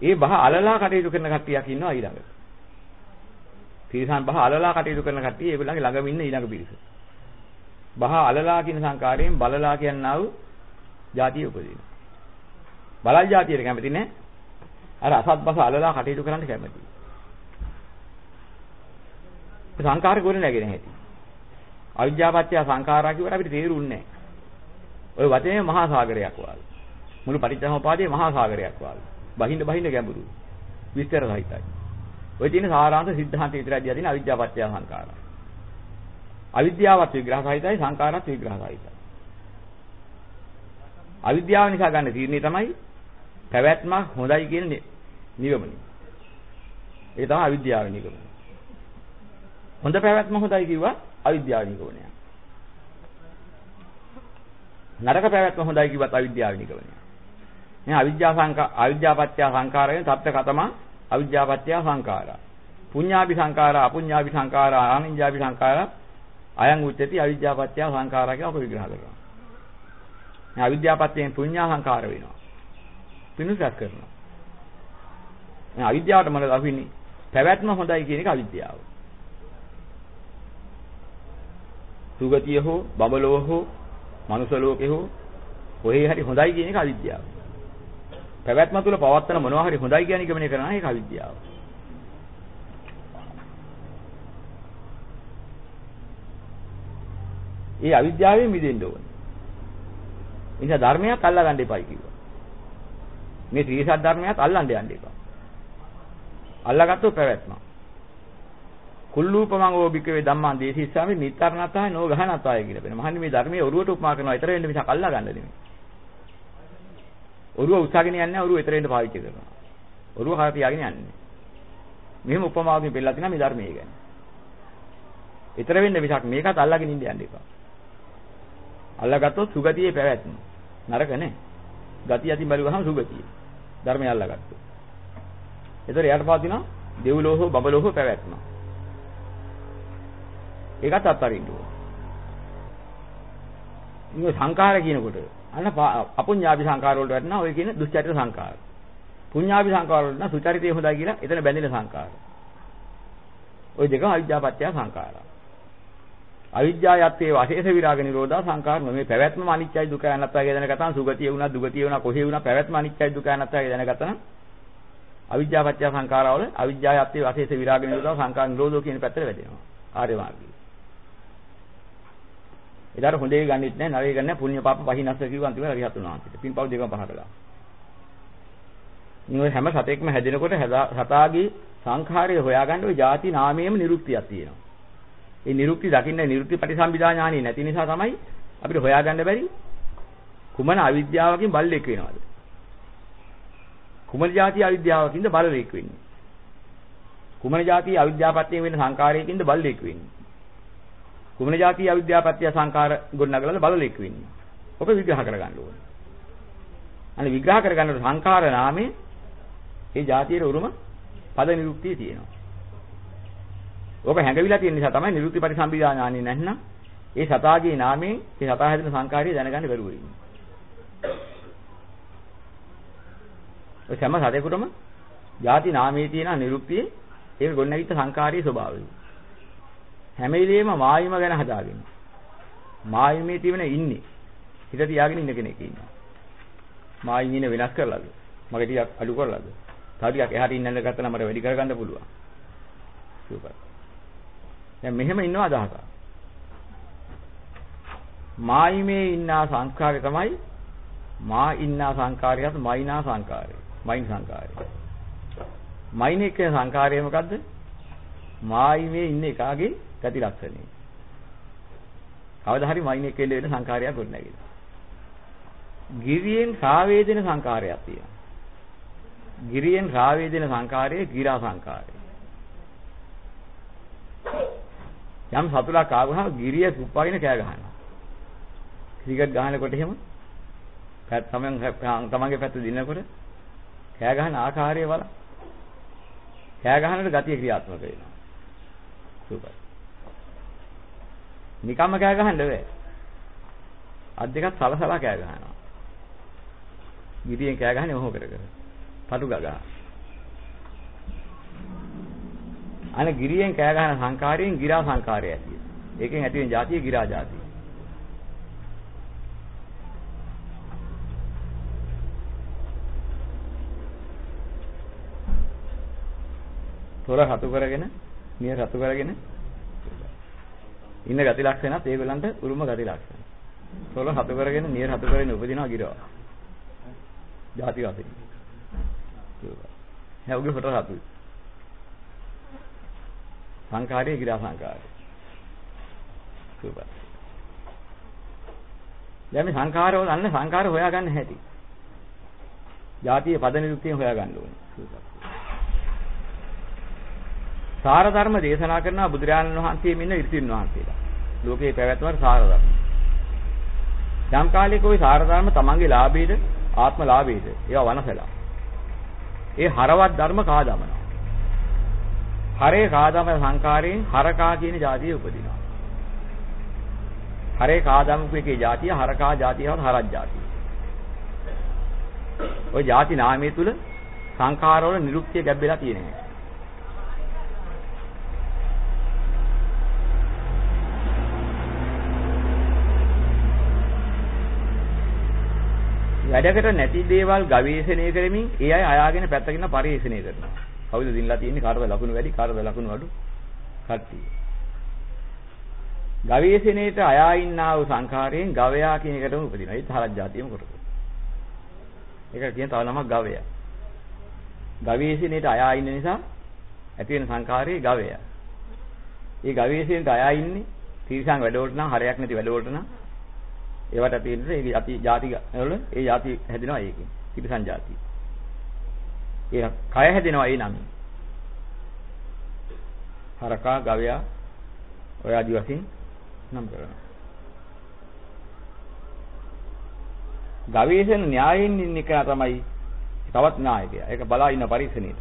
ඒ බහ අලලා කටයුතු කරන කට්ටියක් ඉන්නවා ඊළඟට. තිරිසන් බහ අලලා කටයුතු කරන කට්ටිය ඒගොල්ලන්ගේ ළඟම ඉන්න ඊළඟ පිරිස. බහ අලලා කියන සංකාරයෙන් බලලා කියනා වූ જાතිය උපදින. බලල් જાතියට කැමති නැහැ. අර අසත් බස අලලා කටයුතු කරන්න කැමති. සංකාර ගොඩ නැගෙන හැටි. අවිජ්ජාපත්‍ය සංඛාරා කියවට අපිට තේරුන්නේ නැහැ. ওই වචනේ මහා සාගරයක් වගේ. මුළු පටිච්චසමුපාදයේ මහා සාගරයක් වගේ. බහිඳ බහිඳ ගැඹුරු. විස්තර සහිතයි. ඔය තියෙන සාරාංශ සිද්ධාන්ත විතරයි දිහා අවිද්‍යාපත්‍ය සංඛාරා. අවිද්‍යාවත් විග්‍රහ සහිතයි සංකාරات විග්‍රහ සහිතයි. අවිද්‍යාව නිසා ගන්න තීරණය තමයි පැවැත්ම හොඳයි කියන නිගමනය. ඒක තමයි අවිද්‍යාවේ නිගමනය. හොඳ පැවැත්ම හොඳයි කිව්වා අවිද්‍යාවේ නිගමනය. නරක පැවැත්ම හොඳයි කිව්වත් අවිද්‍යාවේ නිගමනය. මේ අවිද්‍යා සංකා අවිද්‍යාපත්‍ය සංකාරයෙන් තත්ත කතම අවිද්‍යාපත්‍ය සංකාරා. පුඤ්ඤාභි සංකාරා අපුඤ්ඤාභි සංකාරා ආනිඤ්ඤාභි සංකාරා අයං උච්චති අවිද්‍යාපත්‍ය සංඛාරා කියලා අප විග්‍රහ කරනවා. මේ අවිද්‍යාපත්‍යයෙන් පුඤ්ඤා සංඛාර වෙනවා. පිනුසක් කරනවා. මේ අවිද්‍යාවට මොනවද අහුවෙන්නේ? පැවැත්ම හොඳයි කියන එක අවිද්‍යාව. සුගතිය හෝ බඹලෝක හෝ මනුෂ්‍ය ලෝකේ හෝ කොහේ හරි හොඳයි කියන එක අවිද්‍යාව. පැවැත්ම තුළ පවත්තන මොනවා හරි හොඳයි කියන එක මෙනේ කරනවා ඒක අවිද්‍යාව. ඒ අවිද්‍යාවෙන් මිදෙන්න ඕනේ. නිසා ධර්මයක් අල්ලා ගන්න එපයි කිව්වා. මේ ත්‍රිසත් ධර්මයක් අල්ලන්න යන්න එපා. අල්ලාගත්තොත් පැවැත්ම. කුල්ලූපමං ඕබිකවේ ධම්මං දේශිස්සාමි නිතරණතාය නෝගහනතාය කියලා වෙන. මහන්නේ මේ ධර්මයේ ඔරුවට උපමා කරනවා. ඊතර වෙන්න මිසක් අල්ලා ගන්න නෙමෙයි. ඔරුව උසාගෙන යන්නේ ඔරුව ඊතර වෙන්න පාවිච්චි කරනවා. ඔරුව කර තියාගෙන යන්නේ. මෙහෙම උපමාවකින් පෙන්නලා තිනා මේ ධර්මයේ ගැන. ඊතර වෙන්න මිසක් මේකත් අල්ලාගෙන ඉන්න යන්න එපා. අල්ලාගත්තොත් සුගතියේ පැවැත්ම. නරක නේ. ගතිය අතින් බලුවහම සුගතිය. ධර්මය අල්ලාගත්තොත්. ඒතර යට පවතිනවා දෙව්ලෝහ බබලෝහ පැවැත්ම. ඒකත් අත්හරින්න ඕන. මේ සංඛාර කියනකොට අන්න අපුඤ්ඤාපි සංඛාර වලට වැටෙනවා ඔය කියන දුස්චරිත සංඛාර. පුඤ්ඤාපි සංඛාර වලට නම් සුචරිතය හොඳයි කියලා එතන බැඳෙන සංඛාර. ওই දෙකම අවිජ්ජාපත්‍ය සංඛාරා. අවිජ්ජායත්තේ වාශේෂ විරාග නිරෝධා සංඛාර මේ පැවැත්ම අනිත්‍යයි දුකයි අනාත්තයි කියන කතාව සුගතිය වුණා දුගතිය වුණා කොහේ වුණා පැවැත්ම අනිත්‍යයි දුකයි අනාත්තයි කියන කතාව අවිජ්ජාපත්‍ය සංඛාරවල අවිජ්ජායත්තේ වාශේෂ විරාග නිරෝධා සංඛාර නිරෝධෝ කියන පැත්තට වැදෙනවා ආර්ය මාර්ගය. එදාට හොඳේ ගන්නෙත් නැහැ, නරේ ගන්න නැහැ, පුණ්‍ය පාප වහිනස්ස කිව්ව අන්තිමට අරිහත් වුණා අන්තිමට. පින්පව් දෙකම පහ කළා. මේ හැම සතෙක්ම හැදෙනකොට සතාගේ සංඛාරය හොයාගන්න ওই ಜಾති නාමයේම නිරුක්තියක් තියෙනවා. ඒ නිරුක්ති දකින්න නිරුක්ති පටිසම්භිදා ඥානෙ නැති නිසා තමයි අපිට හොයාගන්න බැරි කුමන අවිද්‍යාවකින් බල්ලෙක් වෙනවද? කුමන જાති අවිද්‍යාවකින්ද බලලෙක් වෙන්නේ? කුමන જાති අවිද්‍යාපත්‍යයෙන් වෙන සංකාරයකින්ද බල්ලෙක් වෙන්නේ? කුමන જાති අවිද්‍යාව පත්‍ය සංකාර ගොඩනගලා බලලෙක් වෙන්නේ. ඔක විග්‍රහ කරගන්න ඕනේ. අනේ විග්‍රහ කරගන්න සංකාර නාමයේ ඒ જાතියේ උරුම පද නිරුක්තිය තියෙනවා. ඔක හැඟවිලා තියෙන නිසා තමයි නිරුක්ති පරිසම්පදා ඥානෙ නැත්නම් ඒ සතාගේ නාමයෙන් ඒ සතා හැදෙන සංකාරිය දැනගන්න බැරුව ඉන්නේ. ඔය සෑම සතේකටම ಜಾති නාමයේ තියෙන නිරුක්තියේ ඒක ගොඩනැගිච්ච සංකාරී ස්වභාවය. හැම වෙලෙම මායිම ගැන හදාගෙන. මායිමේ තියෙන ඉන්නේ. හිත තියාගෙන ඉන්න කෙනෙක් ඉන්නවා. මායිමින වෙනස් කරලාද? මගේ ටිකක් අඩු කරලාද? තව ටිකක් එහාට ඉන්නන්න ගත්තා නම් මට වැඩි කරගන්න පුළුවන්. සුපර්. දැන් මෙහෙම ඉන්නවා අදහසක්. මායිමේ ඉන්නා සංස්කාරය තමයි මා ඉන්නා සංස්කාරයත් මයිනා සංස්කාරය. මයින් සංස්කාරය. මයින් එක සංස්කාරය මොකද්ද? මායිමේ ඉන්න එකාගේ ගති ලක්ෂණය. කවදා හරි මයින් එකේ වෙන සංස්කාරයක් ගොඩනැගෙනවා. ගිරියෙන් සාවේදෙන සංස්කාරයක් තියෙනවා. ගිරියෙන් රාවේදෙන සංකාරයේ ගිරා සංකාරය. යම් සතුලක් ආවහම ගිරිය සුප්පාගෙන කෑ ගහනවා. ක්‍රිකට් ගහනකොට එහෙම පැත් තමන් තමන්ගේ පැත්ත දිනනකොට කෑ ගහන ආකාරය බලන්න. කෑ ගහනකොට ගතිය ක්‍රියාත්මක වෙනවා. සුපර්. නිකම්ම කෑ ගහන්න බෑ. අත් දෙකත් සලසලා කෑ ගහනවා. ගිරියෙන් කෑ ගහන්නේ මොහො කර කර. පටු ගගා. අනේ ගිරියෙන් කෑ ගහන සංකාරයෙන් ගිරා සංකාරය ඇති. ඒකෙන් ඇති වෙන જાතිය ගිරා જાතිය. තොර හතු කරගෙන, නිය හතු කරගෙන ඉන්න ගති ලක්ෂණත් ඒගොල්ලන්ට උරුම ගති ලක්ෂණ. තොර හතු කරගෙන, නිය හතු කරගෙන උපදිනවා ගිරවා. ಜಾති වශයෙන්. හැවුගේ කොට හතුයි. සංඛාරයේ ගිරා සංඛාරය. සුපර්. දැන් මේ සංඛාර වල අන්න සංඛාර හොයාගන්න හැටි. ಜಾතිය පද නිරුක්තියෙන් හොයාගන්න ඕනේ. සුපර්. සාර ධර්ම දේශනා කරනවා බුදුරජාණන් වහන්සේ මෙන්න ඉතින් වහන්සේලා. ලෝකේ පැවැත්මට සාර ධර්ම. යම් කාලයක ওই සාර ධර්ම තමන්ගේ ලාභයේද ආත්ම ලාභයේද ඒවා වනසලා. ඒ හරවත් ධර්ම කාදමනවා. හරේ කාදම සංකාරයෙන් හරකා කියන જાතිය උපදිනවා. හරේ කාදමක එකේ જાතිය හරකා જાතියවත් හරක් જાතිය. ওই જાති නාමයේ තුල සංඛාරවල නිරුක්තිය ගැබ්බෙලා තියෙනවා. වැඩකට නැති දේවල් ගවේෂණය කරමින් ඒ අය අයාගෙන පැත්තකින් පරිශීලනය කරනවා. කවුද දිනලා තියෙන්නේ කාටද ලකුණු වැඩි කාටද ලකුණු අඩු? කට්ටිය. ගවේෂණයට අයා ඉන්නා වූ සංඛාරයෙන් ගවයා කියන එකටම උපදිනවා. ඒත් හරක් જાතියම කොටස. ඒකට කියන තව නමක් ගවයා. ගවේෂණයට අයා ඉන්න නිසා ඇති වෙන සංඛාරයේ ගවයා. ඒ ගවේෂණයට අයා ඉන්නේ තීර්ෂාංග වැඩවලට නම් හරයක් නැති වැඩවලට නම් ඒවට අපි කියන්නේ ඒ අපි ಜಾති වල ඒ ಜಾති හැදෙනවා ඒකෙන්. තිරිසන් ಜಾති. ඒ කය හැදෙනවා ඒ නමින්. හරකා ගවයා ඔය ආදි වශයෙන් නම් කරනවා. ගවේෂණ න්‍යායෙන් ඉන්න එක තමයි තවත් නායකයා. ඒක බලා ඉන්න පරික්ෂණයට.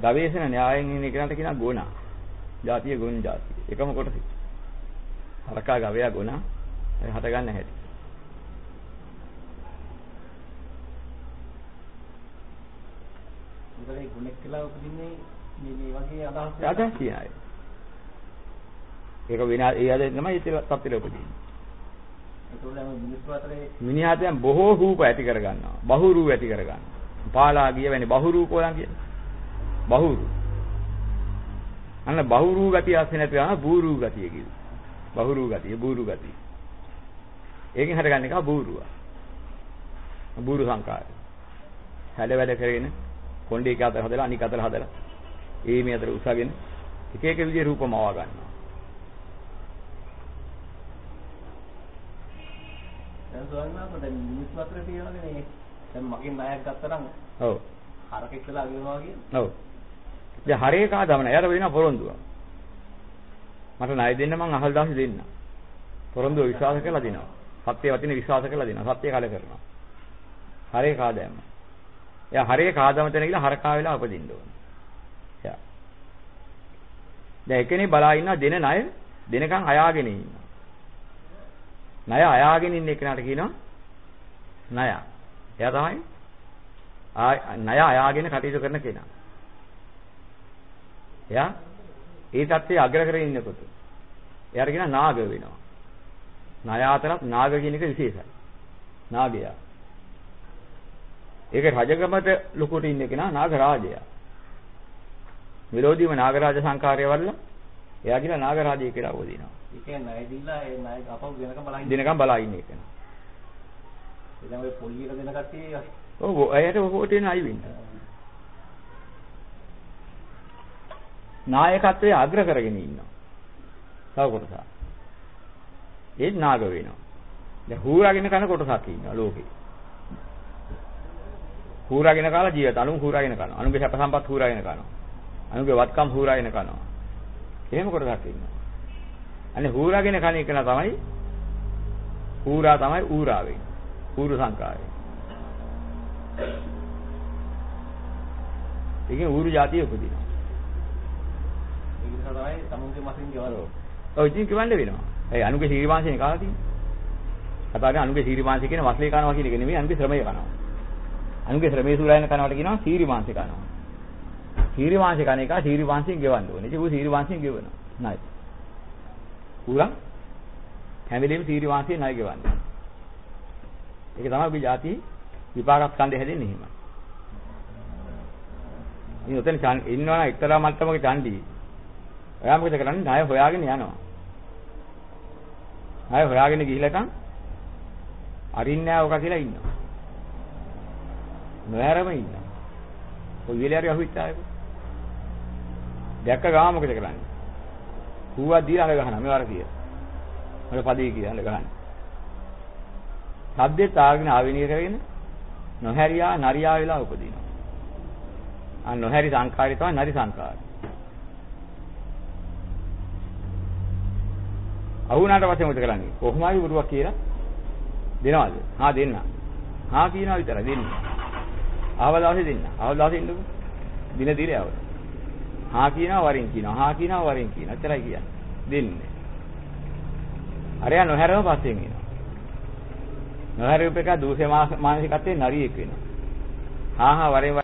ගවේෂණ න්‍යායෙන් ඉන්න එකට කියන ගුණා. ಜಾතිය ගුණ ಜಾති. එකම කොටස. හරකා ගවයා ගුණා හට ගන්න හැටි. මොකද ඒ ගුණෙක් කියලා උපදින්නේ මේ මේ වගේ අදහස් අදහස් තියන අය. ඒක විනා ඒ ආදේ තමයි තත්ත්වෙට උපදින්නේ. මිනිහා දැන් බොහෝ රූප ඇති කර ගන්නවා. බහු රූප ඇති කර ගන්නවා. පාලා ගිය වෙන්නේ බහු රූප වලන් කියන්නේ. බහු රූප. අන්න බහු රූප ගතිය ඇස්සේ නැති යන බූ රූප ගතිය කිව්වා. බහු රූප ගතිය, බූ රූප ගතිය. ඒකෙන් හටගන්න එක බූරුව. බූරු සංකාරය. හැඩ වැඩ කරගෙන කොණ්ඩේ එක අතර හදලා අනික අතර හදලා ඒ මේ අතර උසගෙන එක එක විදිහේ රූපම ආවා ගන්නවා. දැන් සෝන්නාට දැන් මිනිස්සු අතරේ තියෙනවානේ මේ දැන් මගෙන් ණයක් ගත්තා නම් ඔව්. හරකෙක් වෙලා ගෙවනවා කියන්නේ ඔව්. දැන් හරේ කාදමන. එයාට වෙන පොරොන්දුව. මට ණය දෙන්න මං අහල් දාසි දෙන්න. පොරොන්දුව විශ්වාස කරලා දිනවා. සත්‍ය වචනේ විශ්වාස කරලා දෙනවා. සත්‍ය කල කරනවා. හරේ කාදෑම. එයා හරේ කාදම තැන ගිහලා හරකා වෙලා උපදින්න ඕන. එයා. දැන් එකනේ බලා ඉන්නවා දෙන ණය දෙනකන් අයාගෙන ඉන්නවා. ණය අයාගෙන ඉන්න එකනට කියනවා ණය. එයා තමයි ණය අයාගෙන කටයුතු කරන කෙනා. එයා ඒ தත්ත්වයේ අග්‍ර කරගෙන ඉන්නකොට එයාට කියනවා නාග වෙනවා. ණය අතරත් නාග කියන එක විශේෂයි. නාගයා. ඒක රජගමට ලොකුට ඉන්න කෙනා නාග රාජයා. විරෝධීව නාගරාජ සංකාරය වල එයා කියලා නාගරාජය කියලා උදිනවා. ඒ කියන්නේ ණය දීලා ඒ ණය අපව වෙනකම් බලන් දිනකම් බලා ඉන්නේ කෙනා. දැන් ඔය පොලියට දෙන කට්ටිය ඔව් එයාට ඔහොට එන අය වෙන්න. නායකත්වයේ අග්‍ර කරගෙන ඉන්නවා. තව කොටසක්. ඒත් නාග වෙනවා. දැන් හූරාගෙන කන කොටසක් ඉන්නවා ලෝකේ. හූරාගෙන කාලා ජීවිත අනුන් හූරාගෙන කනවා. අනුන්ගේ සැප සම්පත් හූරාගෙන කනවා. අනුන්ගේ වත්කම් හූරාගෙන කනවා. එහෙම කොටසක් ඉන්නවා. අනේ හූරාගෙන කණ එක තමයි හූරා තමයි ඌරා වෙන්නේ. ඌරු සංකාරය. ඒකෙන් ඌරු జాතිය උපදිනවා. ඒ නිසා තමයි තමුන්ගේ මසින් ගෙවනවා. ඔය ඉතින් කිව්වන්න වෙනවා. ඒ අනුගේ සීරිමාංශනේ කාලා තියෙන්නේ. කතාවේ අනුගේ සීරිමාංශ කියන වස්ලේ කනවා කියන එක නෙමෙයි අනුගේ ශ්‍රමය කනවා. අනුගේ ශ්‍රමයේ සූරායන කනවට කියනවා සීරිමාංශ කනවා. සීරිමාංශ කන එක සීරිමාංශයෙන් ගෙවන්න ඕනේ. ඒක ඌ සීරිමාංශයෙන් ගෙවනවා. නයි. ඌලා හැම වෙලෙම සීරිමාංශයෙන් නයි ගෙවන්නේ. ඒක තමයි අපි ಜಾති විපාක ස්කන්ධය හැදෙන්නේ එහෙමයි. ඉතින් උතන ඉන්නවා නම් එක්තරා මට්ටමක චණ්ඩි. එයා මොකද කරන්නේ? ණය හොයාගෙන යනවා. ණය හොයාගෙන ගිහිල්ලාකම් අරින්නේ නැහැ ඔක කියලා ඉන්නවා. නොයරම ඉන්නවා. කොයි වෙලේ හරි අහුවිච්ච ආයක. දැක්ක ගාම මොකද කරන්නේ? හුවා දීලා අර ගහනවා මේවර කිය. මම පදේ කියලා ගහන්නේ. සද්දේ තාගෙන ආවිනිය කරගෙන නොහැරියා නරියා වෙලා උපදිනවා. අන්න නොහැරි සංඛාරය තමයි නරි සංඛාරය. අහුණාට පස්සේ මොකද කරන්නේ? කොහොම හරි බරුවක් කියලා දෙනවද? හා දෙන්න. හා කියනවා විතරයි දෙන්න. ආවල් දවසේ දෙන්න. ආවල් දවසේ ඉන්නකො. දින දිලේ ආවල්. හා කියනවා වරින් කියනවා. හා කියනවා වරින් කියනවා. එච්චරයි කියන්නේ. දෙන්නේ. අරයා නොහැරව පස්සෙන් එනවා. නොහැරෙප එක දූෂ්‍ය මානසිකත්වයේ නරියෙක් වෙනවා. හා හා වරේ